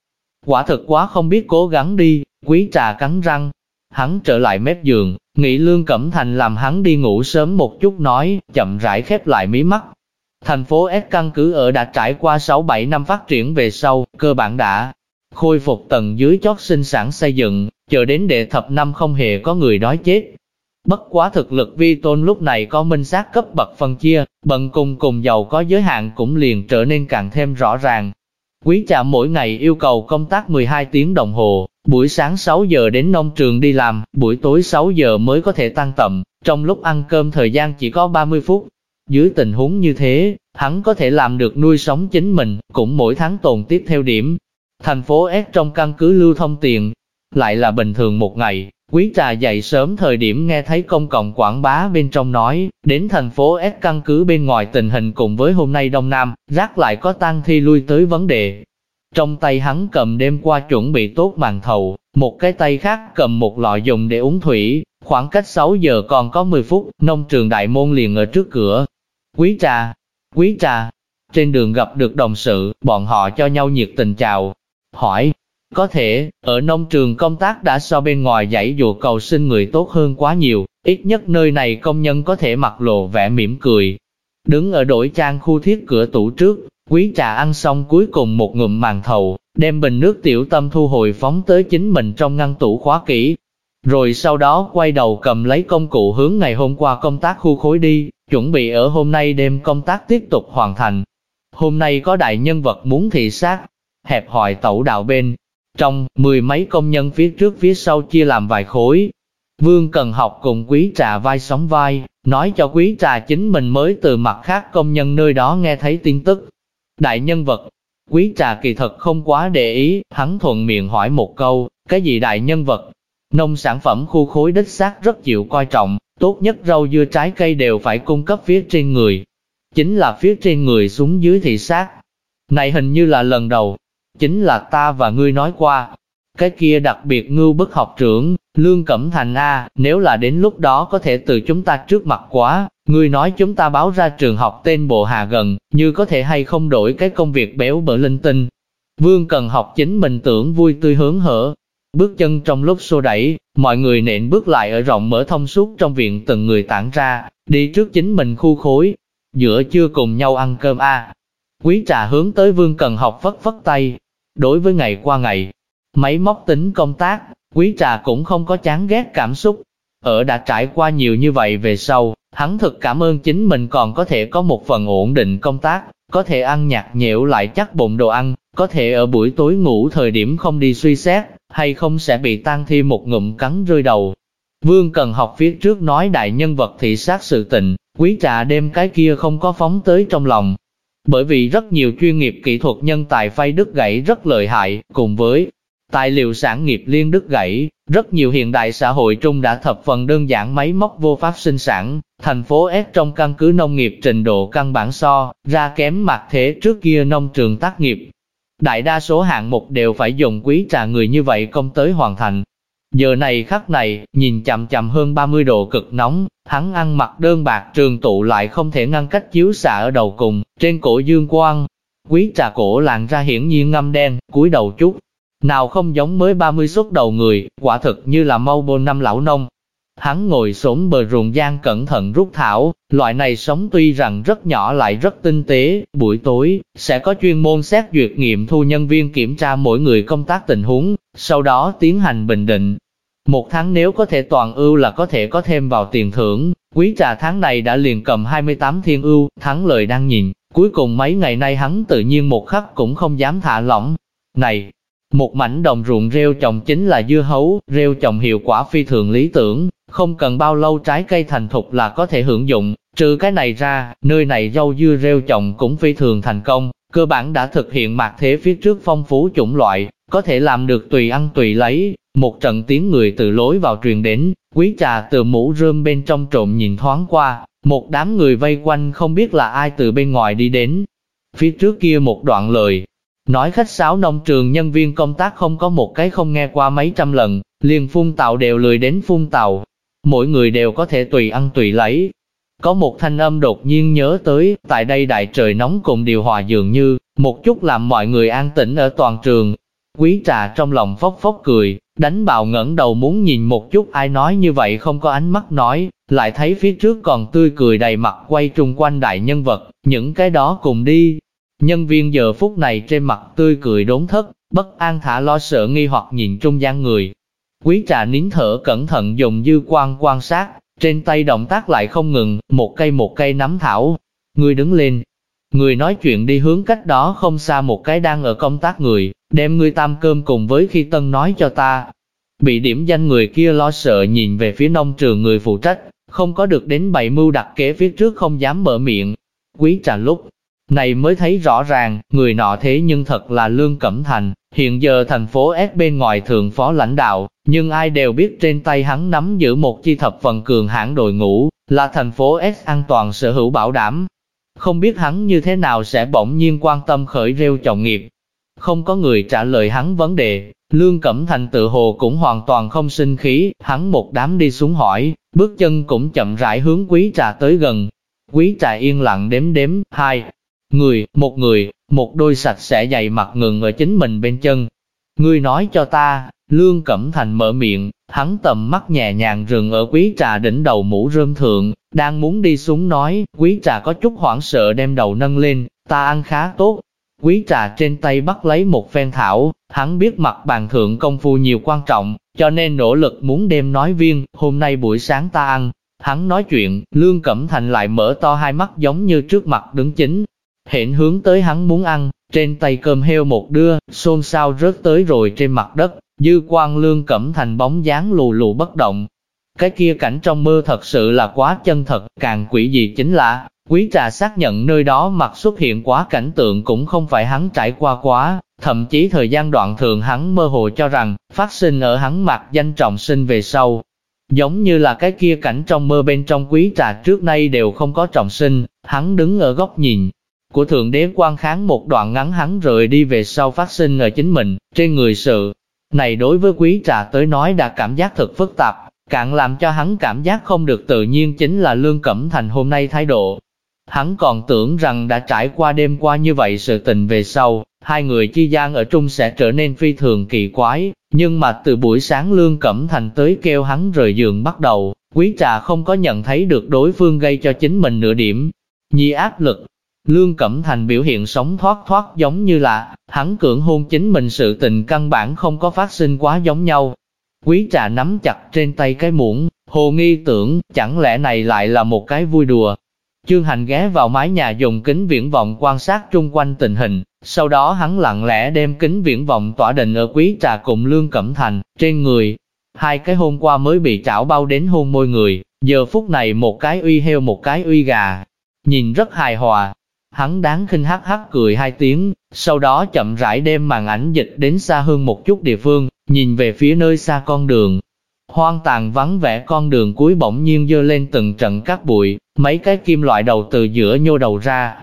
Quả thực quá không biết cố gắng đi, quý trà cắn răng. Hắn trở lại mép giường, nghĩ Lương Cẩm Thành làm hắn đi ngủ sớm một chút nói, chậm rãi khép lại mí mắt. Thành phố S căn cứ ở đã trải qua 6-7 năm phát triển về sau, cơ bản đã khôi phục tầng dưới chót sinh sản xây dựng, chờ đến đệ thập năm không hề có người đói chết. Bất quá thực lực vi tôn lúc này có minh xác cấp bậc phân chia, bận cùng cùng giàu có giới hạn cũng liền trở nên càng thêm rõ ràng. Quý trạm mỗi ngày yêu cầu công tác 12 tiếng đồng hồ, buổi sáng 6 giờ đến nông trường đi làm, buổi tối 6 giờ mới có thể tăng tầm, trong lúc ăn cơm thời gian chỉ có 30 phút. Dưới tình huống như thế, hắn có thể làm được nuôi sống chính mình, cũng mỗi tháng tồn tiếp theo điểm, Thành phố S trong căn cứ lưu thông tiền, lại là bình thường một ngày, quý trà dậy sớm thời điểm nghe thấy công cộng quảng bá bên trong nói, đến thành phố S căn cứ bên ngoài tình hình cùng với hôm nay Đông Nam, rác lại có tăng thi lui tới vấn đề. Trong tay hắn cầm đêm qua chuẩn bị tốt màn thầu, một cái tay khác cầm một lọ dùng để uống thủy, khoảng cách 6 giờ còn có 10 phút, nông trường đại môn liền ở trước cửa. Quý trà, quý trà, trên đường gặp được đồng sự, bọn họ cho nhau nhiệt tình chào, hỏi, có thể, ở nông trường công tác đã so bên ngoài dãy dụ cầu sinh người tốt hơn quá nhiều, ít nhất nơi này công nhân có thể mặc lộ vẻ mỉm cười. Đứng ở đổi trang khu thiết cửa tủ trước, quý trà ăn xong cuối cùng một ngụm màn thầu, đem bình nước tiểu tâm thu hồi phóng tới chính mình trong ngăn tủ khóa kỹ. Rồi sau đó quay đầu cầm lấy công cụ hướng ngày hôm qua công tác khu khối đi, chuẩn bị ở hôm nay đêm công tác tiếp tục hoàn thành. Hôm nay có đại nhân vật muốn thị sát, hẹp hòi tẩu đạo bên. Trong, mười mấy công nhân phía trước phía sau chia làm vài khối. Vương Cần học cùng quý trà vai sóng vai, nói cho quý trà chính mình mới từ mặt khác công nhân nơi đó nghe thấy tin tức. Đại nhân vật, quý trà kỳ thật không quá để ý, hắn thuận miệng hỏi một câu, cái gì đại nhân vật? Nông sản phẩm khu khối đích xác rất chịu coi trọng, tốt nhất rau dưa trái cây đều phải cung cấp phía trên người. Chính là phía trên người xuống dưới thị sát. Này hình như là lần đầu, chính là ta và ngươi nói qua. Cái kia đặc biệt ngưu bức học trưởng, Lương Cẩm Thành A, nếu là đến lúc đó có thể từ chúng ta trước mặt quá, người nói chúng ta báo ra trường học tên Bộ Hà gần, như có thể hay không đổi cái công việc béo bở linh tinh. Vương cần học chính mình tưởng vui tươi hướng hở. Bước chân trong lúc xô đẩy, mọi người nện bước lại ở rộng mở thông suốt trong viện từng người tản ra, đi trước chính mình khu khối. Giữa chưa cùng nhau ăn cơm A. Quý trà hướng tới vương cần học vất vất tay. Đối với ngày qua ngày, máy móc tính công tác, Quý trà cũng không có chán ghét cảm xúc. Ở đã trải qua nhiều như vậy về sau, hắn thực cảm ơn chính mình còn có thể có một phần ổn định công tác, có thể ăn nhạt nhẽo lại chắc bụng đồ ăn, có thể ở buổi tối ngủ thời điểm không đi suy xét, hay không sẽ bị tan thi một ngụm cắn rơi đầu. Vương cần học phía trước nói đại nhân vật thị sát sự tình, quý trà đêm cái kia không có phóng tới trong lòng. Bởi vì rất nhiều chuyên nghiệp kỹ thuật nhân tài phay đứt gãy rất lợi hại, cùng với Tài liệu sản nghiệp liên đứt gãy, rất nhiều hiện đại xã hội trung đã thập phần đơn giản máy móc vô pháp sinh sản, thành phố S trong căn cứ nông nghiệp trình độ căn bản so, ra kém mặt thế trước kia nông trường tác nghiệp. Đại đa số hạng mục đều phải dùng quý trà người như vậy công tới hoàn thành. Giờ này khắc này, nhìn chậm chậm hơn 30 độ cực nóng, hắn ăn mặc đơn bạc trường tụ lại không thể ngăn cách chiếu xạ ở đầu cùng, trên cổ dương quang. Quý trà cổ làn ra hiển nhiên ngâm đen, cúi đầu chút, nào không giống mới 30 xuất đầu người, quả thực như là mau bôn năm lão nông. Hắn ngồi xổm bờ ruộng gian cẩn thận rút thảo, loại này sống tuy rằng rất nhỏ lại rất tinh tế, buổi tối, sẽ có chuyên môn xét duyệt nghiệm thu nhân viên kiểm tra mỗi người công tác tình huống, sau đó tiến hành bình định. Một tháng nếu có thể toàn ưu là có thể có thêm vào tiền thưởng, quý trà tháng này đã liền cầm 28 thiên ưu, thắng lời đang nhìn, cuối cùng mấy ngày nay hắn tự nhiên một khắc cũng không dám thả lỏng. Này, một mảnh đồng ruộng rêu trồng chính là dưa hấu, rêu trồng hiệu quả phi thường lý tưởng, không cần bao lâu trái cây thành thục là có thể hưởng dụng, trừ cái này ra, nơi này rau dưa rêu trồng cũng phi thường thành công, cơ bản đã thực hiện mạc thế phía trước phong phú chủng loại, có thể làm được tùy ăn tùy lấy. Một trận tiếng người từ lối vào truyền đến, quý trà từ mũ rơm bên trong trộm nhìn thoáng qua, một đám người vây quanh không biết là ai từ bên ngoài đi đến. Phía trước kia một đoạn lời, Nói khách sáo nông trường nhân viên công tác không có một cái không nghe qua mấy trăm lần, liền phun tàu đều lười đến phun tàu. Mỗi người đều có thể tùy ăn tùy lấy. Có một thanh âm đột nhiên nhớ tới, tại đây đại trời nóng cùng điều hòa dường như, một chút làm mọi người an tĩnh ở toàn trường. Quý trà trong lòng phốc phốc cười, đánh bạo ngẩng đầu muốn nhìn một chút ai nói như vậy không có ánh mắt nói, lại thấy phía trước còn tươi cười đầy mặt quay trung quanh đại nhân vật, những cái đó cùng đi, Nhân viên giờ phút này trên mặt tươi cười đốn thất, bất an thả lo sợ nghi hoặc nhìn trung gian người. Quý trà nín thở cẩn thận dùng dư quan quan sát, trên tay động tác lại không ngừng, một cây một cây nắm thảo. Người đứng lên, người nói chuyện đi hướng cách đó không xa một cái đang ở công tác người, đem người tam cơm cùng với khi tân nói cho ta. Bị điểm danh người kia lo sợ nhìn về phía nông trường người phụ trách, không có được đến bày mưu đặt kế phía trước không dám mở miệng. Quý trà lúc này mới thấy rõ ràng, người nọ thế nhưng thật là Lương Cẩm Thành, hiện giờ thành phố S bên ngoài thượng phó lãnh đạo, nhưng ai đều biết trên tay hắn nắm giữ một chi thập phần cường hãn đội ngũ, là thành phố S an toàn sở hữu bảo đảm. Không biết hắn như thế nào sẽ bỗng nhiên quan tâm khởi rêu trọng nghiệp. Không có người trả lời hắn vấn đề, Lương Cẩm Thành tự hồ cũng hoàn toàn không sinh khí, hắn một đám đi xuống hỏi, bước chân cũng chậm rãi hướng quý trà tới gần. Quý trà yên lặng đếm đếm, hai, Người, một người, một đôi sạch sẽ dày mặt ngừng ở chính mình bên chân. Ngươi nói cho ta, Lương Cẩm Thành mở miệng, hắn tầm mắt nhẹ nhàng rừng ở quý trà đỉnh đầu mũ rơm thượng, đang muốn đi xuống nói, quý trà có chút hoảng sợ đem đầu nâng lên, ta ăn khá tốt. Quý trà trên tay bắt lấy một phen thảo, hắn biết mặt bàn thượng công phu nhiều quan trọng, cho nên nỗ lực muốn đem nói viên, hôm nay buổi sáng ta ăn. Hắn nói chuyện, Lương Cẩm Thành lại mở to hai mắt giống như trước mặt đứng chính, hẹn hướng tới hắn muốn ăn, trên tay cơm heo một đưa, xôn xao rớt tới rồi trên mặt đất, dư quang lương cẩm thành bóng dáng lù lù bất động. Cái kia cảnh trong mơ thật sự là quá chân thật, càng quỷ gì chính là, quý trà xác nhận nơi đó mặt xuất hiện quá cảnh tượng cũng không phải hắn trải qua quá, thậm chí thời gian đoạn thường hắn mơ hồ cho rằng, phát sinh ở hắn mặt danh trọng sinh về sau. Giống như là cái kia cảnh trong mơ bên trong quý trà trước nay đều không có trọng sinh, hắn đứng ở góc nhìn, của Thượng Đế quan kháng một đoạn ngắn hắn rời đi về sau phát sinh ở chính mình, trên người sự. Này đối với quý trà tới nói đã cảm giác thật phức tạp, cạn làm cho hắn cảm giác không được tự nhiên chính là Lương Cẩm Thành hôm nay thái độ. Hắn còn tưởng rằng đã trải qua đêm qua như vậy sự tình về sau, hai người chi gian ở chung sẽ trở nên phi thường kỳ quái, nhưng mà từ buổi sáng Lương Cẩm Thành tới kêu hắn rời giường bắt đầu, quý trà không có nhận thấy được đối phương gây cho chính mình nửa điểm, nhi áp lực. Lương Cẩm Thành biểu hiện sống thoát thoát giống như là, hắn cưỡng hôn chính mình sự tình căn bản không có phát sinh quá giống nhau. Quý trà nắm chặt trên tay cái muỗng, hồ nghi tưởng, chẳng lẽ này lại là một cái vui đùa. Chương Hành ghé vào mái nhà dùng kính viễn vọng quan sát trung quanh tình hình, sau đó hắn lặng lẽ đem kính viễn vọng tỏa định ở quý trà cùng Lương Cẩm Thành, trên người. Hai cái hôm qua mới bị chảo bao đến hôn môi người, giờ phút này một cái uy heo một cái uy gà. Nhìn rất hài hòa. Hắn đáng khinh hắc hắc cười hai tiếng, sau đó chậm rãi đem màn ảnh dịch đến xa hơn một chút địa phương, nhìn về phía nơi xa con đường. Hoang tàn vắng vẻ con đường cuối bỗng nhiên dơ lên từng trận cát bụi, mấy cái kim loại đầu từ giữa nhô đầu ra,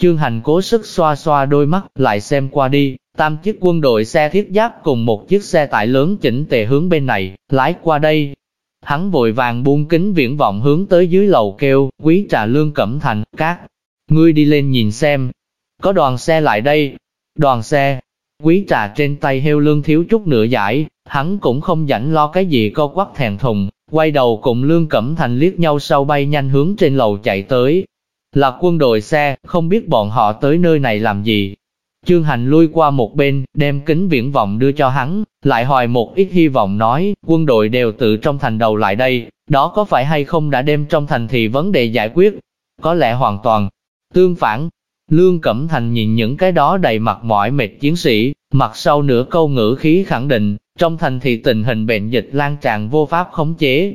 Chương hành cố sức xoa xoa đôi mắt, lại xem qua đi, tam chiếc quân đội xe thiết giáp cùng một chiếc xe tải lớn chỉnh tề hướng bên này, lái qua đây. Hắn vội vàng buông kính viễn vọng hướng tới dưới lầu kêu, quý trà lương cẩm thành, các, ngươi đi lên nhìn xem. Có đoàn xe lại đây, đoàn xe, quý trà trên tay heo lương thiếu chút nửa giải, hắn cũng không rảnh lo cái gì co quắc thèn thùng, quay đầu cùng lương cẩm thành liếc nhau sau bay nhanh hướng trên lầu chạy tới, là quân đội xe, không biết bọn họ tới nơi này làm gì. Trương Hành lui qua một bên, đem kính viễn vọng đưa cho hắn, lại hỏi một ít hy vọng nói, quân đội đều tự trong thành đầu lại đây, đó có phải hay không đã đem trong thành thì vấn đề giải quyết? Có lẽ hoàn toàn. Tương phản, Lương Cẩm Thành nhìn những cái đó đầy mặt mỏi mệt chiến sĩ, mặt sau nửa câu ngữ khí khẳng định, trong thành thì tình hình bệnh dịch lan tràn vô pháp khống chế.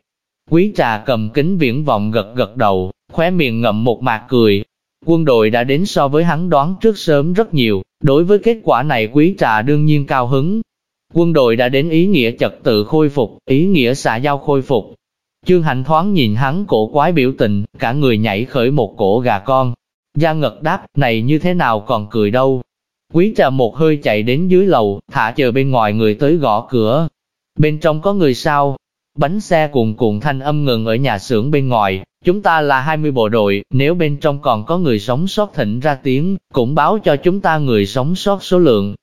Quý trà cầm kính viễn vọng gật gật đầu, khóe miệng ngậm một mạc cười. Quân đội đã đến so với hắn đoán trước sớm rất nhiều, đối với kết quả này quý trà đương nhiên cao hứng. Quân đội đã đến ý nghĩa trật tự khôi phục, ý nghĩa xã giao khôi phục. Trương Hạnh thoáng nhìn hắn cổ quái biểu tình, cả người nhảy khởi một cổ gà con. Gia Ngật đáp, này như thế nào còn cười đâu. Quý trà một hơi chạy đến dưới lầu, thả chờ bên ngoài người tới gõ cửa. Bên trong có người sao? Bánh xe cuồn cuộn thanh âm ngừng ở nhà xưởng bên ngoài, Chúng ta là 20 bộ đội, nếu bên trong còn có người sống sót thỉnh ra tiếng, cũng báo cho chúng ta người sống sót số lượng.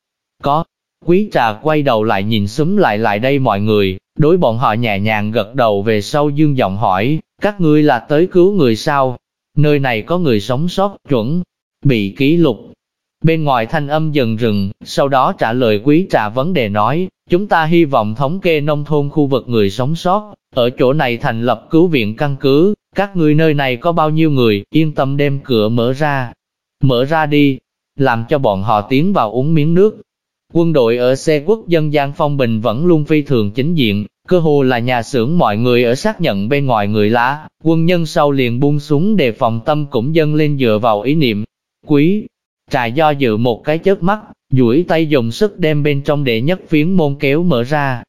Có, quý trà quay đầu lại nhìn xúm lại lại đây mọi người, đối bọn họ nhẹ nhàng gật đầu về sau dương giọng hỏi, các ngươi là tới cứu người sao? Nơi này có người sống sót, chuẩn, bị ký lục. Bên ngoài thanh âm dần rừng, sau đó trả lời quý trà vấn đề nói, chúng ta hy vọng thống kê nông thôn khu vực người sống sót, ở chỗ này thành lập cứu viện căn cứ, các ngươi nơi này có bao nhiêu người, yên tâm đem cửa mở ra. Mở ra đi, làm cho bọn họ tiến vào uống miếng nước. Quân đội ở xe quốc dân gian phong bình vẫn luôn phi thường chính diện, cơ hồ là nhà xưởng mọi người ở xác nhận bên ngoài người lá, quân nhân sau liền buông súng đề phòng tâm cũng dâng lên dựa vào ý niệm. Quý, trà do dự một cái chớp mắt, duỗi tay dùng sức đem bên trong đệ nhất phiến môn kéo mở ra.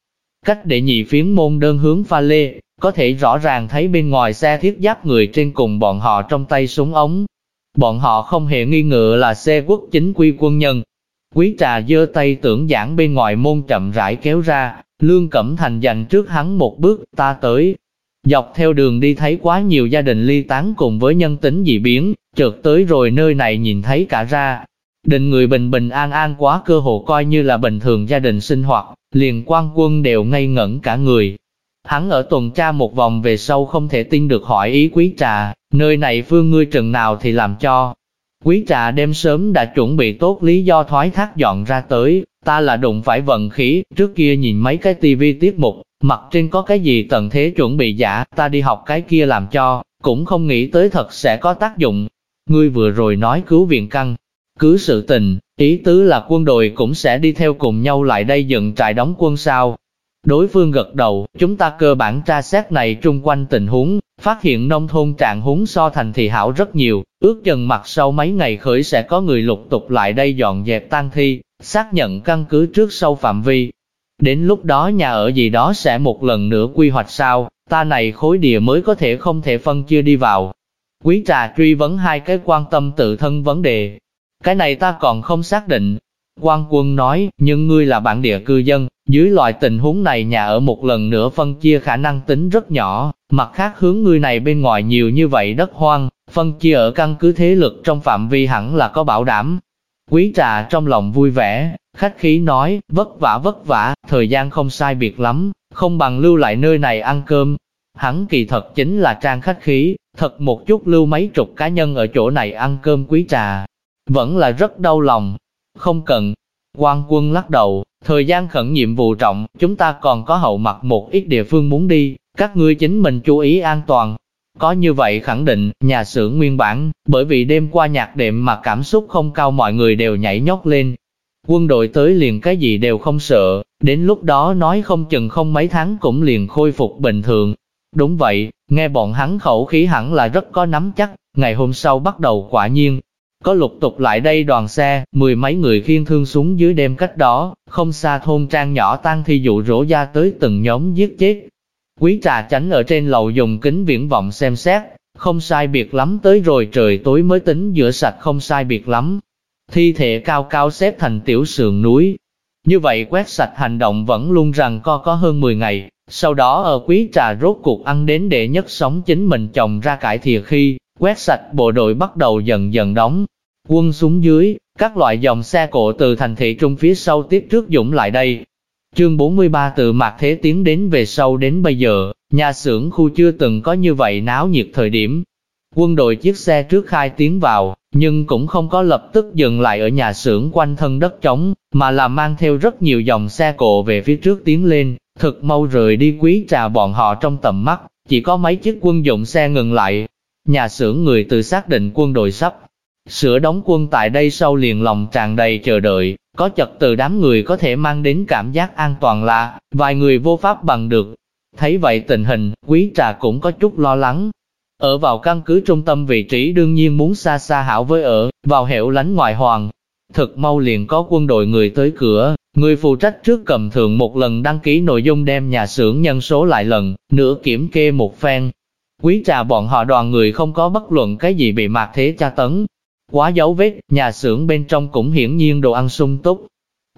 Cách đệ nhị phiến môn đơn hướng pha lê, có thể rõ ràng thấy bên ngoài xe thiết giáp người trên cùng bọn họ trong tay súng ống. Bọn họ không hề nghi ngờ là xe quốc chính quy quân nhân. Quý trà dơ tay tưởng giảng bên ngoài môn chậm rãi kéo ra, Lương Cẩm Thành dành trước hắn một bước, ta tới. Dọc theo đường đi thấy quá nhiều gia đình ly tán cùng với nhân tính dị biến, chợt tới rồi nơi này nhìn thấy cả ra. Định người bình bình an an quá cơ hồ coi như là bình thường gia đình sinh hoạt, liền quan quân đều ngây ngẩn cả người, Hắn ở tuần tra một vòng về sau không thể tin được hỏi ý quý trà, nơi này phương ngươi trần nào thì làm cho. Quý trà đêm sớm đã chuẩn bị tốt lý do thoái thác dọn ra tới, ta là đụng phải vận khí, trước kia nhìn mấy cái tivi tiết mục, mặt trên có cái gì tận thế chuẩn bị giả, ta đi học cái kia làm cho, cũng không nghĩ tới thật sẽ có tác dụng. Ngươi vừa rồi nói cứu viện căng, cứ sự tình, ý tứ là quân đội cũng sẽ đi theo cùng nhau lại đây dựng trại đóng quân sao, Đối phương gật đầu, chúng ta cơ bản tra xét này trung quanh tình huống, phát hiện nông thôn trạng huống so thành thị hảo rất nhiều, ước chừng mặt sau mấy ngày khởi sẽ có người lục tục lại đây dọn dẹp tang thi, xác nhận căn cứ trước sau phạm vi. Đến lúc đó nhà ở gì đó sẽ một lần nữa quy hoạch sao, ta này khối địa mới có thể không thể phân chia đi vào. Quý trà truy vấn hai cái quan tâm tự thân vấn đề. Cái này ta còn không xác định. Quan quân nói, nhưng ngươi là bản địa cư dân, dưới loại tình huống này nhà ở một lần nữa phân chia khả năng tính rất nhỏ, mặt khác hướng ngươi này bên ngoài nhiều như vậy đất hoang, phân chia ở căn cứ thế lực trong phạm vi hẳn là có bảo đảm. Quý trà trong lòng vui vẻ, khách khí nói, vất vả vất vả, thời gian không sai biệt lắm, không bằng lưu lại nơi này ăn cơm. Hắn kỳ thật chính là trang khách khí, thật một chút lưu mấy chục cá nhân ở chỗ này ăn cơm quý trà. Vẫn là rất đau lòng. Không cần. quan quân lắc đầu, thời gian khẩn nhiệm vụ trọng, chúng ta còn có hậu mặt một ít địa phương muốn đi, các ngươi chính mình chú ý an toàn. Có như vậy khẳng định, nhà xưởng nguyên bản, bởi vì đêm qua nhạc đệm mà cảm xúc không cao mọi người đều nhảy nhót lên. Quân đội tới liền cái gì đều không sợ, đến lúc đó nói không chừng không mấy tháng cũng liền khôi phục bình thường. Đúng vậy, nghe bọn hắn khẩu khí hẳn là rất có nắm chắc, ngày hôm sau bắt đầu quả nhiên. Có lục tục lại đây đoàn xe, mười mấy người khiên thương xuống dưới đêm cách đó, không xa thôn trang nhỏ tan thi dụ rổ ra tới từng nhóm giết chết, Quý trà tránh ở trên lầu dùng kính viễn vọng xem xét, không sai biệt lắm tới rồi trời tối mới tính rửa sạch không sai biệt lắm. Thi thể cao cao xếp thành tiểu sườn núi. Như vậy quét sạch hành động vẫn luôn rằng co có hơn 10 ngày, sau đó ở quý trà rốt cuộc ăn đến đệ nhất sống chính mình chồng ra cải thìa khi, quét sạch bộ đội bắt đầu dần dần đóng. Quân xuống dưới, các loại dòng xe cộ từ thành thị trung phía sau tiếp trước dũng lại đây, Chương 43 từ mạc thế tiến đến về sau đến bây giờ, nhà xưởng khu chưa từng có như vậy náo nhiệt thời điểm. Quân đội chiếc xe trước khai tiến vào, nhưng cũng không có lập tức dừng lại ở nhà xưởng quanh thân đất trống, mà là mang theo rất nhiều dòng xe cộ về phía trước tiến lên, thực mau rời đi quý trà bọn họ trong tầm mắt, chỉ có mấy chiếc quân dụng xe ngừng lại. Nhà xưởng người từ xác định quân đội sắp sửa đóng quân tại đây sau liền lòng tràn đầy chờ đợi, có chật từ đám người có thể mang đến cảm giác an toàn là, vài người vô pháp bằng được. Thấy vậy tình hình, quý trà cũng có chút lo lắng. Ở vào căn cứ trung tâm vị trí đương nhiên muốn xa xa hảo với ở, vào hẻo lánh ngoại hoàng. Thực mau liền có quân đội người tới cửa, người phụ trách trước cầm thường một lần đăng ký nội dung đem nhà xưởng nhân số lại lần, nữa kiểm kê một phen. Quý trà bọn họ đoàn người không có bất luận cái gì bị mạc thế tra tấn, quá dấu vết, nhà xưởng bên trong cũng hiển nhiên đồ ăn sung túc.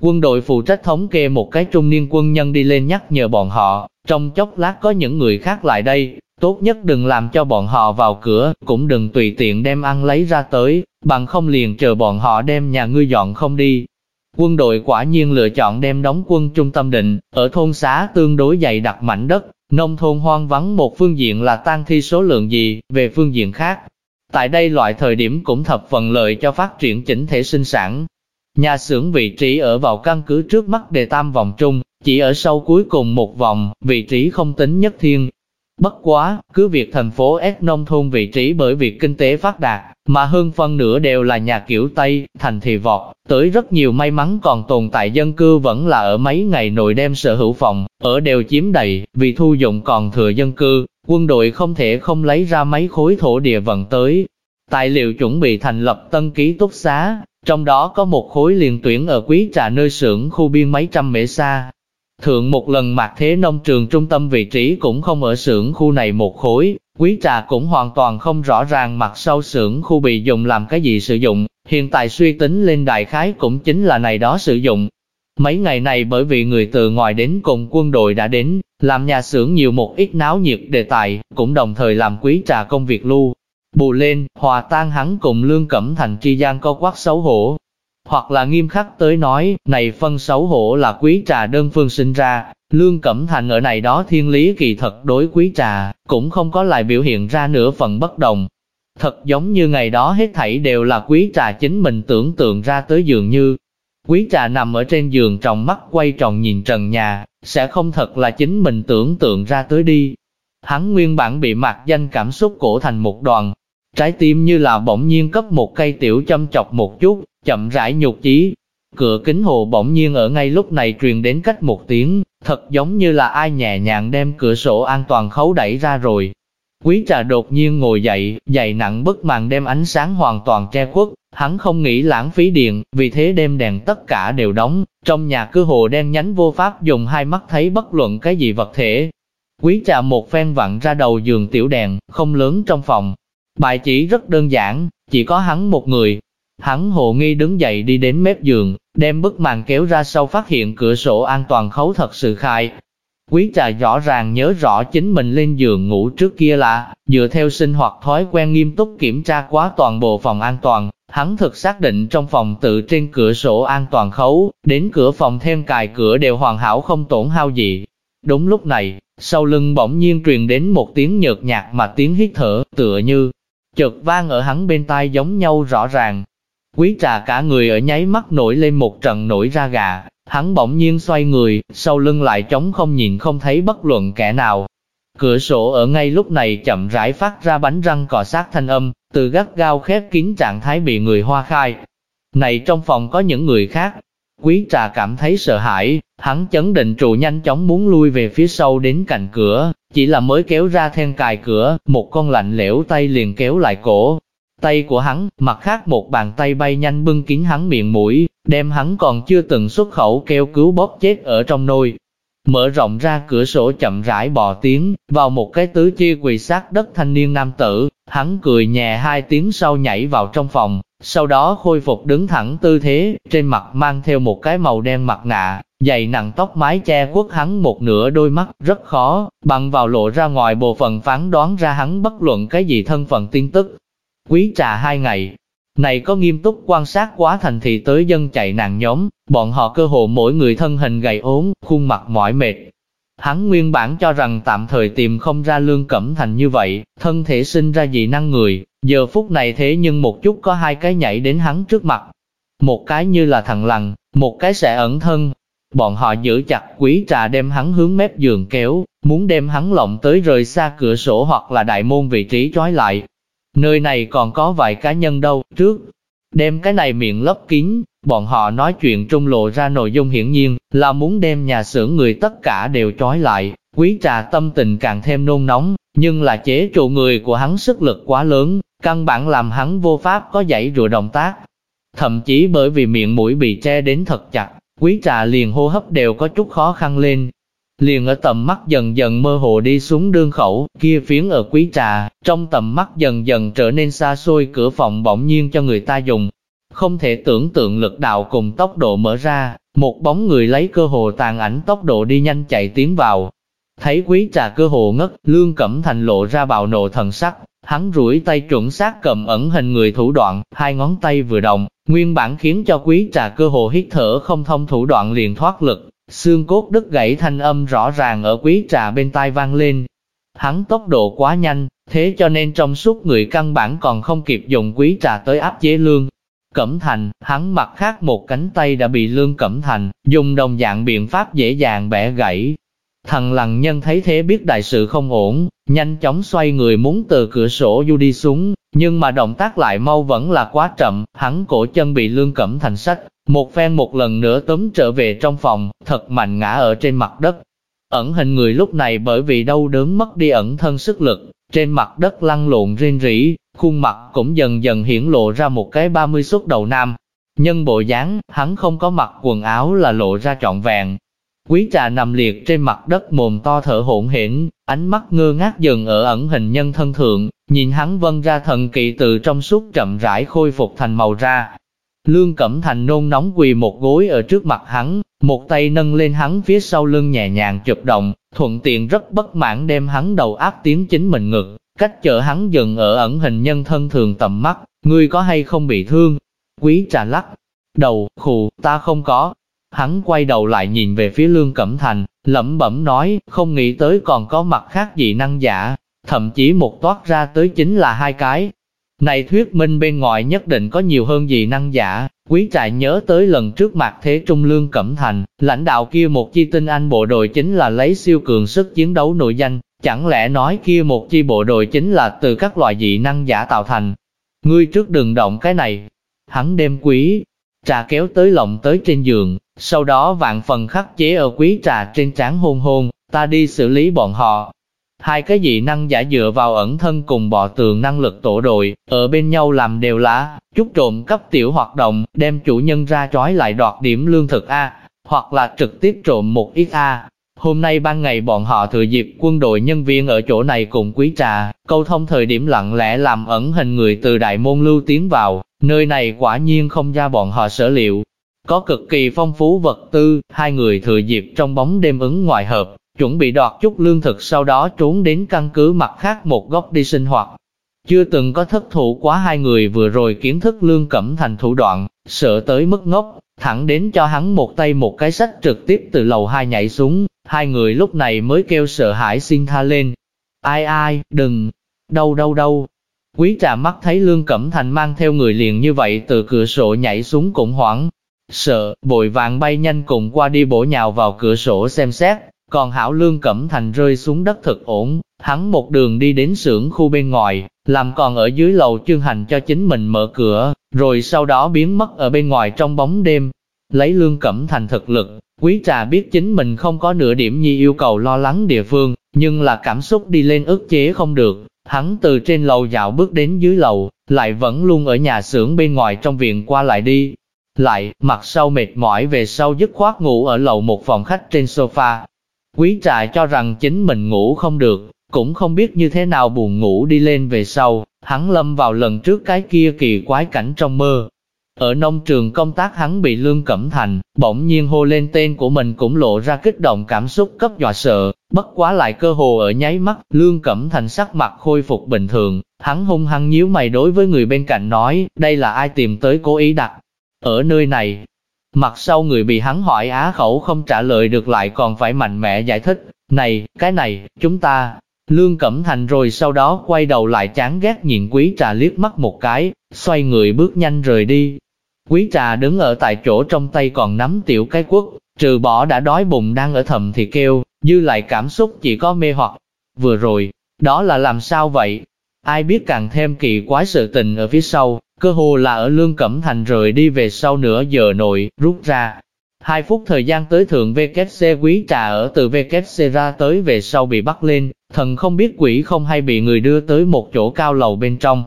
Quân đội phụ trách thống kê một cái trung niên quân nhân đi lên nhắc nhở bọn họ, trong chốc lát có những người khác lại đây, tốt nhất đừng làm cho bọn họ vào cửa, cũng đừng tùy tiện đem ăn lấy ra tới, bằng không liền chờ bọn họ đem nhà ngươi dọn không đi. Quân đội quả nhiên lựa chọn đem đóng quân trung tâm định, ở thôn xá tương đối dày đặc mảnh đất, nông thôn hoang vắng một phương diện là tăng thi số lượng gì, về phương diện khác, Tại đây loại thời điểm cũng thập phần lợi cho phát triển chỉnh thể sinh sản. Nhà xưởng vị trí ở vào căn cứ trước mắt đề tam vòng trung, chỉ ở sau cuối cùng một vòng, vị trí không tính nhất thiên. Bất quá, cứ việc thành phố S nông thôn vị trí bởi việc kinh tế phát đạt, mà hơn phân nửa đều là nhà kiểu Tây, thành thị vọt, tới rất nhiều may mắn còn tồn tại dân cư vẫn là ở mấy ngày nội đem sở hữu phòng, ở đều chiếm đầy, vì thu dụng còn thừa dân cư, quân đội không thể không lấy ra mấy khối thổ địa vận tới. Tài liệu chuẩn bị thành lập tân ký túc xá, trong đó có một khối liền tuyển ở quý trà nơi xưởng khu biên mấy trăm mễ xa. Thượng một lần mặt thế nông trường trung tâm vị trí cũng không ở xưởng khu này một khối, quý trà cũng hoàn toàn không rõ ràng mặt sau xưởng khu bị dùng làm cái gì sử dụng, hiện tại suy tính lên đại khái cũng chính là này đó sử dụng. Mấy ngày này bởi vì người từ ngoài đến cùng quân đội đã đến, làm nhà xưởng nhiều một ít náo nhiệt đề tài, cũng đồng thời làm quý trà công việc lưu. Bù lên, hòa tan hắn cùng Lương Cẩm Thành chi gian co quắc xấu hổ. Hoặc là nghiêm khắc tới nói, này phân xấu hổ là quý trà đơn phương sinh ra, Lương Cẩm Thành ở này đó thiên lý kỳ thật đối quý trà, cũng không có lại biểu hiện ra nửa phần bất đồng. Thật giống như ngày đó hết thảy đều là quý trà chính mình tưởng tượng ra tới giường như. Quý trà nằm ở trên giường trong mắt quay tròn nhìn trần nhà, sẽ không thật là chính mình tưởng tượng ra tới đi. Hắn nguyên bản bị mạc danh cảm xúc cổ thành một đoàn, trái tim như là bỗng nhiên cấp một cây tiểu châm chọc một chút, chậm rãi nhục chí. Cửa kính hồ bỗng nhiên ở ngay lúc này truyền đến cách một tiếng, thật giống như là ai nhẹ nhàng đem cửa sổ an toàn khấu đẩy ra rồi. Quý trà đột nhiên ngồi dậy, dày nặng bức màn đem ánh sáng hoàn toàn che khuất, hắn không nghĩ lãng phí điện, vì thế đem đèn tất cả đều đóng, trong nhà cứ hồ đen nhánh vô pháp dùng hai mắt thấy bất luận cái gì vật thể. Quý trà một phen vặn ra đầu giường tiểu đèn, không lớn trong phòng. Bài chỉ rất đơn giản, chỉ có hắn một người. Hắn hồ nghi đứng dậy đi đến mép giường, đem bức màn kéo ra sau phát hiện cửa sổ an toàn khấu thật sự khai. Quý trà rõ ràng nhớ rõ chính mình lên giường ngủ trước kia là, dựa theo sinh hoạt thói quen nghiêm túc kiểm tra quá toàn bộ phòng an toàn, hắn thực xác định trong phòng tự trên cửa sổ an toàn khấu, đến cửa phòng thêm cài cửa đều hoàn hảo không tổn hao gì. Đúng lúc này, sau lưng bỗng nhiên truyền đến một tiếng nhợt nhạt mà tiếng hít thở, tựa như chợt vang ở hắn bên tai giống nhau rõ ràng. Quý trà cả người ở nháy mắt nổi lên một trận nổi ra gà, hắn bỗng nhiên xoay người, sau lưng lại trống không nhìn không thấy bất luận kẻ nào. Cửa sổ ở ngay lúc này chậm rãi phát ra bánh răng cọ sát thanh âm, từ gắt gao khép kín trạng thái bị người hoa khai. Này trong phòng có những người khác, Quý trà cảm thấy sợ hãi, hắn chấn định trụ nhanh chóng muốn lui về phía sau đến cạnh cửa, chỉ là mới kéo ra then cài cửa, một con lạnh lẽo tay liền kéo lại cổ. Tay của hắn, mặt khác một bàn tay bay nhanh bưng kín hắn miệng mũi, đem hắn còn chưa từng xuất khẩu kêu cứu bóp chết ở trong nôi. Mở rộng ra cửa sổ chậm rãi bò tiếng, vào một cái tứ chi quỳ sát đất thanh niên nam tử, hắn cười nhẹ hai tiếng sau nhảy vào trong phòng, sau đó khôi phục đứng thẳng tư thế, trên mặt mang theo một cái màu đen mặt nạ, dày nặng tóc mái che quất hắn một nửa đôi mắt, rất khó, bằng vào lộ ra ngoài bộ phận phán đoán ra hắn bất luận cái gì thân phận tin tức. Quý trà hai ngày, này có nghiêm túc quan sát quá thành thị tới dân chạy nạn nhóm, bọn họ cơ hồ mỗi người thân hình gầy ốm, khuôn mặt mỏi mệt. Hắn nguyên bản cho rằng tạm thời tìm không ra lương cẩm thành như vậy, thân thể sinh ra dị năng người, giờ phút này thế nhưng một chút có hai cái nhảy đến hắn trước mặt. Một cái như là thằng lằn, một cái sẽ ẩn thân. Bọn họ giữ chặt quý trà đem hắn hướng mép giường kéo, muốn đem hắn lộng tới rời xa cửa sổ hoặc là đại môn vị trí trói lại, Nơi này còn có vài cá nhân đâu, trước, đem cái này miệng lấp kín, bọn họ nói chuyện trung lộ ra nội dung hiển nhiên, là muốn đem nhà xưởng người tất cả đều trói lại, quý trà tâm tình càng thêm nôn nóng, nhưng là chế trụ người của hắn sức lực quá lớn, căn bản làm hắn vô pháp có dãy rùa động tác. Thậm chí bởi vì miệng mũi bị che đến thật chặt, quý trà liền hô hấp đều có chút khó khăn lên, liền ở tầm mắt dần dần mơ hồ đi xuống đương khẩu, kia phiến ở quý trà, trong tầm mắt dần dần trở nên xa xôi cửa phòng bỗng nhiên cho người ta dùng. Không thể tưởng tượng lực đạo cùng tốc độ mở ra, một bóng người lấy cơ hồ tàn ảnh tốc độ đi nhanh chạy tiến vào. Thấy quý trà cơ hồ ngất, lương cẩm thành lộ ra bạo nộ thần sắc, hắn rủi tay chuẩn xác cầm ẩn hình người thủ đoạn, hai ngón tay vừa động, nguyên bản khiến cho quý trà cơ hồ hít thở không thông thủ đoạn liền thoát lực, Xương cốt đứt gãy thanh âm rõ ràng ở quý trà bên tai vang lên. Hắn tốc độ quá nhanh, thế cho nên trong suốt người căn bản còn không kịp dùng quý trà tới áp chế lương. Cẩm thành, hắn mặt khác một cánh tay đã bị lương cẩm thành, dùng đồng dạng biện pháp dễ dàng bẻ gãy. Thằng lằn nhân thấy thế biết đại sự không ổn, nhanh chóng xoay người muốn từ cửa sổ du đi xuống, nhưng mà động tác lại mau vẫn là quá chậm, hắn cổ chân bị lương cẩm thành sách, một phen một lần nữa túm trở về trong phòng, thật mạnh ngã ở trên mặt đất. Ẩn hình người lúc này bởi vì đau đớn mất đi ẩn thân sức lực, trên mặt đất lăn lộn rên rỉ, khuôn mặt cũng dần dần hiển lộ ra một cái ba mươi xuất đầu nam. Nhân bộ dáng, hắn không có mặc quần áo là lộ ra trọn vẹn. Quý trà nằm liệt trên mặt đất mồm to thở hỗn hển, ánh mắt ngơ ngác dần ở ẩn hình nhân thân thượng, nhìn hắn vân ra thần kỳ từ trong suốt chậm rãi khôi phục thành màu ra, Lương Cẩm Thành nôn nóng quỳ một gối ở trước mặt hắn, một tay nâng lên hắn phía sau lưng nhẹ nhàng chụp động, thuận tiện rất bất mãn đem hắn đầu áp tiếng chính mình ngực, cách chở hắn dừng ở ẩn hình nhân thân thường tầm mắt, ngươi có hay không bị thương? Quý trà lắc, đầu, khù, ta không có. Hắn quay đầu lại nhìn về phía Lương Cẩm Thành, lẩm bẩm nói, không nghĩ tới còn có mặt khác gì năng giả, thậm chí một toát ra tới chính là hai cái, này thuyết minh bên ngoài nhất định có nhiều hơn gì năng giả, quý trại nhớ tới lần trước mặt thế trung lương cẩm thành, lãnh đạo kia một chi tinh anh bộ đội chính là lấy siêu cường sức chiến đấu nội danh, chẳng lẽ nói kia một chi bộ đội chính là từ các loại dị năng giả tạo thành. Ngươi trước đừng động cái này, hắn đem quý trà kéo tới lộng tới trên giường, sau đó vạn phần khắc chế ở quý trà trên trán hôn hôn, ta đi xử lý bọn họ, Hai cái dị năng giả dựa vào ẩn thân cùng bọ tường năng lực tổ đội, ở bên nhau làm đều lá, chút trộm cấp tiểu hoạt động, đem chủ nhân ra trói lại đoạt điểm lương thực A, hoặc là trực tiếp trộm một ít A. Hôm nay ban ngày bọn họ thừa dịp quân đội nhân viên ở chỗ này cùng quý trà, câu thông thời điểm lặng lẽ làm ẩn hình người từ đại môn lưu tiến vào, Nơi này quả nhiên không ra bọn họ sở liệu. Có cực kỳ phong phú vật tư, hai người thừa dịp trong bóng đêm ứng ngoài hợp, chuẩn bị đoạt chút lương thực sau đó trốn đến căn cứ mặt khác một góc đi sinh hoạt. Chưa từng có thất thủ quá hai người vừa rồi kiến thức lương cẩm thành thủ đoạn, sợ tới mức ngốc, thẳng đến cho hắn một tay một cái sách trực tiếp từ lầu hai nhảy xuống, hai người lúc này mới kêu sợ hãi xin tha lên. Ai ai, đừng, đâu đâu đâu. Quý trà mắt thấy Lương Cẩm Thành mang theo người liền như vậy từ cửa sổ nhảy xuống cũng hoảng, sợ, bội vàng bay nhanh cùng qua đi bổ nhào vào cửa sổ xem xét, còn hảo Lương Cẩm Thành rơi xuống đất thực ổn, hắn một đường đi đến xưởng khu bên ngoài, làm còn ở dưới lầu chương hành cho chính mình mở cửa, rồi sau đó biến mất ở bên ngoài trong bóng đêm. Lấy Lương Cẩm Thành thực lực, quý trà biết chính mình không có nửa điểm nhi yêu cầu lo lắng địa phương, nhưng là cảm xúc đi lên ức chế không được. Hắn từ trên lầu dạo bước đến dưới lầu, lại vẫn luôn ở nhà xưởng bên ngoài trong viện qua lại đi. Lại, mặt sau mệt mỏi về sau dứt khoát ngủ ở lầu một phòng khách trên sofa. Quý trại cho rằng chính mình ngủ không được, cũng không biết như thế nào buồn ngủ đi lên về sau, hắn lâm vào lần trước cái kia kỳ quái cảnh trong mơ. Ở nông trường công tác hắn bị Lương Cẩm Thành, bỗng nhiên hô lên tên của mình cũng lộ ra kích động cảm xúc cấp dọa sợ, bất quá lại cơ hồ ở nháy mắt, Lương Cẩm Thành sắc mặt khôi phục bình thường, hắn hung hăng nhíu mày đối với người bên cạnh nói, đây là ai tìm tới cố ý đặt, ở nơi này. Mặt sau người bị hắn hỏi á khẩu không trả lời được lại còn phải mạnh mẽ giải thích, này, cái này, chúng ta, Lương Cẩm Thành rồi sau đó quay đầu lại chán ghét nhìn quý trà liếc mắt một cái, xoay người bước nhanh rời đi. Quý trà đứng ở tại chỗ trong tay còn nắm tiểu cái quốc, trừ bỏ đã đói bụng đang ở thầm thì kêu, dư lại cảm xúc chỉ có mê hoặc. Vừa rồi, đó là làm sao vậy? Ai biết càng thêm kỳ quái sự tình ở phía sau, cơ hồ là ở Lương Cẩm Thành rời đi về sau nửa giờ nội, rút ra, Hai phút thời gian tới thượng VKC quý trà ở từ VKC ra tới về sau bị bắt lên, thần không biết quỷ không hay bị người đưa tới một chỗ cao lầu bên trong.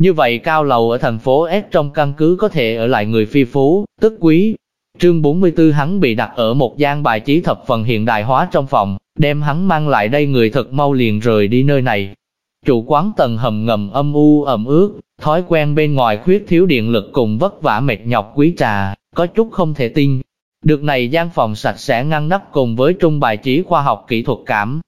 Như vậy cao lầu ở thành phố S trong căn cứ có thể ở lại người phi phú, tức quý. Trương 44 hắn bị đặt ở một gian bài trí thập phần hiện đại hóa trong phòng, đem hắn mang lại đây người thật mau liền rời đi nơi này. Chủ quán tầng hầm ngầm âm u ẩm ướt, thói quen bên ngoài khuyết thiếu điện lực cùng vất vả mệt nhọc quý trà, có chút không thể tin, được này gian phòng sạch sẽ ngăn nắp cùng với trung bài trí khoa học kỹ thuật cảm.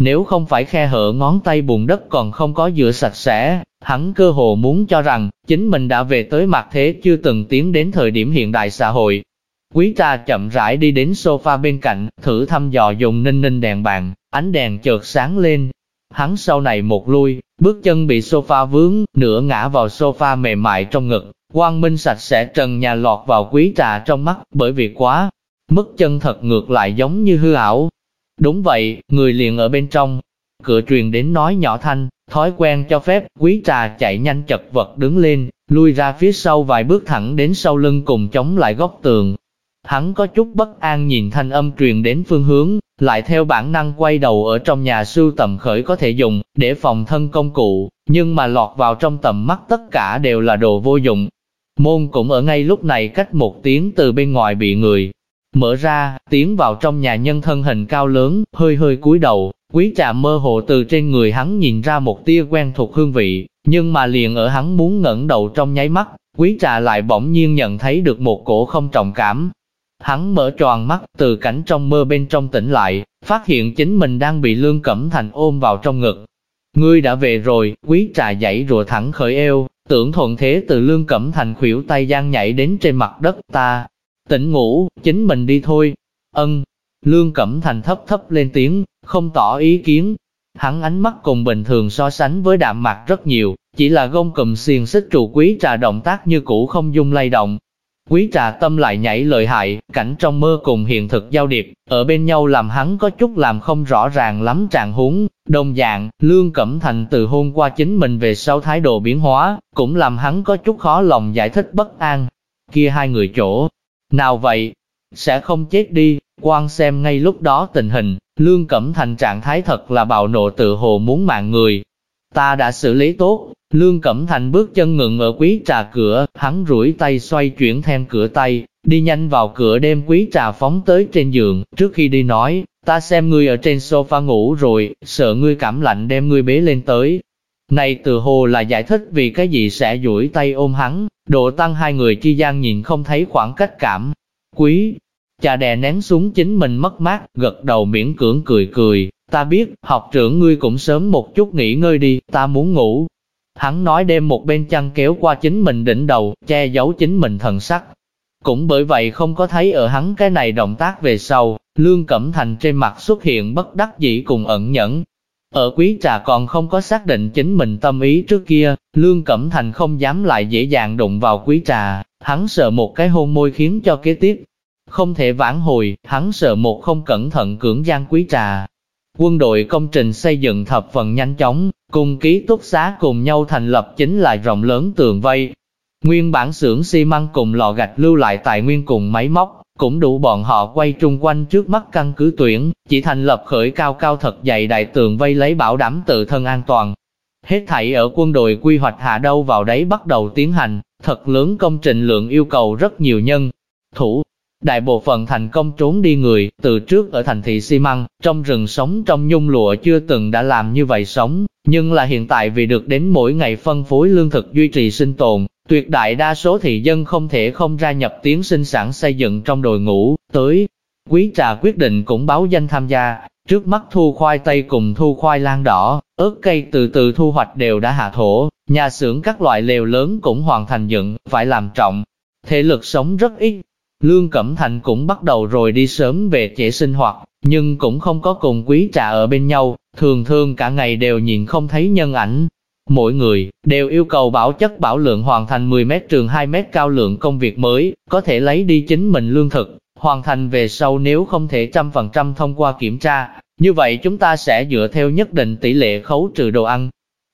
Nếu không phải khe hở ngón tay bùn đất còn không có rửa sạch sẽ, hắn cơ hồ muốn cho rằng chính mình đã về tới mặt thế chưa từng tiến đến thời điểm hiện đại xã hội. Quý trà chậm rãi đi đến sofa bên cạnh, thử thăm dò dùng ninh ninh đèn bàn, ánh đèn chợt sáng lên. Hắn sau này một lui, bước chân bị sofa vướng, nửa ngã vào sofa mềm mại trong ngực, Quang minh sạch sẽ trần nhà lọt vào quý trà trong mắt, bởi vì quá, mức chân thật ngược lại giống như hư ảo. Đúng vậy, người liền ở bên trong. Cửa truyền đến nói nhỏ thanh, thói quen cho phép, quý trà chạy nhanh chật vật đứng lên, lui ra phía sau vài bước thẳng đến sau lưng cùng chống lại góc tường. Hắn có chút bất an nhìn thanh âm truyền đến phương hướng, lại theo bản năng quay đầu ở trong nhà sưu tầm khởi có thể dùng, để phòng thân công cụ, nhưng mà lọt vào trong tầm mắt tất cả đều là đồ vô dụng, Môn cũng ở ngay lúc này cách một tiếng từ bên ngoài bị người mở ra, tiến vào trong nhà nhân thân hình cao lớn, hơi hơi cúi đầu, quý trà mơ hồ từ trên người hắn nhìn ra một tia quen thuộc hương vị, nhưng mà liền ở hắn muốn ngẩng đầu trong nháy mắt, quý trà lại bỗng nhiên nhận thấy được một cổ không trọng cảm. Hắn mở tròn mắt, từ cảnh trong mơ bên trong tỉnh lại, phát hiện chính mình đang bị Lương Cẩm Thành ôm vào trong ngực. Ngươi đã về rồi, quý trà dãy rùa thẳng khởi eo, Tưởng thuận thế từ lương cẩm thành khuỷu tay gian nhảy đến trên mặt đất ta. Tỉnh ngủ, chính mình đi thôi. Ân. Lương cẩm thành thấp thấp lên tiếng, không tỏ ý kiến. Hắn ánh mắt cùng bình thường so sánh với đạm mặt rất nhiều, chỉ là gông cầm xiềng xích trụ quý trà động tác như cũ không dung lay động, Quý trà tâm lại nhảy lợi hại, cảnh trong mơ cùng hiện thực giao điệp, ở bên nhau làm hắn có chút làm không rõ ràng lắm trạng huống. Đồng dạng, Lương Cẩm Thành từ hôm qua chính mình về sau thái độ biến hóa, cũng làm hắn có chút khó lòng giải thích bất an. Kia hai người chỗ, nào vậy? Sẽ không chết đi, quan xem ngay lúc đó tình hình, Lương Cẩm Thành trạng thái thật là bạo nộ tự hồ muốn mạng người. Ta đã xử lý tốt, Lương Cẩm Thành bước chân ngừng ở quý trà cửa, hắn rủi tay xoay chuyển then cửa tay, đi nhanh vào cửa đem quý trà phóng tới trên giường, trước khi đi nói, ta xem ngươi ở trên sofa ngủ rồi, sợ ngươi cảm lạnh đem ngươi bế lên tới. Này từ hồ là giải thích vì cái gì sẽ duỗi tay ôm hắn, độ tăng hai người chi gian nhìn không thấy khoảng cách cảm. Quý, trà đè nén xuống chính mình mất mát, gật đầu miễn cưỡng cười cười, ta biết, học trưởng ngươi cũng sớm một chút nghỉ ngơi đi, ta muốn ngủ. Hắn nói đem một bên chăn kéo qua chính mình đỉnh đầu, che giấu chính mình thần sắc. Cũng bởi vậy không có thấy ở hắn cái này động tác về sau, Lương Cẩm Thành trên mặt xuất hiện bất đắc dĩ cùng ẩn nhẫn, ở quý trà còn không có xác định chính mình tâm ý trước kia, Lương Cẩm Thành không dám lại dễ dàng đụng vào quý trà, hắn sợ một cái hôn môi khiến cho kế tiếp. Không thể vãn hồi, hắn sợ một không cẩn thận cưỡng gian quý trà. Quân đội công trình xây dựng thập phần nhanh chóng, cùng ký túc xá cùng nhau thành lập chính là rộng lớn tường vây. Nguyên bản xưởng xi măng cùng lò gạch lưu lại tài nguyên cùng máy móc, cũng đủ bọn họ quay trung quanh trước mắt căn cứ tuyển, chỉ thành lập khởi cao cao thật dày đại tường vây lấy bảo đảm tự thân an toàn. Hết thảy ở quân đội quy hoạch hạ đâu vào đấy bắt đầu tiến hành, thật lớn công trình lượng yêu cầu rất nhiều nhân. Thủ, đại bộ phận thành công trốn đi người, từ trước ở thành thị xi măng, trong rừng sống trong nhung lụa chưa từng đã làm như vậy sống, nhưng là hiện tại vì được đến mỗi ngày phân phối lương thực duy trì sinh tồn, Tuyệt đại đa số thị dân không thể không ra nhập tiến sinh sản xây dựng trong đội ngũ, tới. Quý trà quyết định cũng báo danh tham gia, trước mắt thu khoai tây cùng thu khoai lang đỏ, ớt cây từ từ thu hoạch đều đã hạ thổ, nhà xưởng các loại lều lớn cũng hoàn thành dựng, phải làm trọng. Thể lực sống rất ít, Lương Cẩm Thành cũng bắt đầu rồi đi sớm về trễ sinh hoạt, nhưng cũng không có cùng quý trà ở bên nhau, thường thường cả ngày đều nhìn không thấy nhân ảnh, Mỗi người đều yêu cầu bảo chất bảo lượng hoàn thành 10 mét trường 2 mét cao lượng công việc mới, có thể lấy đi chính mình lương thực, hoàn thành về sau nếu không thể trăm phần trăm thông qua kiểm tra, như vậy chúng ta sẽ dựa theo nhất định tỷ lệ khấu trừ đồ ăn.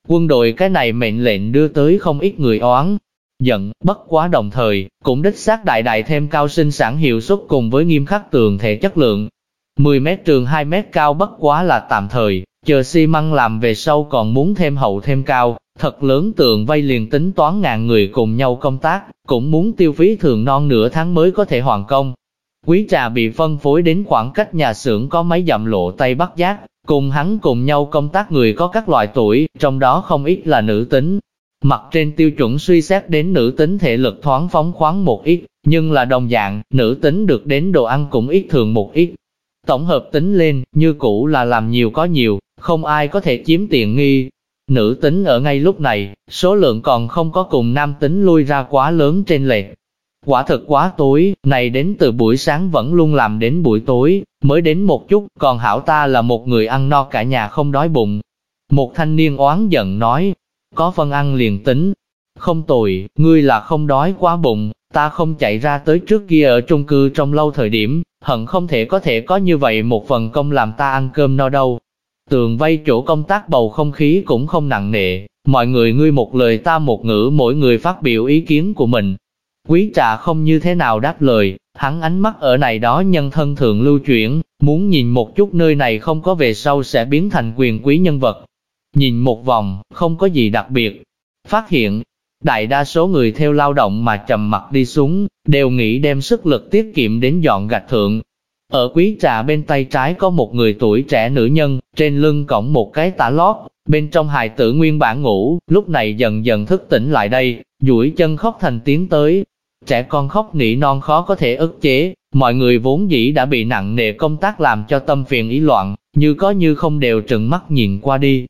Quân đội cái này mệnh lệnh đưa tới không ít người oán, giận, bất quá đồng thời, cũng đích xác đại đại thêm cao sinh sản hiệu suất cùng với nghiêm khắc tường thể chất lượng. 10 mét trường 2 mét cao bất quá là tạm thời, Chờ xi măng làm về sau còn muốn thêm hậu thêm cao, thật lớn tường vây liền tính toán ngàn người cùng nhau công tác, cũng muốn tiêu phí thường non nửa tháng mới có thể hoàn công. Quý trà bị phân phối đến khoảng cách nhà xưởng có mấy dặm lộ Tây Bắc Giác, cùng hắn cùng nhau công tác người có các loại tuổi, trong đó không ít là nữ tính. Mặt trên tiêu chuẩn suy xét đến nữ tính thể lực thoáng phóng khoáng một ít, nhưng là đồng dạng, nữ tính được đến đồ ăn cũng ít thường một ít. Tổng hợp tính lên, như cũ là làm nhiều có nhiều, không ai có thể chiếm tiện nghi. Nữ tính ở ngay lúc này, số lượng còn không có cùng nam tính lui ra quá lớn trên lệch. Quả thật quá tối, này đến từ buổi sáng vẫn luôn làm đến buổi tối, mới đến một chút, còn hảo ta là một người ăn no cả nhà không đói bụng. Một thanh niên oán giận nói, có phân ăn liền tính, không tồi, ngươi là không đói quá bụng, ta không chạy ra tới trước kia ở trung cư trong lâu thời điểm, hận không thể có thể có như vậy một phần công làm ta ăn cơm no đâu, Tường vây chỗ công tác bầu không khí cũng không nặng nề, mọi người ngươi một lời ta một ngữ mỗi người phát biểu ý kiến của mình. Quý trà không như thế nào đáp lời, hắn ánh mắt ở này đó nhân thân thường lưu chuyển, muốn nhìn một chút nơi này không có về sau sẽ biến thành quyền quý nhân vật. Nhìn một vòng, không có gì đặc biệt. Phát hiện, đại đa số người theo lao động mà trầm mặt đi xuống, đều nghĩ đem sức lực tiết kiệm đến dọn gạch thượng, ở quý trà bên tay trái có một người tuổi trẻ nữ nhân, trên lưng cổng một cái tả lót, bên trong hài tử nguyên bản ngủ, lúc này dần dần thức tỉnh lại đây, duỗi chân khóc thành tiếng tới. Trẻ con khóc nỉ non khó có thể ức chế, mọi người vốn dĩ đã bị nặng nề công tác làm cho tâm phiền ý loạn, như có như không đều trừng mắt nhìn qua đi.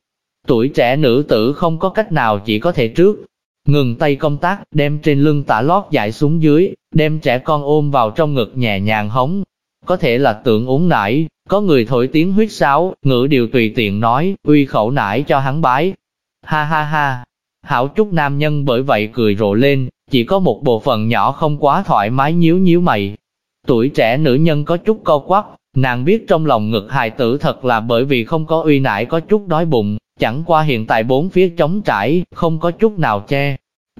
Tuổi trẻ nữ tử không có cách nào chỉ có thể trước, ngừng tay công tác, đem trên lưng tả lót dại xuống dưới, đem trẻ con ôm vào trong ngực nhẹ nhàng hống, có thể là tượng uống nải, có người thổi tiếng huyết sáo, ngữ điều tùy tiện nói, uy khẩu nải cho hắn bái. Ha ha ha, hảo chút nam nhân bởi vậy cười rộ lên, chỉ có một bộ phận nhỏ không quá thoải mái nhíu nhíu mày. Tuổi trẻ nữ nhân có chút co quắp, nàng biết trong lòng ngực hài tử thật là bởi vì không có uy nải có chút đói bụng, chẳng qua hiện tại bốn phía trống trải, không có chút nào che.